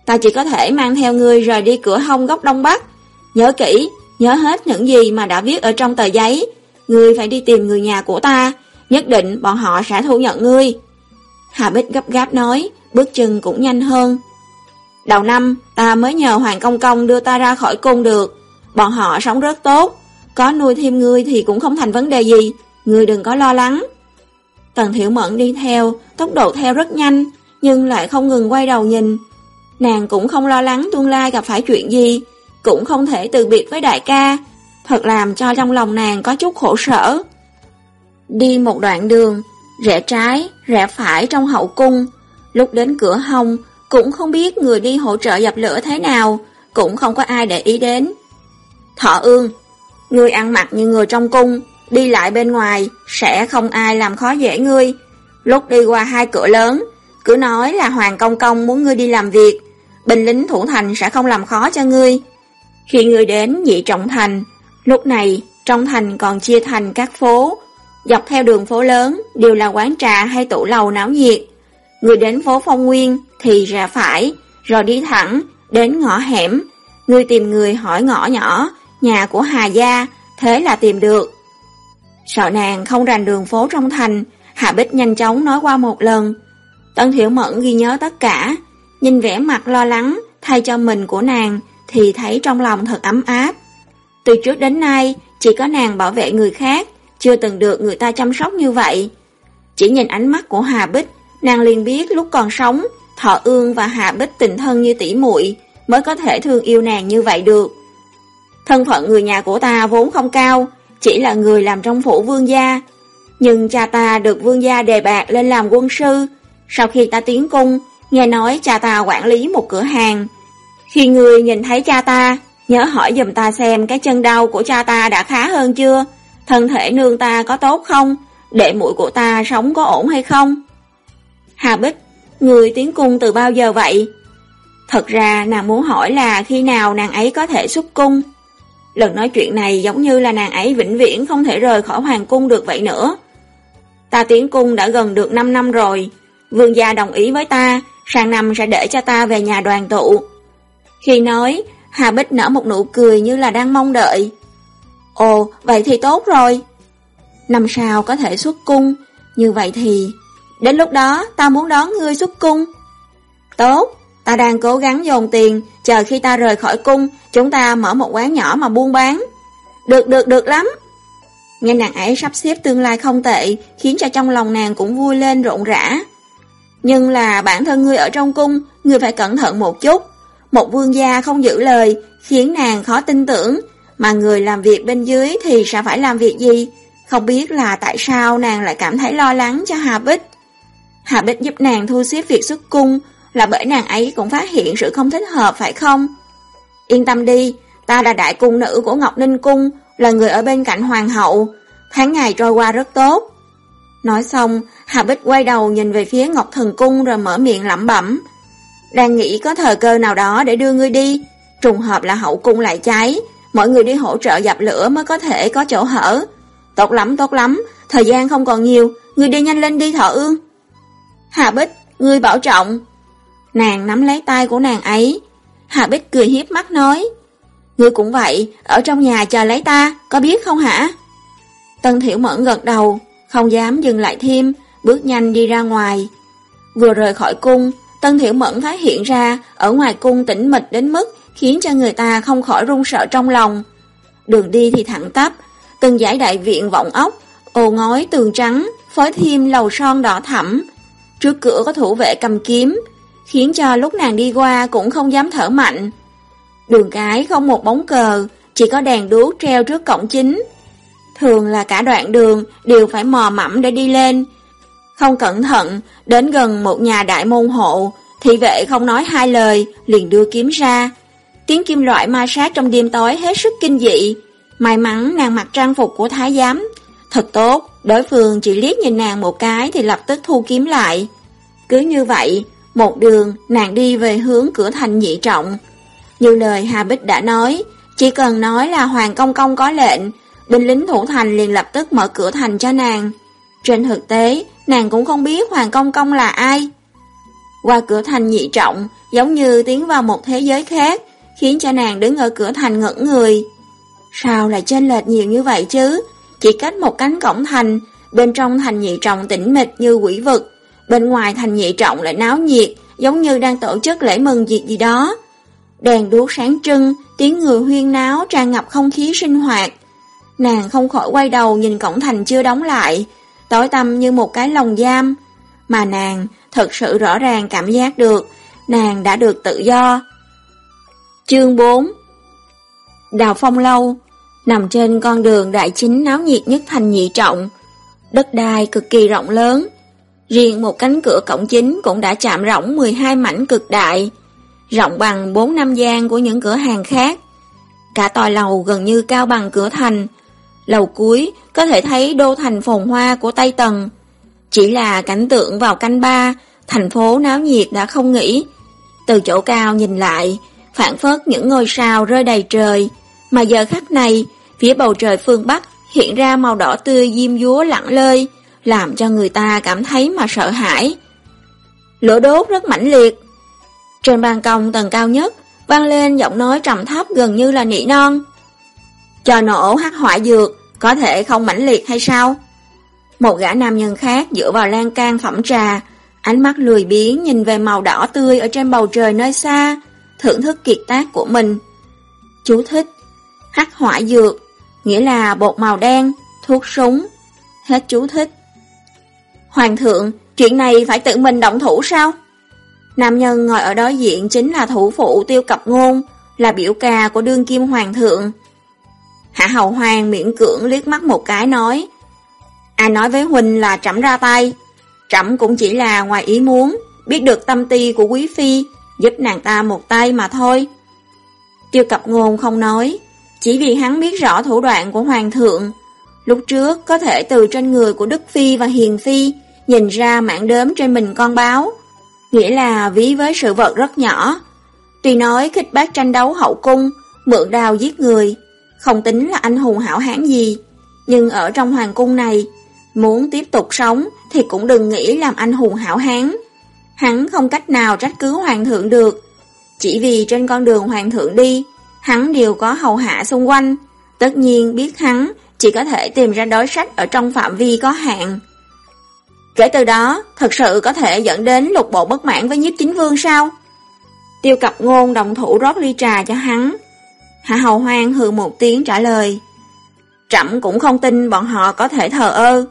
Ta chỉ có thể mang theo ngươi rời đi cửa hông góc đông bắc. Nhớ kỹ, nhớ hết những gì mà đã viết ở trong tờ giấy. Ngươi phải đi tìm người nhà của ta, nhất định bọn họ sẽ thu nhận ngươi. Hà Bích gấp gáp nói, bước chân cũng nhanh hơn. Đầu năm, ta mới nhờ Hoàng Công Công đưa ta ra khỏi cung được. Bọn họ sống rất tốt, có nuôi thêm ngươi thì cũng không thành vấn đề gì, ngươi đừng có lo lắng. Tần Thiểu Mẫn đi theo, tốc độ theo rất nhanh, nhưng lại không ngừng quay đầu nhìn. Nàng cũng không lo lắng tương lai gặp phải chuyện gì, cũng không thể từ biệt với đại ca, thật làm cho trong lòng nàng có chút khổ sở. Đi một đoạn đường, rẽ trái, rẽ phải trong hậu cung, lúc đến cửa hông, cũng không biết người đi hỗ trợ dập lửa thế nào, cũng không có ai để ý đến. Thọ ương, người ăn mặc như người trong cung, đi lại bên ngoài, sẽ không ai làm khó dễ ngươi. Lúc đi qua hai cửa lớn, cứ nói là Hoàng Công Công muốn ngươi đi làm việc, binh lính thủ thành sẽ không làm khó cho ngươi. Khi ngươi đến nhị trọng thành, lúc này trong thành còn chia thành các phố, dọc theo đường phố lớn đều là quán trà hay tủ lầu náo nhiệt. Người đến phố Phong Nguyên thì ra phải, rồi đi thẳng đến ngõ hẻm. Người tìm người hỏi ngõ nhỏ, nhà của Hà Gia, thế là tìm được. Sợ nàng không rành đường phố trong thành, Hạ Bích nhanh chóng nói qua một lần tần Thiểu Mẫn ghi nhớ tất cả, nhìn vẻ mặt lo lắng thay cho mình của nàng thì thấy trong lòng thật ấm áp. Từ trước đến nay, chỉ có nàng bảo vệ người khác, chưa từng được người ta chăm sóc như vậy. Chỉ nhìn ánh mắt của Hà Bích, nàng liền biết lúc còn sống, Thọ Ương và Hà Bích tình thân như tỷ muội mới có thể thương yêu nàng như vậy được. Thân phận người nhà của ta vốn không cao, chỉ là người làm trong phủ vương gia. Nhưng cha ta được vương gia đề bạc lên làm quân sư. Sau khi ta tiến cung, nghe nói cha ta quản lý một cửa hàng. Khi người nhìn thấy cha ta, nhớ hỏi dùm ta xem cái chân đau của cha ta đã khá hơn chưa? Thân thể nương ta có tốt không? Đệ muội của ta sống có ổn hay không? Hà Bích, người tiến cung từ bao giờ vậy? Thật ra nàng muốn hỏi là khi nào nàng ấy có thể xuất cung. Lần nói chuyện này giống như là nàng ấy vĩnh viễn không thể rời khỏi hoàng cung được vậy nữa. Ta tiến cung đã gần được 5 năm rồi. Vương gia đồng ý với ta, sang năm sẽ để cho ta về nhà đoàn tụ. Khi nói, Hà Bích nở một nụ cười như là đang mong đợi. Ồ, vậy thì tốt rồi. Năm sau có thể xuất cung, như vậy thì... Đến lúc đó, ta muốn đón ngươi xuất cung. Tốt, ta đang cố gắng dồn tiền, chờ khi ta rời khỏi cung, chúng ta mở một quán nhỏ mà buôn bán. Được, được, được lắm. Nghe nàng ấy sắp xếp tương lai không tệ, khiến cho trong lòng nàng cũng vui lên rộn rã. Nhưng là bản thân ngươi ở trong cung, ngươi phải cẩn thận một chút. Một vương gia không giữ lời, khiến nàng khó tin tưởng, mà người làm việc bên dưới thì sẽ phải làm việc gì? Không biết là tại sao nàng lại cảm thấy lo lắng cho Hà Bích. Hà Bích giúp nàng thu xếp việc xuất cung là bởi nàng ấy cũng phát hiện sự không thích hợp phải không? Yên tâm đi, ta là đại cung nữ của Ngọc Ninh Cung, là người ở bên cạnh hoàng hậu. Tháng ngày trôi qua rất tốt. Nói xong, Hà Bích quay đầu nhìn về phía Ngọc Thần Cung rồi mở miệng lẩm bẩm. Đang nghĩ có thời cơ nào đó để đưa ngươi đi. Trùng hợp là hậu cung lại cháy, mọi người đi hỗ trợ dập lửa mới có thể có chỗ hở. Tốt lắm, tốt lắm, thời gian không còn nhiều, người đi nhanh lên đi thọ ương. Hà Bích, người bảo trọng. Nàng nắm lấy tay của nàng ấy. Hà Bích cười hiếp mắt nói. Ngươi cũng vậy, ở trong nhà chờ lấy ta, có biết không hả? Tân Thiểu Mẫn gật đầu, không dám dừng lại thêm, bước nhanh đi ra ngoài. Vừa rời khỏi cung, Tân Thiểu Mẫn phát hiện ra ở ngoài cung tĩnh mịch đến mức khiến cho người ta không khỏi run sợ trong lòng. Đường đi thì thẳng tắp, từng giải đại viện vọng ốc, ồ ngói tường trắng, phối thêm lầu son đỏ thẳm. Trước cửa có thủ vệ cầm kiếm, khiến cho lúc nàng đi qua cũng không dám thở mạnh. Đường cái không một bóng cờ, chỉ có đèn đuốc treo trước cổng chính. Thường là cả đoạn đường đều phải mò mẫm để đi lên. Không cẩn thận, đến gần một nhà đại môn hộ, thị vệ không nói hai lời, liền đưa kiếm ra. Tiếng kim loại ma sát trong đêm tối hết sức kinh dị. May mắn nàng mặc trang phục của thái giám. Thật tốt, đối phương chỉ liếc nhìn nàng một cái thì lập tức thu kiếm lại. Cứ như vậy, một đường nàng đi về hướng cửa thành nhị trọng. Như lời Hà Bích đã nói, chỉ cần nói là Hoàng Công Công có lệnh, binh lính thủ thành liền lập tức mở cửa thành cho nàng. Trên thực tế, nàng cũng không biết Hoàng Công Công là ai. Qua cửa thành nhị trọng, giống như tiến vào một thế giới khác, khiến cho nàng đứng ở cửa thành ngẩn người. Sao lại chênh lệch nhiều như vậy chứ? Chỉ cách một cánh cổng thành, bên trong thành nhị trọng tĩnh mịch như quỷ vực, bên ngoài thành nhị trọng lại náo nhiệt, giống như đang tổ chức lễ mừng việc gì đó. Đèn đuốc sáng trưng, tiếng người huyên náo tràn ngập không khí sinh hoạt. Nàng không khỏi quay đầu nhìn cổng thành chưa đóng lại, tối tăm như một cái lồng giam. Mà nàng thật sự rõ ràng cảm giác được, nàng đã được tự do. Chương 4 Đào Phong Lâu Nằm trên con đường đại chính náo nhiệt nhất thành nhị trọng, đất đai cực kỳ rộng lớn. Riêng một cánh cửa cổng chính cũng đã chạm rỗng 12 mảnh cực đại, rộng bằng 4 năm gian của những cửa hàng khác. Cả tòa lầu gần như cao bằng cửa thành. Lầu cuối có thể thấy đô thành phồn hoa của Tây Tần. Chỉ là cảnh tượng vào canh ba, thành phố náo nhiệt đã không nghỉ. Từ chỗ cao nhìn lại, phản phất những ngôi sao rơi đầy trời, mà giờ khắc này, phía bầu trời phương Bắc hiện ra màu đỏ tươi diêm dúa lặng lơi, làm cho người ta cảm thấy mà sợ hãi. Lửa đốt rất mãnh liệt. Trên ban công tầng cao nhất, vang lên giọng nói trầm thấp gần như là nỉ non. Cho nổ hắc hỏa dược, có thể không mãnh liệt hay sao? Một gã nam nhân khác dựa vào lan can phẩm trà, ánh mắt lười biếng nhìn về màu đỏ tươi ở trên bầu trời nơi xa, thưởng thức kiệt tác của mình. Chú thích Hắc hỏa dược, nghĩa là bột màu đen, thuốc súng. Hết chú thích. Hoàng thượng, chuyện này phải tự mình động thủ sao? Nam nhân ngồi ở đối diện chính là thủ phụ tiêu cập ngôn, là biểu ca của đương kim hoàng thượng. Hạ hầu hoàng miễn cưỡng liếc mắt một cái nói, Ai nói với Huynh là trẫm ra tay, trẫm cũng chỉ là ngoài ý muốn, biết được tâm ti của quý phi, giúp nàng ta một tay mà thôi. Tiêu cập ngôn không nói, chỉ vì hắn biết rõ thủ đoạn của hoàng thượng. Lúc trước có thể từ trên người của Đức Phi và Hiền Phi nhìn ra mảng đếm trên mình con báo, nghĩa là ví với sự vật rất nhỏ. Tuy nói khích bác tranh đấu hậu cung, mượn đào giết người, không tính là anh hùng hảo hán gì, nhưng ở trong hoàng cung này, muốn tiếp tục sống thì cũng đừng nghĩ làm anh hùng hảo hán. Hắn không cách nào trách cứ hoàng thượng được, chỉ vì trên con đường hoàng thượng đi, hắn đều có hầu hạ xung quanh, tất nhiên biết hắn chỉ có thể tìm ra đối sách ở trong phạm vi có hạn. Kể từ đó, thật sự có thể dẫn đến lục bộ bất mãn với nhiếp chính vương sao? Tiêu cập ngôn đồng thủ rót ly trà cho hắn. Hạ hầu hoang hừ một tiếng trả lời. Trẫm cũng không tin bọn họ có thể thờ ơ.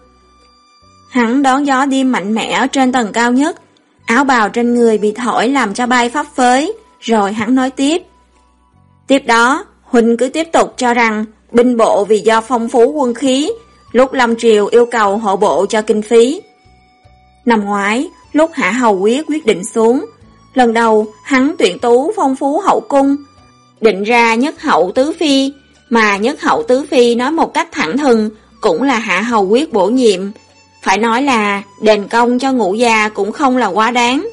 Hắn đón gió đi mạnh mẽ trên tầng cao nhất, áo bào trên người bị thổi làm cho bay phấp phới, rồi hắn nói tiếp. Tiếp đó, Huynh cứ tiếp tục cho rằng binh bộ vì do phong phú quân khí, lúc Lâm Triều yêu cầu hộ bộ cho kinh phí. Năm ngoái, lúc Hạ Hầu Quyết quyết định xuống, lần đầu hắn tuyển tú phong phú hậu cung, định ra nhất hậu tứ phi, mà nhất hậu tứ phi nói một cách thẳng thừng cũng là Hạ Hầu Quyết bổ nhiệm. Phải nói là đền công cho ngũ gia cũng không là quá đáng.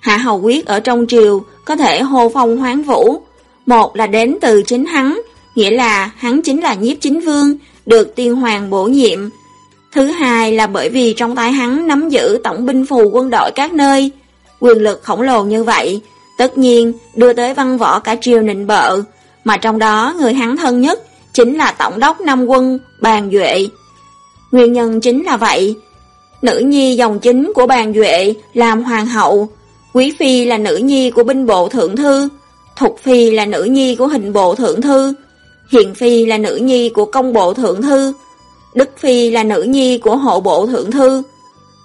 Hạ Hầu Quyết ở trong triều có thể hô phong hoán vũ, một là đến từ chính hắn, nghĩa là hắn chính là nhiếp chính vương, được tiên hoàng bổ nhiệm. Thứ hai là bởi vì trong tay hắn nắm giữ tổng binh phù quân đội các nơi, quyền lực khổng lồ như vậy, tất nhiên đưa tới văn võ cả triều nịnh bợ, mà trong đó người hắn thân nhất chính là tổng đốc nam quân Bàn Duệ. Nguyên nhân chính là vậy, nữ nhi dòng chính của Bàn Duệ làm hoàng hậu, Quý Phi là nữ nhi của binh bộ thượng thư, Thục Phi là nữ nhi của hình bộ thượng thư, Hiền Phi là nữ nhi của công bộ thượng thư, Đức Phi là nữ nhi của hộ bộ thượng thư.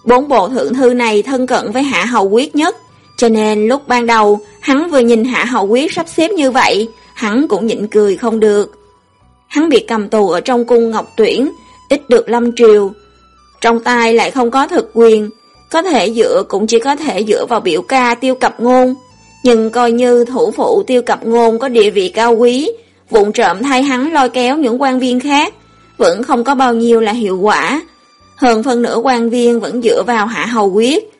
Bốn bộ thượng thư này thân cận với Hạ Hầu Quyết nhất, cho nên lúc ban đầu hắn vừa nhìn Hạ Hầu Quyết sắp xếp như vậy, hắn cũng nhịn cười không được. Hắn bị cầm tù ở trong cung Ngọc Tuyển, ít được lâm triều. Trong tay lại không có thực quyền, có thể dựa cũng chỉ có thể dựa vào biểu ca tiêu cập ngôn. Nhưng coi như thủ phụ tiêu cập ngôn có địa vị cao quý, vụn trộm thay hắn lôi kéo những quan viên khác, vẫn không có bao nhiêu là hiệu quả. Hơn phân nửa quan viên vẫn dựa vào hạ hầu quyết,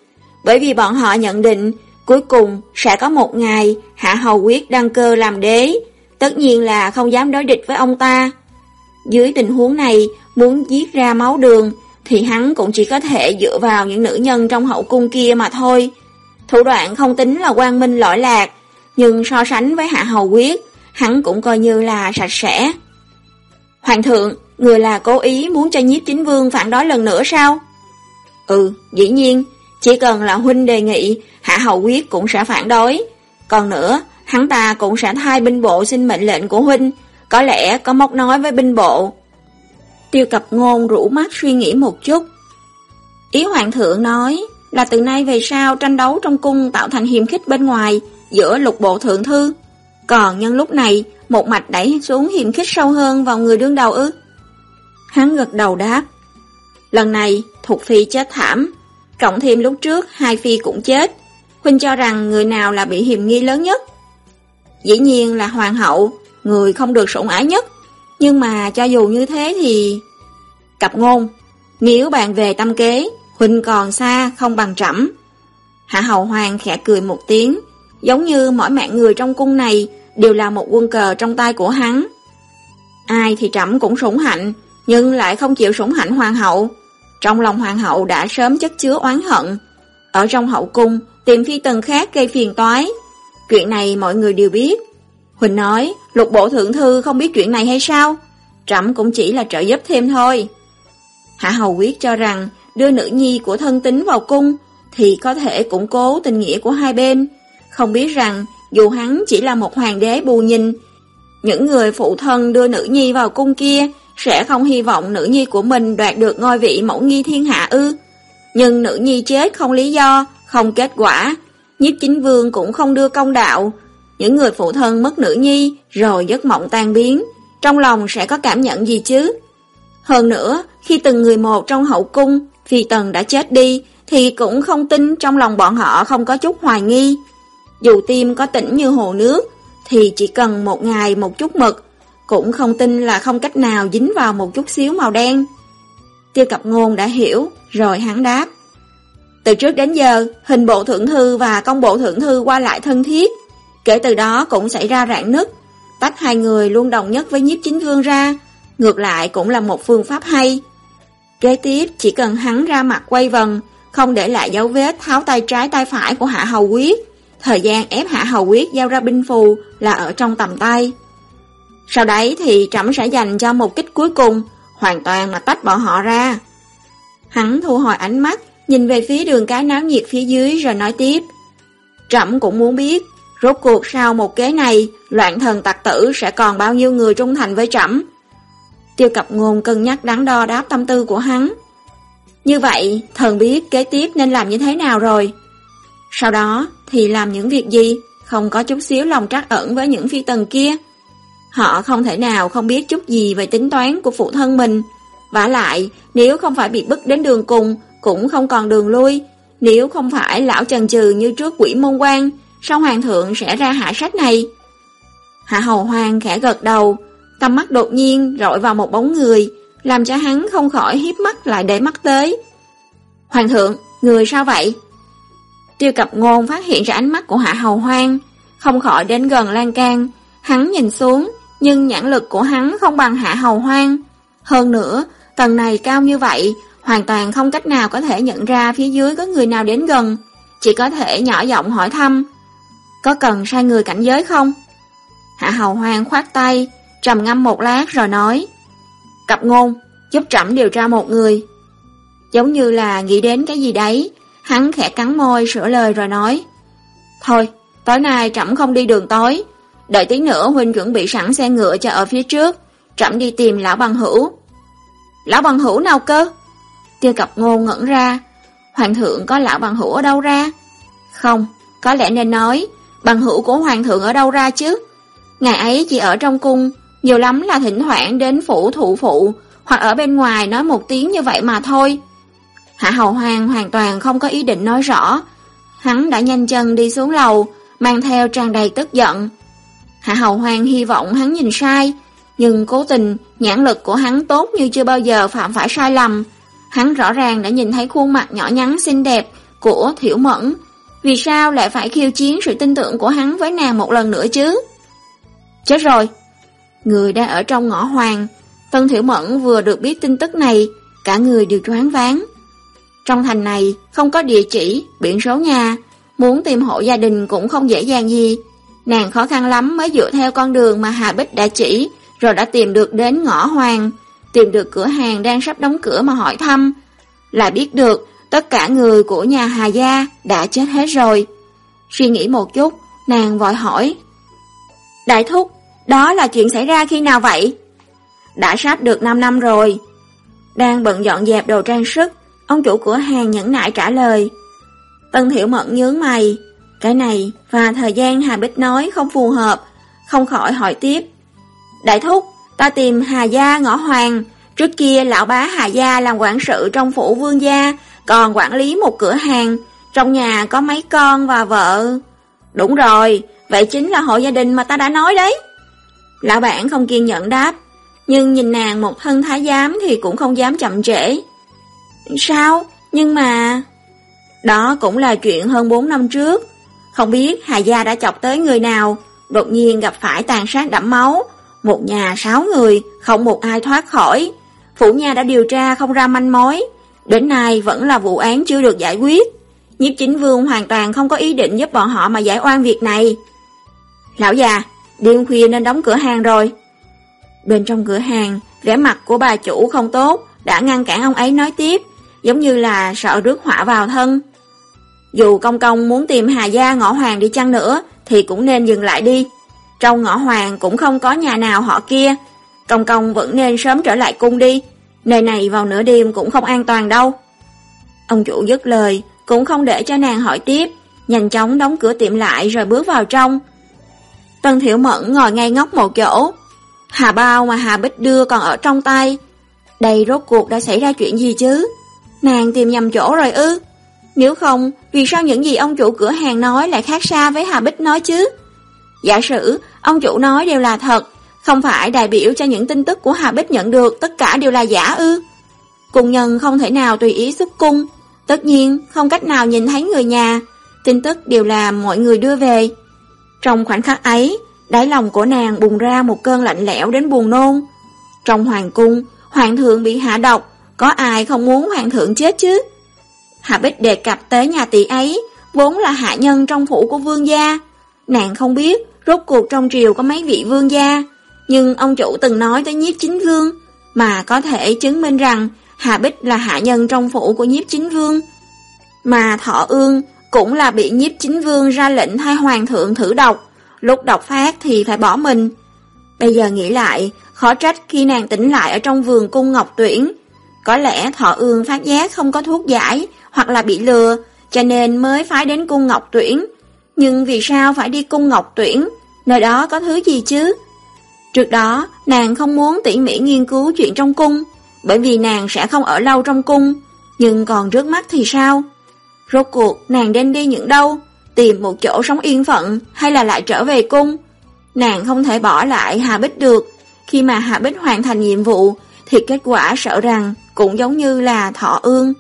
bởi vì bọn họ nhận định cuối cùng sẽ có một ngày hạ hầu quyết đăng cơ làm đế, tất nhiên là không dám đối địch với ông ta. Dưới tình huống này, muốn giết ra máu đường, thì hắn cũng chỉ có thể dựa vào những nữ nhân trong hậu cung kia mà thôi. Thủ đoạn không tính là quang minh lỗi lạc, nhưng so sánh với hạ hầu quyết, hắn cũng coi như là sạch sẽ. Hoàng thượng, người là cố ý muốn cho nhiếp chính vương phản đối lần nữa sao? Ừ, dĩ nhiên, chỉ cần là huynh đề nghị, hạ hầu quyết cũng sẽ phản đối. Còn nữa, hắn ta cũng sẽ thay binh bộ xin mệnh lệnh của huynh, có lẽ có móc nói với binh bộ. Tiêu cập ngôn rủ mắt suy nghĩ một chút. Ý hoàng thượng nói là từ nay về sau tranh đấu trong cung tạo thành hiềm khích bên ngoài giữa lục bộ thượng thư. Còn nhân lúc này, một mạch đẩy xuống hiềm khích sâu hơn vào người đương đầu ư. Hắn gật đầu đáp. Lần này, Thục Phi chết thảm. Cộng thêm lúc trước, hai Phi cũng chết. Huynh cho rằng người nào là bị hiểm nghi lớn nhất? Dĩ nhiên là hoàng hậu, người không được sủng ái nhất. Nhưng mà cho dù như thế thì... Cặp ngôn, nếu bạn về tâm kế, Huynh còn xa không bằng trẫm. Hạ hầu hoàng khẽ cười một tiếng, giống như mỗi mạng người trong cung này đều là một quân cờ trong tay của hắn. Ai thì trẫm cũng sủng hạnh, nhưng lại không chịu sủng hạnh hoàng hậu. Trong lòng hoàng hậu đã sớm chất chứa oán hận. Ở trong hậu cung, tìm phi tần khác gây phiền toái. Chuyện này mọi người đều biết. Huỳnh nói, lục bộ thượng thư không biết chuyện này hay sao? Trẫm cũng chỉ là trợ giúp thêm thôi. Hạ hầu quyết cho rằng, đưa nữ nhi của thân tính vào cung, thì có thể củng cố tình nghĩa của hai bên. Không biết rằng, dù hắn chỉ là một hoàng đế bù nhìn, những người phụ thân đưa nữ nhi vào cung kia sẽ không hy vọng nữ nhi của mình đoạt được ngôi vị mẫu nghi thiên hạ ư. Nhưng nữ nhi chết không lý do, không kết quả, nhiếp chính vương cũng không đưa công đạo. Những người phụ thân mất nữ nhi rồi giấc mộng tan biến, trong lòng sẽ có cảm nhận gì chứ? Hơn nữa, khi từng người một trong hậu cung, phi tần đã chết đi, thì cũng không tin trong lòng bọn họ không có chút hoài nghi. Dù tim có tỉnh như hồ nước, thì chỉ cần một ngày một chút mực, cũng không tin là không cách nào dính vào một chút xíu màu đen. Tiêu cập ngôn đã hiểu, rồi hắn đáp. Từ trước đến giờ, hình bộ thượng thư và công bộ thượng thư qua lại thân thiết. Kể từ đó cũng xảy ra rạn nứt, tách hai người luôn đồng nhất với nhiếp chính vương ra. Ngược lại cũng là một phương pháp hay. Kế tiếp, chỉ cần hắn ra mặt quay vần, không để lại dấu vết tháo tay trái tay phải của Hạ Hầu Quyết. Thời gian ép Hạ Hầu Quyết giao ra binh phù là ở trong tầm tay. Sau đấy thì trẫm sẽ dành cho một kích cuối cùng, hoàn toàn là tách bọn họ ra. Hắn thu hồi ánh mắt, nhìn về phía đường cái náo nhiệt phía dưới rồi nói tiếp. Trẫm cũng muốn biết, rốt cuộc sau một kế này, loạn thần tặc tử sẽ còn bao nhiêu người trung thành với trẫm. Tiêu cập ngôn cân nhắc đắn đo đáp tâm tư của hắn. Như vậy, thần biết kế tiếp nên làm như thế nào rồi. Sau đó thì làm những việc gì, không có chút xíu lòng trắc ẩn với những phi tần kia. Họ không thể nào không biết chút gì về tính toán của phụ thân mình. vả lại, nếu không phải bị bức đến đường cùng, cũng không còn đường lui. Nếu không phải lão trần trừ như trước quỷ môn quan, sao hoàng thượng sẽ ra hạ sách này? Hạ hầu hoàng khẽ gật đầu, tầm mắt đột nhiên rọi vào một bóng người, làm cho hắn không khỏi hiếp mắt lại để mắt tới. Hoàng thượng, người sao vậy? Tiêu cập ngôn phát hiện ra ánh mắt của hạ hầu hoang, không khỏi đến gần lan can, hắn nhìn xuống, nhưng nhãn lực của hắn không bằng hạ hầu hoang. Hơn nữa, tầng này cao như vậy, hoàn toàn không cách nào có thể nhận ra phía dưới có người nào đến gần, chỉ có thể nhỏ giọng hỏi thăm. Có cần sai người cảnh giới không? Hạ hầu hoang khoát tay, trầm ngâm một lát rồi nói. Cặp ngôn, giúp trẫm điều tra một người. Giống như là nghĩ đến cái gì đấy, hắn khẽ cắn môi sửa lời rồi nói. Thôi, tối nay trẫm không đi đường tối, đợi tí nữa huynh chuẩn bị sẵn xe ngựa cho ở phía trước, trẫm đi tìm lão bằng hữu. Lão bằng hữu nào cơ? Tiêu cập ngô ngẩn ra, hoàng thượng có lão bằng hữu ở đâu ra? Không, có lẽ nên nói, bằng hữu của hoàng thượng ở đâu ra chứ? Ngày ấy chỉ ở trong cung, nhiều lắm là thỉnh thoảng đến phủ thụ phụ, hoặc ở bên ngoài nói một tiếng như vậy mà thôi. Hạ Hầu Hoàng hoàn toàn không có ý định nói rõ. Hắn đã nhanh chân đi xuống lầu, mang theo tràn đầy tức giận. Hạ Hầu Hoàng hy vọng hắn nhìn sai, nhưng cố tình nhãn lực của hắn tốt như chưa bao giờ phạm phải sai lầm. Hắn rõ ràng đã nhìn thấy khuôn mặt nhỏ nhắn xinh đẹp của Thiểu Mẫn. Vì sao lại phải khiêu chiến sự tin tưởng của hắn với nàng một lần nữa chứ? Chết rồi! Người đang ở trong ngõ hoàng. Tân Thiểu Mẫn vừa được biết tin tức này, cả người đều choáng váng. Trong thành này không có địa chỉ, biển số nhà, muốn tìm hộ gia đình cũng không dễ dàng gì. Nàng khó khăn lắm mới dựa theo con đường mà Hà Bích đã chỉ, rồi đã tìm được đến ngõ hoàng, tìm được cửa hàng đang sắp đóng cửa mà hỏi thăm. Lại biết được tất cả người của nhà Hà Gia đã chết hết rồi. Suy nghĩ một chút, nàng vội hỏi. Đại thúc, đó là chuyện xảy ra khi nào vậy? Đã sắp được 5 năm rồi. Đang bận dọn dẹp đồ trang sức, ông chủ cửa hàng nhẫn nại trả lời. Tân Thiểu Mận nhướng mày, cái này và thời gian Hà Bích nói không phù hợp, không khỏi hỏi tiếp. Đại thúc, ta tìm Hà Gia ngõ hoàng, trước kia lão bá Hà Gia làm quản sự trong phủ vương gia, còn quản lý một cửa hàng, trong nhà có mấy con và vợ. Đúng rồi, vậy chính là hộ gia đình mà ta đã nói đấy. Lão bản không kiên nhẫn đáp, nhưng nhìn nàng một thân thái giám thì cũng không dám chậm trễ. Sao? Nhưng mà... Đó cũng là chuyện hơn 4 năm trước. Không biết Hà Gia đã chọc tới người nào, đột nhiên gặp phải tàn sát đẫm máu. Một nhà sáu người, không một ai thoát khỏi. Phủ nhà đã điều tra không ra manh mối. Đến nay vẫn là vụ án chưa được giải quyết. Nhiếp chính vương hoàn toàn không có ý định giúp bọn họ mà giải oan việc này. Lão già, đêm khuya nên đóng cửa hàng rồi. Bên trong cửa hàng, vẻ mặt của bà chủ không tốt, đã ngăn cản ông ấy nói tiếp, giống như là sợ rước họa vào thân. Dù công công muốn tìm Hà Gia ngõ hoàng đi chăng nữa, thì cũng nên dừng lại đi. Trong ngõ hoàng cũng không có nhà nào họ kia, công công vẫn nên sớm trở lại cung đi, nơi này vào nửa đêm cũng không an toàn đâu. Ông chủ dứt lời, cũng không để cho nàng hỏi tiếp, nhanh chóng đóng cửa tiệm lại rồi bước vào trong. Tân Thiểu Mẫn ngồi ngay ngóc một chỗ. Hà bao mà Hà Bích đưa còn ở trong tay. Đây rốt cuộc đã xảy ra chuyện gì chứ? Nàng tìm nhầm chỗ rồi ư? Nếu không, vì sao những gì ông chủ cửa hàng nói lại khác xa với Hà Bích nói chứ? Giả sử, ông chủ nói đều là thật, không phải đại biểu cho những tin tức của Hà Bích nhận được tất cả đều là giả ư? Cung nhân không thể nào tùy ý xuất cung, tất nhiên không cách nào nhìn thấy người nhà, tin tức đều là mọi người đưa về. Trong khoảnh khắc ấy, đáy lòng của nàng bùng ra một cơn lạnh lẽo đến buồn nôn. Trong hoàng cung, hoàng thượng bị hạ độc, có ai không muốn hoàng thượng chết chứ? Hạ Bích đề cập tới nhà tỷ ấy, vốn là hạ nhân trong phủ của vương gia. Nàng không biết rốt cuộc trong triều có mấy vị vương gia, nhưng ông chủ từng nói tới nhiếp chính vương, mà có thể chứng minh rằng Hạ Bích là hạ nhân trong phủ của nhiếp chính vương. Mà Thọ Ương cũng là bị nhiếp chính vương ra lệnh thay hoàng thượng thử độc, lúc độc phát thì phải bỏ mình. Bây giờ nghĩ lại, khó trách khi nàng tỉnh lại ở trong vườn cung Ngọc Tuyển. Có lẽ Thọ Ương phát giác không có thuốc giải, hoặc là bị lừa, cho nên mới phái đến cung Ngọc Tuyển. Nhưng vì sao phải đi cung Ngọc Tuyển? Nơi đó có thứ gì chứ? Trước đó, nàng không muốn tỉ mỉ nghiên cứu chuyện trong cung, bởi vì nàng sẽ không ở lâu trong cung. Nhưng còn trước mắt thì sao? Rốt cuộc, nàng nên đi những đâu? Tìm một chỗ sống yên phận hay là lại trở về cung? Nàng không thể bỏ lại Hà Bích được. Khi mà Hà Bích hoàn thành nhiệm vụ, thì kết quả sợ rằng cũng giống như là thọ ương.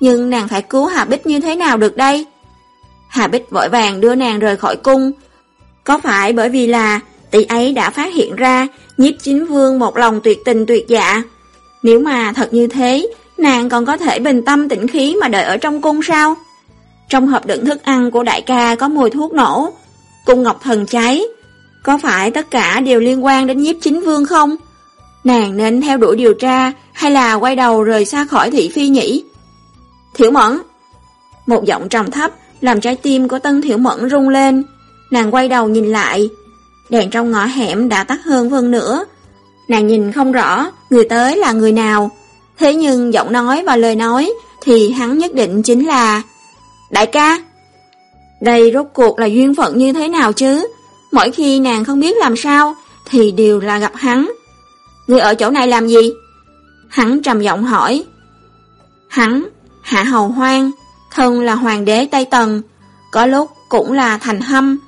Nhưng nàng phải cứu Hà Bích như thế nào được đây? Hà Bích vội vàng đưa nàng rời khỏi cung. Có phải bởi vì là tỷ ấy đã phát hiện ra nhiếp chính vương một lòng tuyệt tình tuyệt dạ. Nếu mà thật như thế, nàng còn có thể bình tâm tĩnh khí mà đợi ở trong cung sao? Trong hộp đựng thức ăn của đại ca có mùi thuốc nổ, cung ngọc thần cháy. Có phải tất cả đều liên quan đến nhiếp chính vương không? Nàng nên theo đuổi điều tra hay là quay đầu rời xa khỏi thị phi nhỉ? Thiểu mẫn Một giọng trầm thấp làm trái tim của Tân Thiểu Mẫn rung lên. Nàng quay đầu nhìn lại. Đèn trong ngõ hẻm đã tắt hơn vân nữa. Nàng nhìn không rõ người tới là người nào. Thế nhưng giọng nói và lời nói thì hắn nhất định chính là Đại ca! Đây rốt cuộc là duyên phận như thế nào chứ? Mỗi khi nàng không biết làm sao thì đều là gặp hắn. Người ở chỗ này làm gì? Hắn trầm giọng hỏi. Hắn, Hạ Hầu Hoang, thân là hoàng đế Tây Tần, có lúc cũng là thành hâm.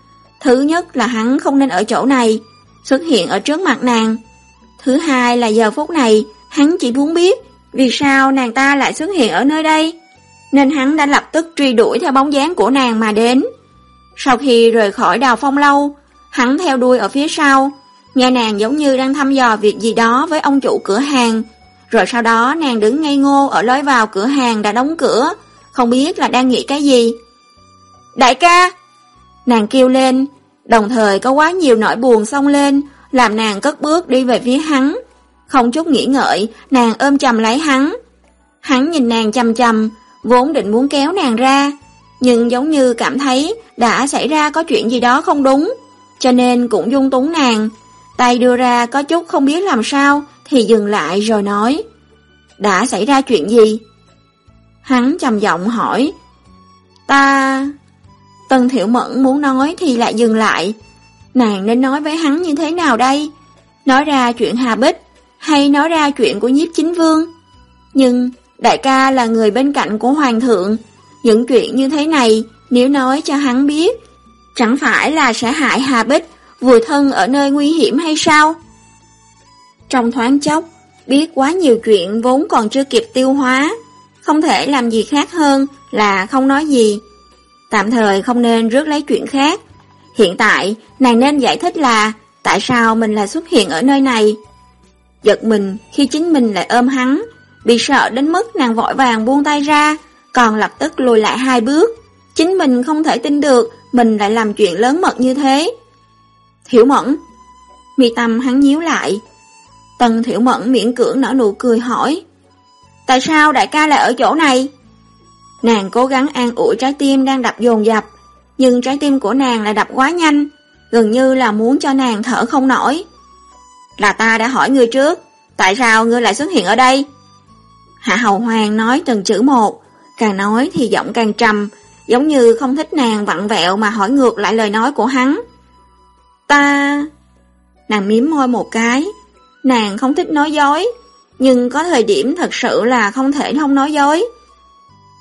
Thứ nhất là hắn không nên ở chỗ này, xuất hiện ở trước mặt nàng. Thứ hai là giờ phút này, hắn chỉ muốn biết vì sao nàng ta lại xuất hiện ở nơi đây. Nên hắn đã lập tức truy đuổi theo bóng dáng của nàng mà đến. Sau khi rời khỏi đào phong lâu, hắn theo đuôi ở phía sau, nghe nàng giống như đang thăm dò việc gì đó với ông chủ cửa hàng. Rồi sau đó nàng đứng ngây ngô ở lối vào cửa hàng đã đóng cửa, không biết là đang nghĩ cái gì. Đại ca! Nàng kêu lên, đồng thời có quá nhiều nỗi buồn xông lên, làm nàng cất bước đi về phía hắn. Không chút nghĩ ngợi, nàng ôm chầm lấy hắn. Hắn nhìn nàng chầm chầm, vốn định muốn kéo nàng ra, nhưng giống như cảm thấy đã xảy ra có chuyện gì đó không đúng, cho nên cũng dung túng nàng. Tay đưa ra có chút không biết làm sao, thì dừng lại rồi nói. Đã xảy ra chuyện gì? Hắn trầm giọng hỏi. Ta... Tân Thiểu Mẫn muốn nói thì lại dừng lại. Nàng nên nói với hắn như thế nào đây? Nói ra chuyện Hà Bích hay nói ra chuyện của nhiếp chính vương? Nhưng đại ca là người bên cạnh của Hoàng thượng. Những chuyện như thế này nếu nói cho hắn biết, chẳng phải là sẽ hại Hà Bích vùi thân ở nơi nguy hiểm hay sao? Trong thoáng chốc, biết quá nhiều chuyện vốn còn chưa kịp tiêu hóa, không thể làm gì khác hơn là không nói gì. Tạm thời không nên rước lấy chuyện khác. Hiện tại, nàng nên giải thích là tại sao mình lại xuất hiện ở nơi này. Giật mình khi chính mình lại ôm hắn, bị sợ đến mức nàng vội vàng buông tay ra, còn lập tức lùi lại hai bước. Chính mình không thể tin được mình lại làm chuyện lớn mật như thế. Thiểu mẫn Mi tâm hắn nhíu lại. Tần thiểu mẫn miễn cưỡng nở nụ cười hỏi. Tại sao đại ca lại ở chỗ này? Nàng cố gắng an ủi trái tim đang đập dồn dập, nhưng trái tim của nàng lại đập quá nhanh, gần như là muốn cho nàng thở không nổi. Là ta đã hỏi ngươi trước, tại sao ngươi lại xuất hiện ở đây? Hạ Hầu Hoàng nói từng chữ một, càng nói thì giọng càng trầm, giống như không thích nàng vặn vẹo mà hỏi ngược lại lời nói của hắn. Ta... Nàng miếm môi một cái, nàng không thích nói dối, nhưng có thời điểm thật sự là không thể không nói dối.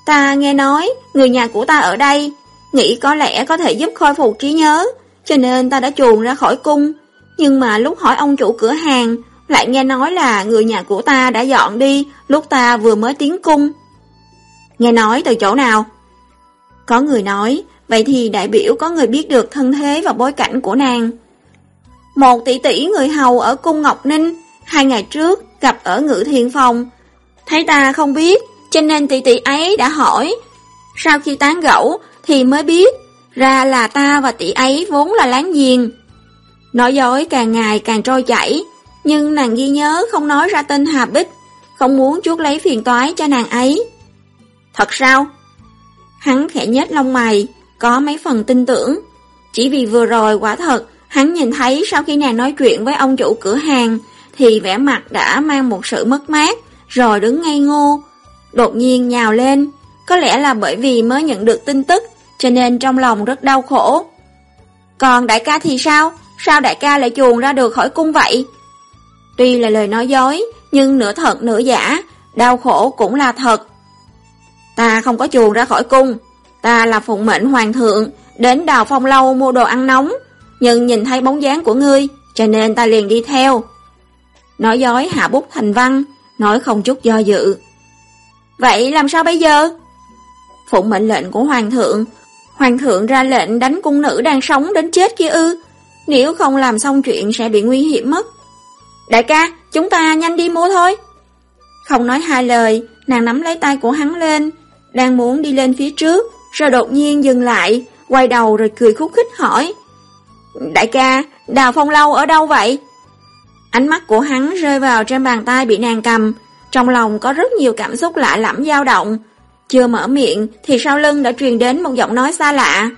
Ta nghe nói, người nhà của ta ở đây, nghĩ có lẽ có thể giúp khôi phục trí nhớ, cho nên ta đã chuồn ra khỏi cung. Nhưng mà lúc hỏi ông chủ cửa hàng, lại nghe nói là người nhà của ta đã dọn đi lúc ta vừa mới tiến cung. Nghe nói từ chỗ nào? Có người nói, vậy thì đại biểu có người biết được thân thế và bối cảnh của nàng. Một tỷ tỷ người hầu ở cung Ngọc Ninh, hai ngày trước gặp ở ngự thiền phòng. Thấy ta không biết, cho nên tỷ tỷ ấy đã hỏi. Sau khi tán gẫu thì mới biết, ra là ta và tỷ ấy vốn là láng giềng. Nói dối càng ngày càng trôi chảy, nhưng nàng ghi nhớ không nói ra tên Hà Bích, không muốn chuốt lấy phiền toái cho nàng ấy. Thật sao? Hắn khẽ nhếch lông mày, có mấy phần tin tưởng. Chỉ vì vừa rồi quả thật, hắn nhìn thấy sau khi nàng nói chuyện với ông chủ cửa hàng, thì vẻ mặt đã mang một sự mất mát, rồi đứng ngây ngô. Đột nhiên nhào lên, có lẽ là bởi vì mới nhận được tin tức, cho nên trong lòng rất đau khổ. Còn đại ca thì sao? Sao đại ca lại chuồn ra được khỏi cung vậy? Tuy là lời nói dối, nhưng nửa thật nửa giả, đau khổ cũng là thật. Ta không có chuồn ra khỏi cung, ta là phụng mệnh hoàng thượng, đến đào phong lâu mua đồ ăn nóng, nhưng nhìn thấy bóng dáng của ngươi, cho nên ta liền đi theo. Nói dối hạ bút thành văn, nói không chút do dự. Vậy làm sao bây giờ? Phụng mệnh lệnh của hoàng thượng, hoàng thượng ra lệnh đánh cung nữ đang sống đến chết kia ư? nếu không làm xong chuyện sẽ bị nguy hiểm mất. Đại ca, chúng ta nhanh đi mua thôi. Không nói hai lời, nàng nắm lấy tay của hắn lên, đang muốn đi lên phía trước, rồi đột nhiên dừng lại, quay đầu rồi cười khúc khích hỏi. Đại ca, đào phong lâu ở đâu vậy? Ánh mắt của hắn rơi vào trên bàn tay bị nàng cầm, trong lòng có rất nhiều cảm xúc lạ lẫm dao động. Chưa mở miệng thì sau lưng đã truyền đến một giọng nói xa lạ.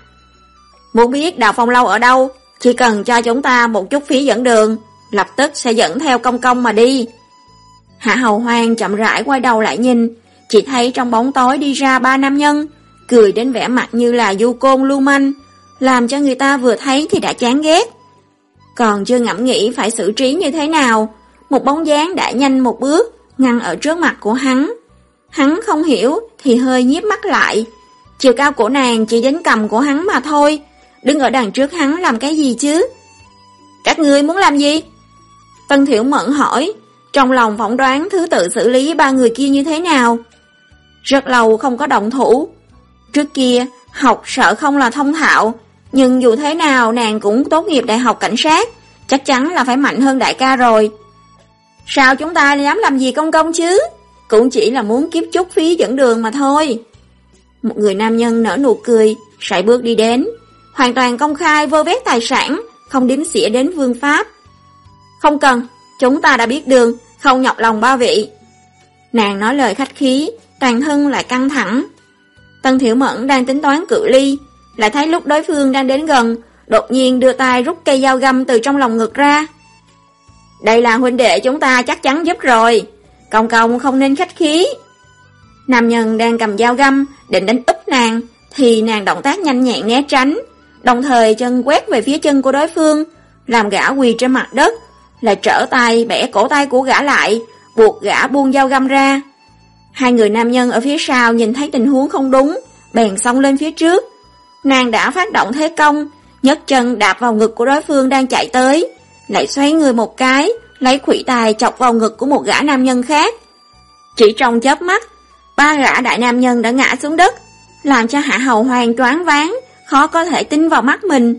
Muốn biết đào phong lâu ở đâu, chỉ cần cho chúng ta một chút phí dẫn đường, lập tức sẽ dẫn theo công công mà đi. Hạ hầu hoang chậm rãi quay đầu lại nhìn, chỉ thấy trong bóng tối đi ra ba nam nhân, cười đến vẻ mặt như là du côn lưu manh, làm cho người ta vừa thấy thì đã chán ghét. Còn chưa ngẫm nghĩ phải xử trí như thế nào, một bóng dáng đã nhanh một bước, ngăn ở trước mặt của hắn. Hắn không hiểu thì hơi nhíp mắt lại. Chiều cao của nàng chỉ đến cầm của hắn mà thôi, đứng ở đằng trước hắn làm cái gì chứ? Các người muốn làm gì? Tân Thiểu Mẫn hỏi, trong lòng phỏng đoán thứ tự xử lý ba người kia như thế nào. Rất lâu không có động thủ. Trước kia, học sợ không là thông thạo, nhưng dù thế nào nàng cũng tốt nghiệp đại học cảnh sát, chắc chắn là phải mạnh hơn đại ca rồi. Sao chúng ta dám làm gì công công chứ? Cũng chỉ là muốn kiếp chút phí dẫn đường mà thôi. Một người nam nhân nở nụ cười, sải bước đi đến, hoàn toàn công khai vơ vét tài sản, không đếm xỉa đến vương pháp. Không cần, chúng ta đã biết đường, không nhọc lòng ba vị. Nàng nói lời khách khí, toàn thân lại căng thẳng. Tân Thiểu Mẫn đang tính toán cự ly, lại thấy lúc đối phương đang đến gần, đột nhiên đưa tay rút cây dao găm từ trong lòng ngực ra. Đây là huynh đệ chúng ta chắc chắn giúp rồi, công công không nên khách khí. Nam nhân đang cầm dao găm, định đánh úp nàng, thì nàng động tác nhanh nhẹn né tránh, đồng thời chân quét về phía chân của đối phương, làm gã quỳ trên mặt đất, lại trở tay bẻ cổ tay của gã lại, buộc gã buông dao găm ra. Hai người nam nhân ở phía sau nhìn thấy tình huống không đúng, bèn xông lên phía trước. Nàng đã phát động thế công, nhấc chân đạp vào ngực của đối phương đang chạy tới, lại xoay người một cái, lấy khủy tài chọc vào ngực của một gã nam nhân khác. Chỉ trong chớp mắt, ba gã đại nam nhân đã ngã xuống đất, làm cho Hạ Hầu Hoàng choáng váng, khó có thể tin vào mắt mình.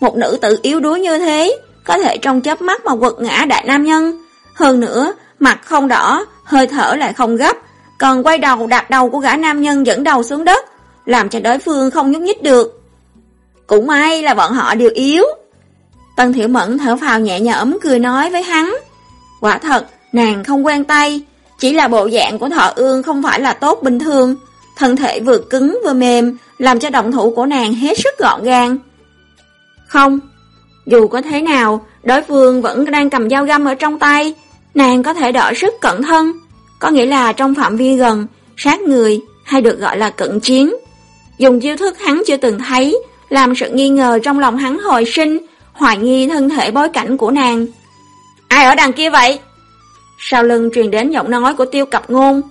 Một nữ tử yếu đuối như thế, có thể trong chớp mắt mà quật ngã đại nam nhân. Hơn nữa, mặt không đỏ, hơi thở lại không gấp, còn quay đầu đạp đầu của gã nam nhân dẫn đầu xuống đất, làm cho đối phương không nhúc nhích được. Cũng may là bọn họ đều yếu. Tân Thiểu Mẫn thở phào nhẹ nhõm cười nói với hắn. Quả thật, nàng không quen tay, chỉ là bộ dạng của thọ ương không phải là tốt bình thường. Thân thể vừa cứng vừa mềm, làm cho động thủ của nàng hết sức gọn gàng. Không, dù có thế nào, đối phương vẫn đang cầm dao găm ở trong tay, nàng có thể đỡ sức cẩn thân, có nghĩa là trong phạm vi gần, sát người hay được gọi là cận chiến. Dùng chiêu thức hắn chưa từng thấy, làm sự nghi ngờ trong lòng hắn hồi sinh, hoài nghi thân thể bối cảnh của nàng. Ai ở đằng kia vậy? Sau lưng truyền đến giọng nói của tiêu cập ngôn.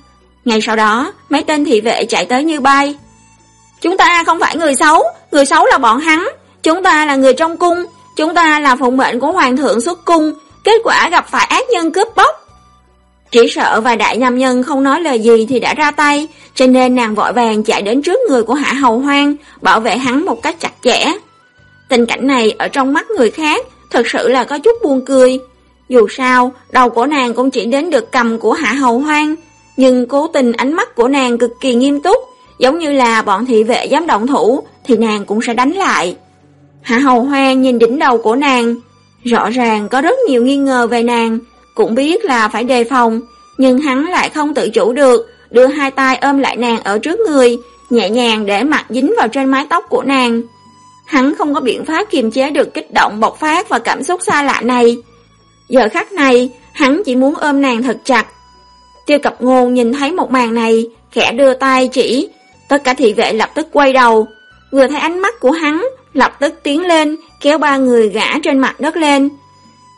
Ngay sau đó, mấy tên thị vệ chạy tới như bay. Chúng ta không phải người xấu, người xấu là bọn hắn. Chúng ta là người trong cung, chúng ta là phụng mệnh của hoàng thượng xuất cung, kết quả gặp phải ác nhân cướp bóc. Chỉ sợ vài đại nam nhân không nói lời gì thì đã ra tay, cho nên nàng vội vàng chạy đến trước người của Hạ Hầu Hoang, bảo vệ hắn một cách chặt chẽ. Tình cảnh này ở trong mắt người khác thật sự là có chút buồn cười. Dù sao, đầu của nàng cũng chỉ đến được cầm của Hạ Hầu Hoang, nhưng cố tình ánh mắt của nàng cực kỳ nghiêm túc, giống như là bọn thị vệ dám động thủ thì nàng cũng sẽ đánh lại. Hạ Hầu Hoang nhìn đỉnh đầu của nàng, rõ ràng có rất nhiều nghi ngờ về nàng, cũng biết là phải đề phòng, nhưng hắn lại không tự chủ được, đưa hai tay ôm lại nàng ở trước người, nhẹ nhàng để mặt dính vào trên mái tóc của nàng. Hắn không có biện pháp kiềm chế được kích động bộc phát và cảm xúc xa lạ này. Giờ khắc này, hắn chỉ muốn ôm nàng thật chặt. Tiêu cập ngôn nhìn thấy một màn này, khẽ đưa tay chỉ, tất cả thị vệ lập tức quay đầu. Vừa thấy ánh mắt của hắn, lập tức tiến lên, kéo ba người gã trên mặt đất lên.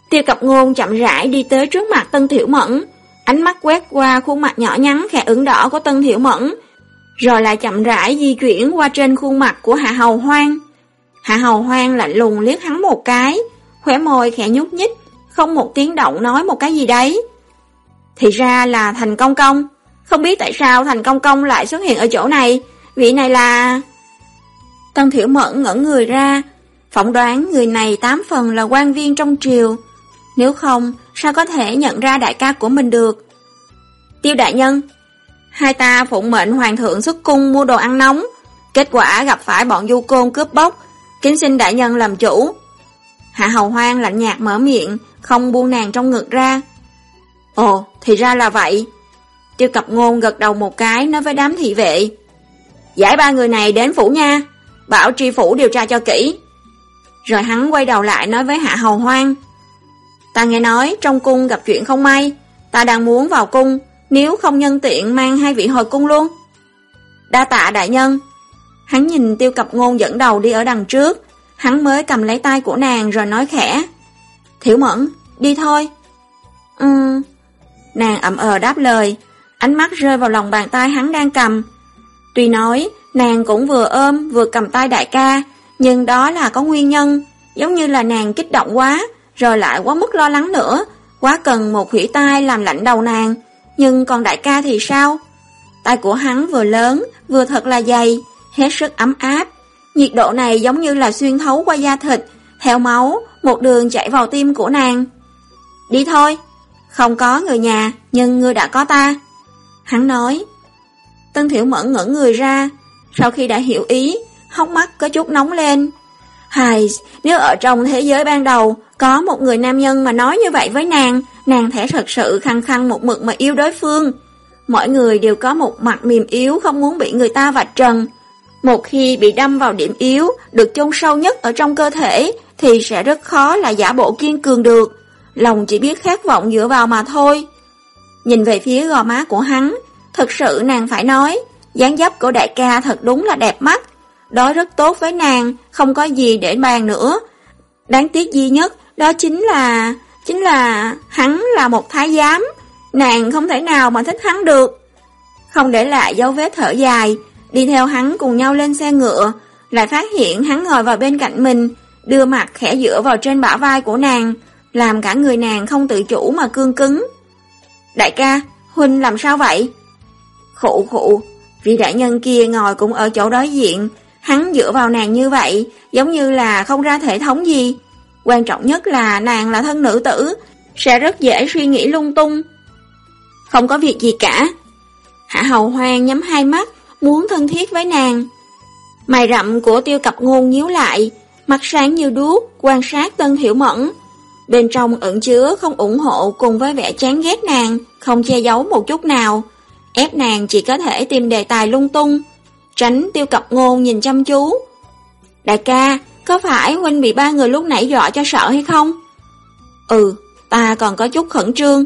Tiêu cập ngôn chậm rãi đi tới trước mặt Tân Thiểu Mẫn, ánh mắt quét qua khuôn mặt nhỏ nhắn khẽ ửng đỏ của Tân Thiểu Mẫn, rồi lại chậm rãi di chuyển qua trên khuôn mặt của Hạ Hầu Hoang. Hạ Hầu Hoang lạnh lùng liếc hắn một cái, khóe môi khẽ nhúc nhích, không một tiếng động nói một cái gì đấy. Thì ra là Thành Công Công, không biết tại sao Thành Công Công lại xuất hiện ở chỗ này, vị này là... Tân Thiểu Mẫn ngẩn người ra, Phỏng đoán người này tám phần là quan viên trong triều. Nếu không, sao có thể nhận ra đại ca của mình được? Tiêu đại nhân, hai ta phụng mệnh hoàng thượng xuất cung mua đồ ăn nóng. Kết quả gặp phải bọn du côn cướp bóc, kính xin đại nhân làm chủ. Hạ hầu hoang lạnh nhạt mở miệng, không buông nàng trong ngực ra. Ồ, thì ra là vậy. Tiêu cập ngôn gật đầu một cái nói với đám thị vệ. Giải ba người này đến phủ nha, bảo tri phủ điều tra cho kỹ. Rồi hắn quay đầu lại nói với Hạ Hầu Hoang. Ta nghe nói trong cung gặp chuyện không may, ta đang muốn vào cung, nếu không nhân tiện mang hai vị hồi cung luôn. Đa tạ đại nhân. Hắn nhìn tiêu cập ngôn dẫn đầu đi ở đằng trước, hắn mới cầm lấy tay của nàng rồi nói khẽ. Thiểu mẫn, đi thôi. Ừm. Nàng ậm ờ đáp lời, ánh mắt rơi vào lòng bàn tay hắn đang cầm. Tuy nói, nàng cũng vừa ôm vừa cầm tay đại ca, nhưng đó là có nguyên nhân, giống như là nàng kích động quá, rồi lại quá mức lo lắng nữa, quá cần một khủy tai làm lạnh đầu nàng. Nhưng còn đại ca thì sao? Tay của hắn vừa lớn, vừa thật là dày, hết sức ấm áp. Nhiệt độ này giống như là xuyên thấu qua da thịt, theo máu, một đường chảy vào tim của nàng. Đi thôi, không có người nhà, nhưng ngươi đã có ta. Hắn nói. Tân Thiểu Mẫn ngẩn người ra, sau khi đã hiểu ý, hốc mắt có chút nóng lên. Hài, nếu ở trong thế giới ban đầu, có một người nam nhân mà nói như vậy với nàng, nàng thể thật sự khăng khăng một mực mà yêu đối phương. Mỗi người đều có một mặt mềm yếu không muốn bị người ta vạch trần. Một khi bị đâm vào điểm yếu, được chôn sâu nhất ở trong cơ thể, thì sẽ rất khó là giả bộ kiên cường được. Lòng chỉ biết khát vọng dựa vào mà thôi. Nhìn về phía gò má của hắn, thật sự nàng phải nói, dáng dấp của đại ca thật đúng là đẹp mắt. Đó rất tốt với nàng, không có gì để bàn nữa. Đáng tiếc duy nhất, đó chính là... chính là hắn là một thái giám. Nàng không thể nào mà thích hắn được. Không để lại dấu vết thở dài, đi theo hắn cùng nhau lên xe ngựa, lại phát hiện hắn ngồi vào bên cạnh mình, đưa mặt khẽ dựa vào trên bả vai của nàng, làm cả người nàng không tự chủ mà cương cứng. Đại ca, Huynh làm sao vậy? Khụ khụ, vị đại nhân kia ngồi cũng ở chỗ đối diện, hắn dựa vào nàng như vậy, giống như là không ra thể thống gì. Quan trọng nhất là nàng là thân nữ tử, sẽ rất dễ suy nghĩ lung tung. Không có việc gì cả. Hạ hầu hoang nhắm hai mắt, muốn thân thiết với nàng. Mày rậm của tiêu cập ngôn nhíu lại, mặt sáng như đuốc, quan sát tân hiểu mẫn. Bên trong ẩn chứa không ủng hộ cùng với vẻ chán ghét nàng, không che giấu một chút nào. Ép nàng chỉ có thể tìm đề tài lung tung, tránh tiêu cập ngôn nhìn chăm chú. Đại ca, có phải huynh bị ba người lúc nãy dọa cho sợ hay không? Ừ, ta còn có chút khẩn trương.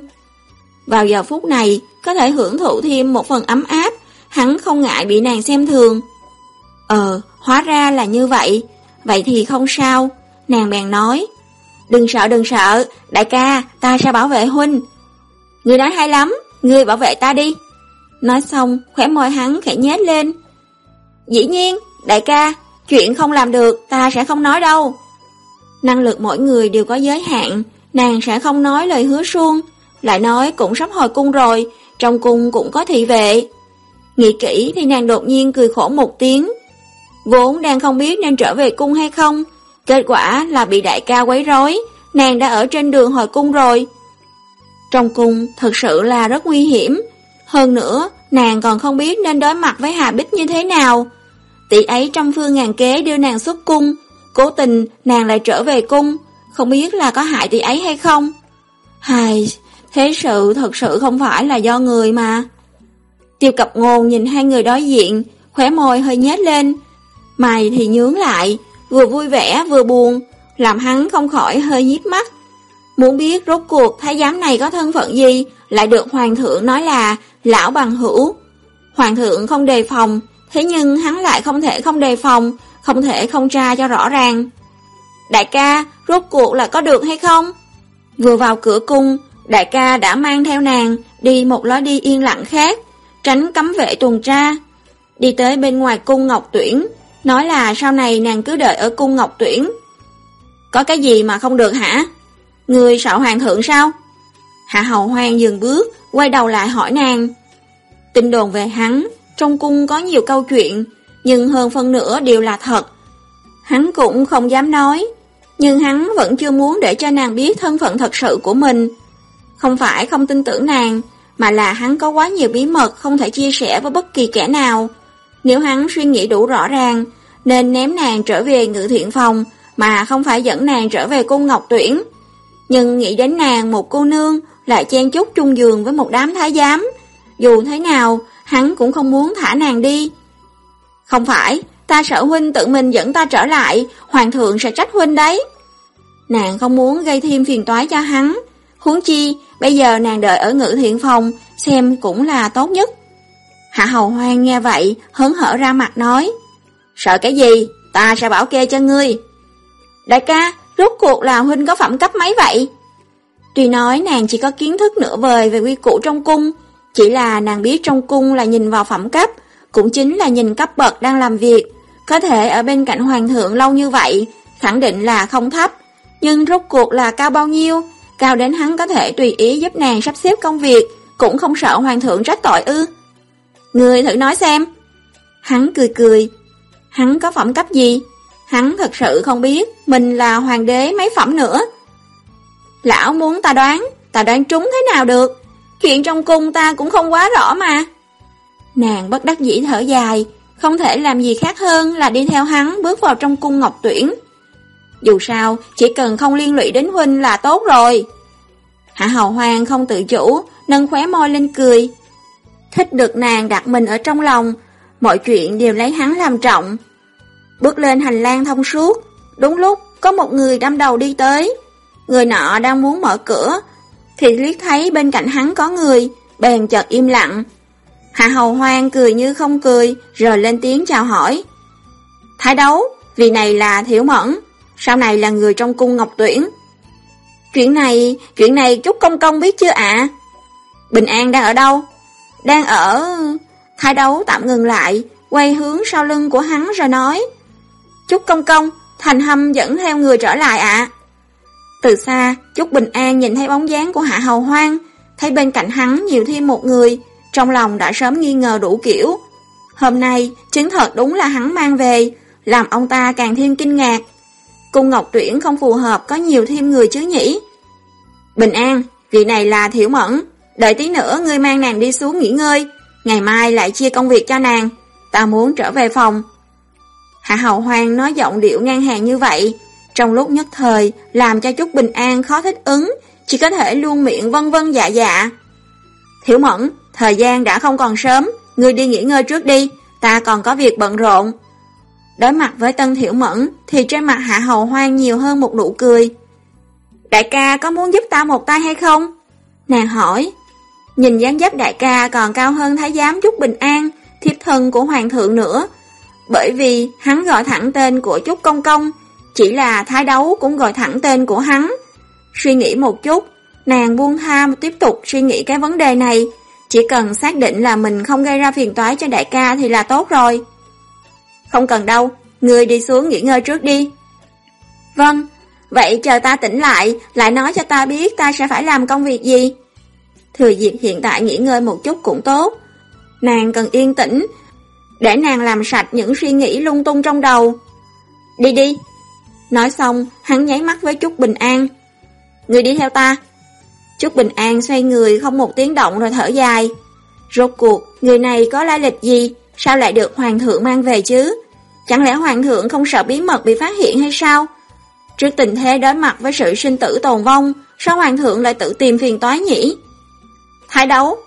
Vào giờ phút này, có thể hưởng thụ thêm một phần ấm áp, hắn không ngại bị nàng xem thường. Ờ, hóa ra là như vậy, vậy thì không sao, nàng bèn nói. Đừng sợ đừng sợ, đại ca, ta sẽ bảo vệ huynh. Người nói hay lắm, ngươi bảo vệ ta đi. Nói xong, khỏe môi hắn khẽ nhếch lên. Dĩ nhiên, đại ca, chuyện không làm được, ta sẽ không nói đâu. Năng lực mỗi người đều có giới hạn, nàng sẽ không nói lời hứa suông, lại nói cũng sắp hồi cung rồi, trong cung cũng có thị vệ. Nghĩ kỹ thì nàng đột nhiên cười khổ một tiếng. Vốn đang không biết nên trở về cung hay không, kết quả là bị đại ca quấy rối, nàng đã ở trên đường hồi cung rồi. Trong cung thật sự là rất nguy hiểm, hơn nữa nàng còn không biết nên đối mặt với Hà Bích như thế nào. Tỷ ấy trăm phương ngàn kế đưa nàng xuất cung, cố tình nàng lại trở về cung, không biết là có hại tỷ ấy hay không. Hài, thế sự thật sự không phải là do người mà. Tiêu cập ngôn nhìn hai người đối diện, khóe môi hơi nhếch lên. Mày thì nhướng lại, vừa vui vẻ vừa buồn, làm hắn không khỏi hơi nhíp mắt. Muốn biết rốt cuộc thái giám này có thân phận gì, lại được hoàng thượng nói là lão bằng hữu. Hoàng thượng không đề phòng, thế nhưng hắn lại không thể không đề phòng, không thể không tra cho rõ ràng. Đại ca, rốt cuộc là có được hay không? Vừa vào cửa cung, đại ca đã mang theo nàng đi một lối đi yên lặng khác, tránh cấm vệ tuần tra. Đi tới bên ngoài cung Ngọc Tuyển, nói là sau này nàng cứ đợi ở cung Ngọc Tuyển. Có cái gì mà không được hả? Người sợ hoàng thượng sao? Hạ hầu hoang dừng bước, quay đầu lại hỏi nàng. Tin đồn về hắn, trong cung có nhiều câu chuyện, nhưng hơn phân nửa đều là thật. Hắn cũng không dám nói, nhưng hắn vẫn chưa muốn để cho nàng biết thân phận thật sự của mình. Không phải không tin tưởng nàng, mà là hắn có quá nhiều bí mật không thể chia sẻ với bất kỳ kẻ nào. Nếu hắn suy nghĩ đủ rõ ràng, nên ném nàng trở về ngự thiện phòng, mà không phải dẫn nàng trở về cung ngọc tuyển. Nhưng nghĩ đến nàng một cô nương lại chen chúc chung giường với một đám thái giám, dù thế nào, hắn cũng không muốn thả nàng đi. Không phải, ta sợ huynh tự mình dẫn ta trở lại, hoàng thượng sẽ trách huynh đấy. Nàng không muốn gây thêm phiền toái cho hắn, huống chi, bây giờ nàng đợi ở ngự thiện phòng, xem cũng là tốt nhất. Hạ hầu hoang nghe vậy, hớn hở ra mặt nói, sợ cái gì, ta sẽ bảo kê cho ngươi. Đại ca, rốt cuộc là huynh có phẩm cấp mấy vậy? Tuy nói nàng chỉ có kiến thức nửa vời về quy củ trong cung, chỉ là nàng biết trong cung là nhìn vào phẩm cấp, cũng chính là nhìn cấp bậc đang làm việc. Có thể ở bên cạnh hoàng thượng lâu như vậy, khẳng định là không thấp. Nhưng rốt cuộc là cao bao nhiêu, cao đến hắn có thể tùy ý giúp nàng sắp xếp công việc, cũng không sợ hoàng thượng trách tội ư. Người thử nói xem. Hắn cười cười. Hắn có phẩm cấp gì? Hắn thật sự không biết mình là hoàng đế mấy phẩm nữa. Lão muốn ta đoán, ta đoán trúng thế nào được? Chuyện trong cung ta cũng không quá rõ mà. Nàng bất đắc dĩ thở dài, không thể làm gì khác hơn là đi theo hắn bước vào trong cung ngọc tuyển. Dù sao, chỉ cần không liên lụy đến huynh là tốt rồi. Hạ hầu hoàng không tự chủ, nâng khóe môi lên cười. Thích được nàng đặt mình ở trong lòng, mọi chuyện đều lấy hắn làm trọng. Bước lên hành lang thông suốt, đúng lúc có một người đâm đầu đi tới. Người nọ đang muốn mở cửa, thì liếc thấy bên cạnh hắn có người, bèn chợt im lặng. Hạ hầu hoang cười như không cười, rồi lên tiếng chào hỏi. Thái đấu, vì này là Thiểu Mẫn, sau này là người trong cung Ngọc Tuyển. Chuyện này, chuyện này Trúc Công Công biết chưa ạ? Bình An đang ở đâu? Đang ở... Thái đấu tạm ngừng lại, quay hướng sau lưng của hắn rồi nói. Trúc Công Công, Thành Hâm dẫn theo người trở lại ạ. Từ xa, Trúc Bình An nhìn thấy bóng dáng của Hạ Hầu Hoang, thấy bên cạnh hắn nhiều thêm một người, trong lòng đã sớm nghi ngờ đủ kiểu. Hôm nay, chứng thật đúng là hắn mang về, làm ông ta càng thêm kinh ngạc. Cung Ngọc Tuyển không phù hợp có nhiều thêm người chứ nhỉ? Bình An, vị này là Thiểu Mẫn, đợi tí nữa ngươi mang nàng đi xuống nghỉ ngơi, ngày mai lại chia công việc cho nàng, ta muốn trở về phòng. Hạ Hầu Hoang nói giọng điệu ngang hàng như vậy, trong lúc nhất thời, làm cho chút bình an khó thích ứng, chỉ có thể luôn miệng vân vân dạ dạ. Thiểu mẫn, thời gian đã không còn sớm, ngươi đi nghỉ ngơi trước đi, ta còn có việc bận rộn. Đối mặt với Tân Thiểu Mẫn, thì trên mặt Hạ Hầu Hoang nhiều hơn một nụ cười. Đại ca có muốn giúp ta một tay hay không? Nàng hỏi. Nhìn dáng dấp đại ca còn cao hơn thái giám chút bình an, thiếp thân của hoàng thượng nữa. Bởi vì hắn gọi thẳng tên của chút công công, chỉ là thái đấu cũng gọi thẳng tên của hắn. Suy nghĩ một chút, nàng buông tha tiếp tục suy nghĩ cái vấn đề này. Chỉ cần xác định là mình không gây ra phiền toái cho đại ca thì là tốt rồi. Không cần đâu, người đi xuống nghỉ ngơi trước đi. Vâng, vậy chờ ta tỉnh lại, lại nói cho ta biết ta sẽ phải làm công việc gì. Thừa dịp hiện tại nghỉ ngơi một chút cũng tốt. Nàng cần yên tĩnh, để nàng làm sạch những suy nghĩ lung tung trong đầu. Đi đi, Nói xong, hắn nháy mắt với Trúc Bình An. Người đi theo ta. Trúc Bình An xoay người không một tiếng động rồi thở dài. Rốt cuộc, người này có lai lịch gì? Sao lại được Hoàng thượng mang về chứ? Chẳng lẽ Hoàng thượng không sợ bí mật bị phát hiện hay sao? Trước tình thế đối mặt với sự sinh tử tồn vong, sao Hoàng thượng lại tự tìm phiền toái nhỉ? Thái đấu.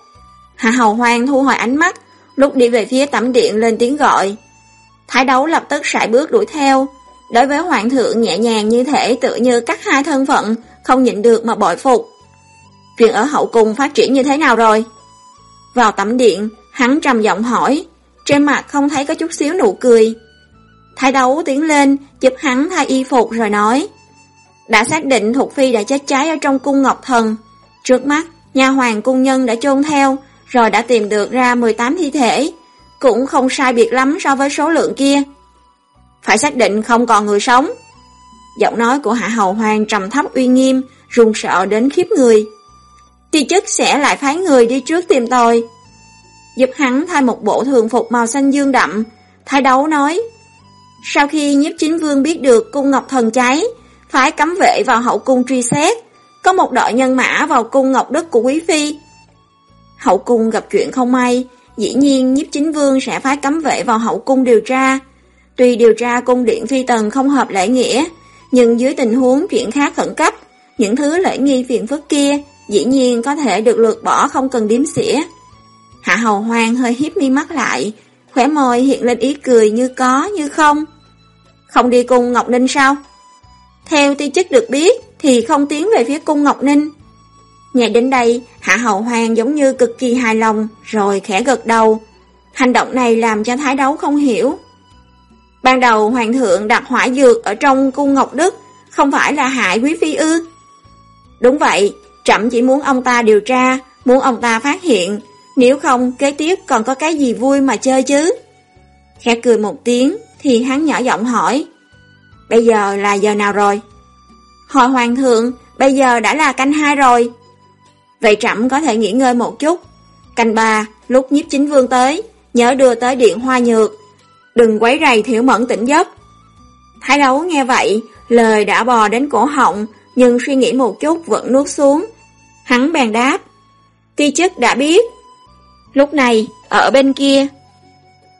Hạ Hầu Hoàng thu hồi ánh mắt, lúc đi về phía tẩm điện lên tiếng gọi. Thái đấu lập tức sải bước đuổi theo, Đối với hoàng thượng nhẹ nhàng như thể tự như cắt hai thân phận, không nhịn được mà bội phục. Chuyện ở hậu cung phát triển như thế nào rồi? Vào tẩm điện, hắn trầm giọng hỏi, trên mặt không thấy có chút xíu nụ cười. Thái đấu tiến lên, giúp hắn thay y phục rồi nói. Đã xác định Thục Phi đã chết cháy ở trong cung Ngọc Thần. Trước mắt, nhà hoàng cung nhân đã chôn theo, rồi đã tìm được ra 18 thi thể. Cũng không sai biệt lắm so với số lượng kia phải xác định không còn người sống. Giọng nói của Hạ Hầu Hoàng trầm thấp uy nghiêm, run sợ đến khiếp người. Ti chức sẽ lại phái người đi trước tìm tôi. Giúp hắn thay một bộ thường phục màu xanh dương đậm, thái đấu nói. Sau khi nhiếp chính vương biết được cung Ngọc Thần cháy, phái cấm vệ vào hậu cung truy xét, có một đội nhân mã vào cung Ngọc Đức của Quý Phi. Hậu cung gặp chuyện không may, dĩ nhiên nhiếp chính vương sẽ phái cấm vệ vào hậu cung điều tra. Tuy điều tra cung điện phi tần không hợp lễ nghĩa, nhưng dưới tình huống chuyện khác khẩn cấp, những thứ lễ nghi phiền phức kia dĩ nhiên có thể được lược bỏ không cần điếm xỉa. Hạ hầu hoang hơi hiếp mi mắt lại, khỏe môi hiện lên ý cười như có như không. Không đi cùng Ngọc Ninh sao? Theo ti chức được biết thì không tiến về phía cung Ngọc Ninh. Nghe đến đây, Hạ hầu Hoàng giống như cực kỳ hài lòng, rồi khẽ gật đầu. Hành động này làm cho Thái Đấu không hiểu. Ban đầu Hoàng thượng đặt hỏa dược ở trong cung Ngọc Đức, không phải là hại quý phi ư? Đúng vậy, trẫm chỉ muốn ông ta điều tra, muốn ông ta phát hiện, nếu không kế tiếp còn có cái gì vui mà chơi chứ? Khẽ cười một tiếng, thì hắn nhỏ giọng hỏi. Bây giờ là giờ nào rồi? Hồi hoàng thượng, bây giờ đã là canh hai rồi. Vậy trẫm có thể nghỉ ngơi một chút. Canh ba, lúc nhiếp chính vương tới, nhớ đưa tới điện hoa nhược. Đừng quấy rầy thiểu mẫn tỉnh giấc. Thái đấu nghe vậy, lời đã bò đến cổ họng, nhưng suy nghĩ một chút vẫn nuốt xuống. Hắn bèn đáp. Ti chức đã biết. Lúc này, ở bên kia.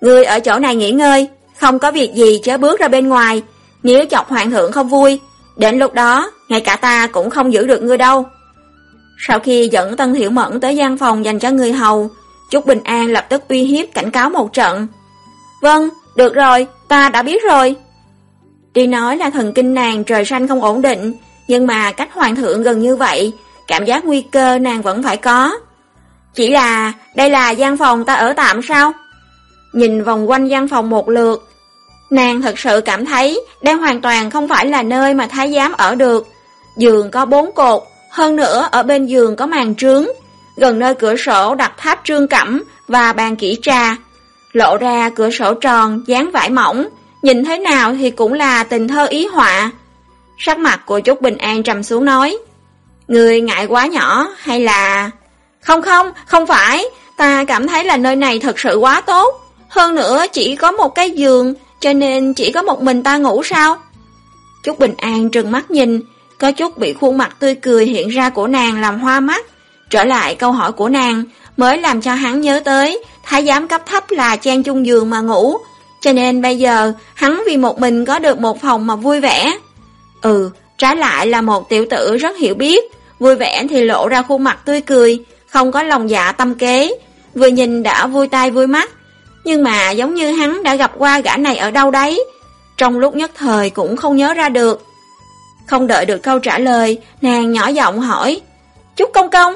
Người ở chỗ này nghỉ ngơi, không có việc gì chớ bước ra bên ngoài. Nếu chọc hoàng thượng không vui, đến lúc đó, ngay cả ta cũng không giữ được ngươi đâu. Sau khi dẫn Tân Hiểu Mẫn tới gian phòng dành cho người hầu, Trúc Bình An lập tức uy hiếp cảnh cáo một trận. Vâng, được rồi, ta đã biết rồi. Tuy nói là thần kinh nàng trời xanh không ổn định, nhưng mà cách hoàng thượng gần như vậy, cảm giác nguy cơ nàng vẫn phải có. Chỉ là, đây là gian phòng ta ở tạm sao? Nhìn vòng quanh gian phòng một lượt, nàng thật sự cảm thấy đây hoàn toàn không phải là nơi mà thái giám ở được. Giường có bốn cột, hơn nữa ở bên giường có màn trướng, gần nơi cửa sổ đặt tháp trương cẩm và bàn kỹ trà. Lộ ra cửa sổ tròn, dáng vải mỏng, nhìn thế nào thì cũng là tình thơ ý họa. Sắc mặt của Trúc Bình An trầm xuống nói, Người ngại quá nhỏ hay là... Không không, không phải, ta cảm thấy là nơi này thật sự quá tốt. Hơn nữa chỉ có một cái giường, cho nên chỉ có một mình ta ngủ sao? Trúc Bình An trừng mắt nhìn, có chút bị khuôn mặt tươi cười hiện ra của nàng làm hoa mắt. Trở lại câu hỏi của nàng, mới làm cho hắn nhớ tới, thái giám cấp thấp là trang chung giường mà ngủ, cho nên bây giờ hắn vì một mình có được một phòng mà vui vẻ. Ừ, trái lại là một tiểu tử rất hiểu biết, vui vẻ thì lộ ra khuôn mặt tươi cười, không có lòng dạ tâm kế, vừa nhìn đã vui tai vui mắt. Nhưng mà giống như hắn đã gặp qua gã này ở đâu đấy, trong lúc nhất thời cũng không nhớ ra được. Không đợi được câu trả lời, nàng nhỏ giọng hỏi, Chúc công công.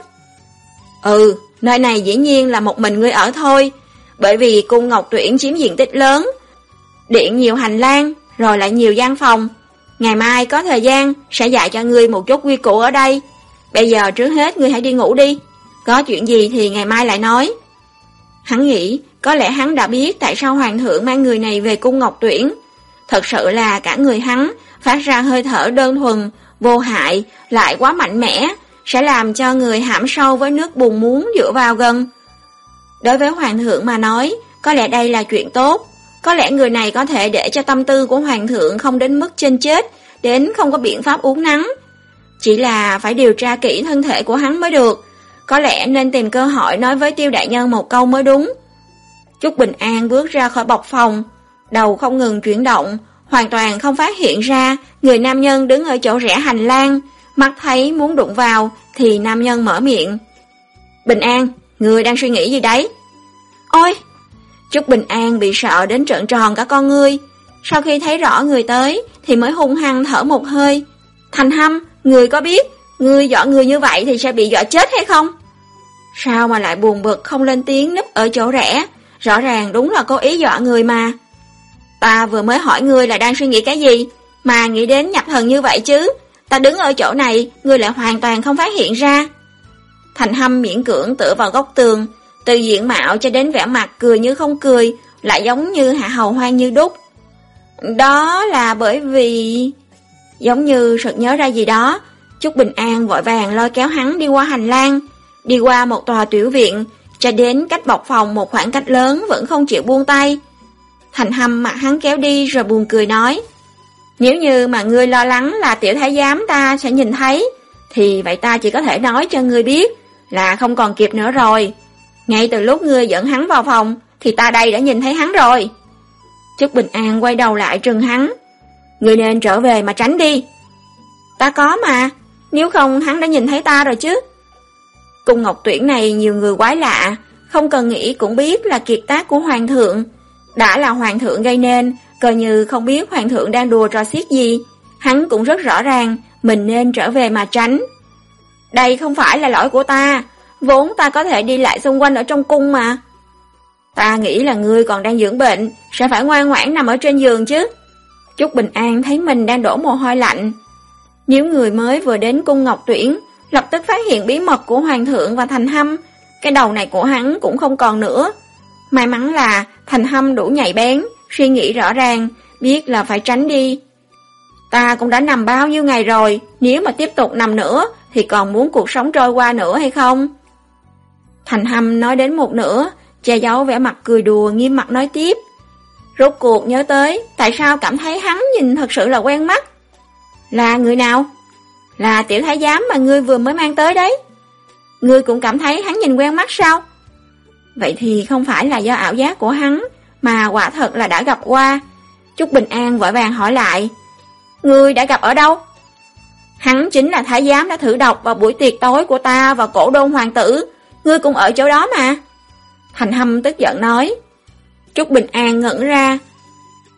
Ừ, nơi này dĩ nhiên là một mình ngươi ở thôi, bởi vì cung ngọc tuyển chiếm diện tích lớn. Điện nhiều hành lang, rồi lại nhiều gian phòng. Ngày mai có thời gian, sẽ dạy cho ngươi một chút quy củ ở đây. Bây giờ trước hết ngươi hãy đi ngủ đi. Có chuyện gì thì ngày mai lại nói. Hắn nghĩ, có lẽ hắn đã biết tại sao hoàng thượng mang người này về cung ngọc tuyển. Thật sự là cả người hắn phát ra hơi thở đơn thuần, vô hại, lại quá mạnh mẽ, sẽ làm cho người hãm sâu với nước bùn muốn dựa vào gần. Đối với hoàng thượng mà nói, có lẽ đây là chuyện tốt. Có lẽ người này có thể để cho tâm tư của hoàng thượng không đến mức trên chết, đến không có biện pháp uống nắng. Chỉ là phải điều tra kỹ thân thể của hắn mới được. Có lẽ nên tìm cơ hội nói với tiêu đại nhân một câu mới đúng. Chúc Bình An bước ra khỏi bọc phòng, đầu không ngừng chuyển động, hoàn toàn không phát hiện ra người nam nhân đứng ở chỗ rẽ hành lang, mắt thấy muốn đụng vào thì nam nhân mở miệng. Bình An, người đang suy nghĩ gì đấy? Ôi! Trúc Bình An bị sợ đến trợn tròn cả con ngươi. Sau khi thấy rõ người tới thì mới hung hăng thở một hơi. Thành hâm, người có biết, người dọa người như vậy thì sẽ bị dọa chết hay không? Sao mà lại buồn bực không lên tiếng núp ở chỗ rẽ? Rõ ràng đúng là cố ý dọa người mà. Ta vừa mới hỏi ngươi là đang suy nghĩ cái gì, mà nghĩ đến nhập thần như vậy chứ. Ta đứng ở chỗ này, ngươi lại hoàn toàn không phát hiện ra. Thành hâm miễn cưỡng tựa vào góc tường, từ diện mạo cho đến vẻ mặt cười như không cười, lại giống như hạ hầu hoang như đúc. Đó là bởi vì... Giống như sực nhớ ra gì đó, Trúc Bình An vội vàng lôi kéo hắn đi qua hành lang, đi qua một tòa tiểu viện, cho đến cách bọc phòng một khoảng cách lớn vẫn không chịu buông tay. Thành hâm mặt hắn kéo đi rồi buồn cười nói. Nếu như mà ngươi lo lắng là tiểu thái giám ta sẽ nhìn thấy, thì vậy ta chỉ có thể nói cho ngươi biết là không còn kịp nữa rồi. Ngay từ lúc ngươi dẫn hắn vào phòng, thì ta đây đã nhìn thấy hắn rồi. Trúc Bình An quay đầu lại trừng hắn. Ngươi nên trở về mà tránh đi. Ta có mà, nếu không hắn đã nhìn thấy ta rồi chứ. Cung Ngọc Tuyển này nhiều người quái lạ, không cần nghĩ cũng biết là kiệt tác của Hoàng thượng. Đã là Hoàng thượng gây nên, coi như không biết Hoàng thượng đang đùa trò xiết gì. Hắn cũng rất rõ ràng, mình nên trở về mà tránh. Đây không phải là lỗi của ta, vốn ta có thể đi lại xung quanh ở trong cung mà. Ta nghĩ là ngươi còn đang dưỡng bệnh, sẽ phải ngoan ngoãn nằm ở trên giường chứ. chúc Bình An thấy mình đang đổ mồ hôi lạnh. Nếu người mới vừa đến cung Ngọc Tuyển, lập tức phát hiện bí mật của Hoàng thượng và Thành Hâm, cái đầu này của hắn cũng không còn nữa. May mắn là Thành Hâm đủ nhạy bén, suy nghĩ rõ ràng, biết là phải tránh đi. Ta cũng đã nằm bao nhiêu ngày rồi, nếu mà tiếp tục nằm nữa, thì còn muốn cuộc sống trôi qua nữa hay không? Thành Hâm nói đến một nửa, che giấu vẻ mặt cười đùa nghiêm mặt nói tiếp. Rốt cuộc nhớ tới, tại sao cảm thấy hắn nhìn thật sự là quen mắt? Là người nào? Là tiểu thái giám mà ngươi vừa mới mang tới đấy. Ngươi cũng cảm thấy hắn nhìn quen mắt sao? Vậy thì không phải là do ảo giác của hắn, mà quả thật là đã gặp qua. Trúc Bình An vội vàng hỏi lại. Ngươi đã gặp ở đâu? Hắn chính là thái giám đã thử độc vào buổi tiệc tối của ta và cổ đôn hoàng tử. Ngươi cũng ở chỗ đó mà. Thành Hâm tức giận nói. Trúc Bình An ngẩn ra.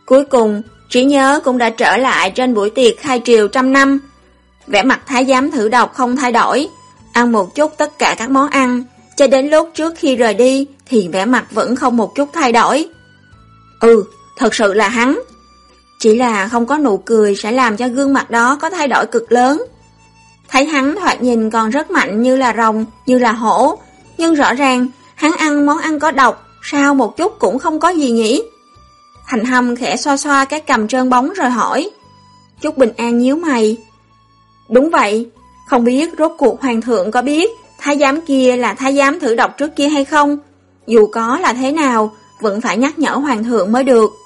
Cuối cùng, trí nhớ cũng đã trở lại trên buổi tiệc khai triều trăm năm. Vẻ mặt thái giám thử độc không thay đổi, ăn một chút tất cả các món ăn, cho đến lúc trước khi rời đi thì vẻ mặt vẫn không một chút thay đổi. Ừ, thật sự là hắn. Chỉ là không có nụ cười sẽ làm cho gương mặt đó có thay đổi cực lớn. Thấy hắn thoạt nhìn còn rất mạnh như là rồng, như là hổ, nhưng rõ ràng hắn ăn món ăn có độc, sao một chút cũng không có gì nhỉ? Thành hâm khẽ xoa xoa cái cầm trơn bóng rồi hỏi. Chúc Bình An nhíu mày. Đúng vậy, không biết rốt cuộc hoàng thượng có biết thái giám kia là thái giám thử độc trước kia hay không? Dù có là thế nào, vẫn phải nhắc nhở hoàng thượng mới được.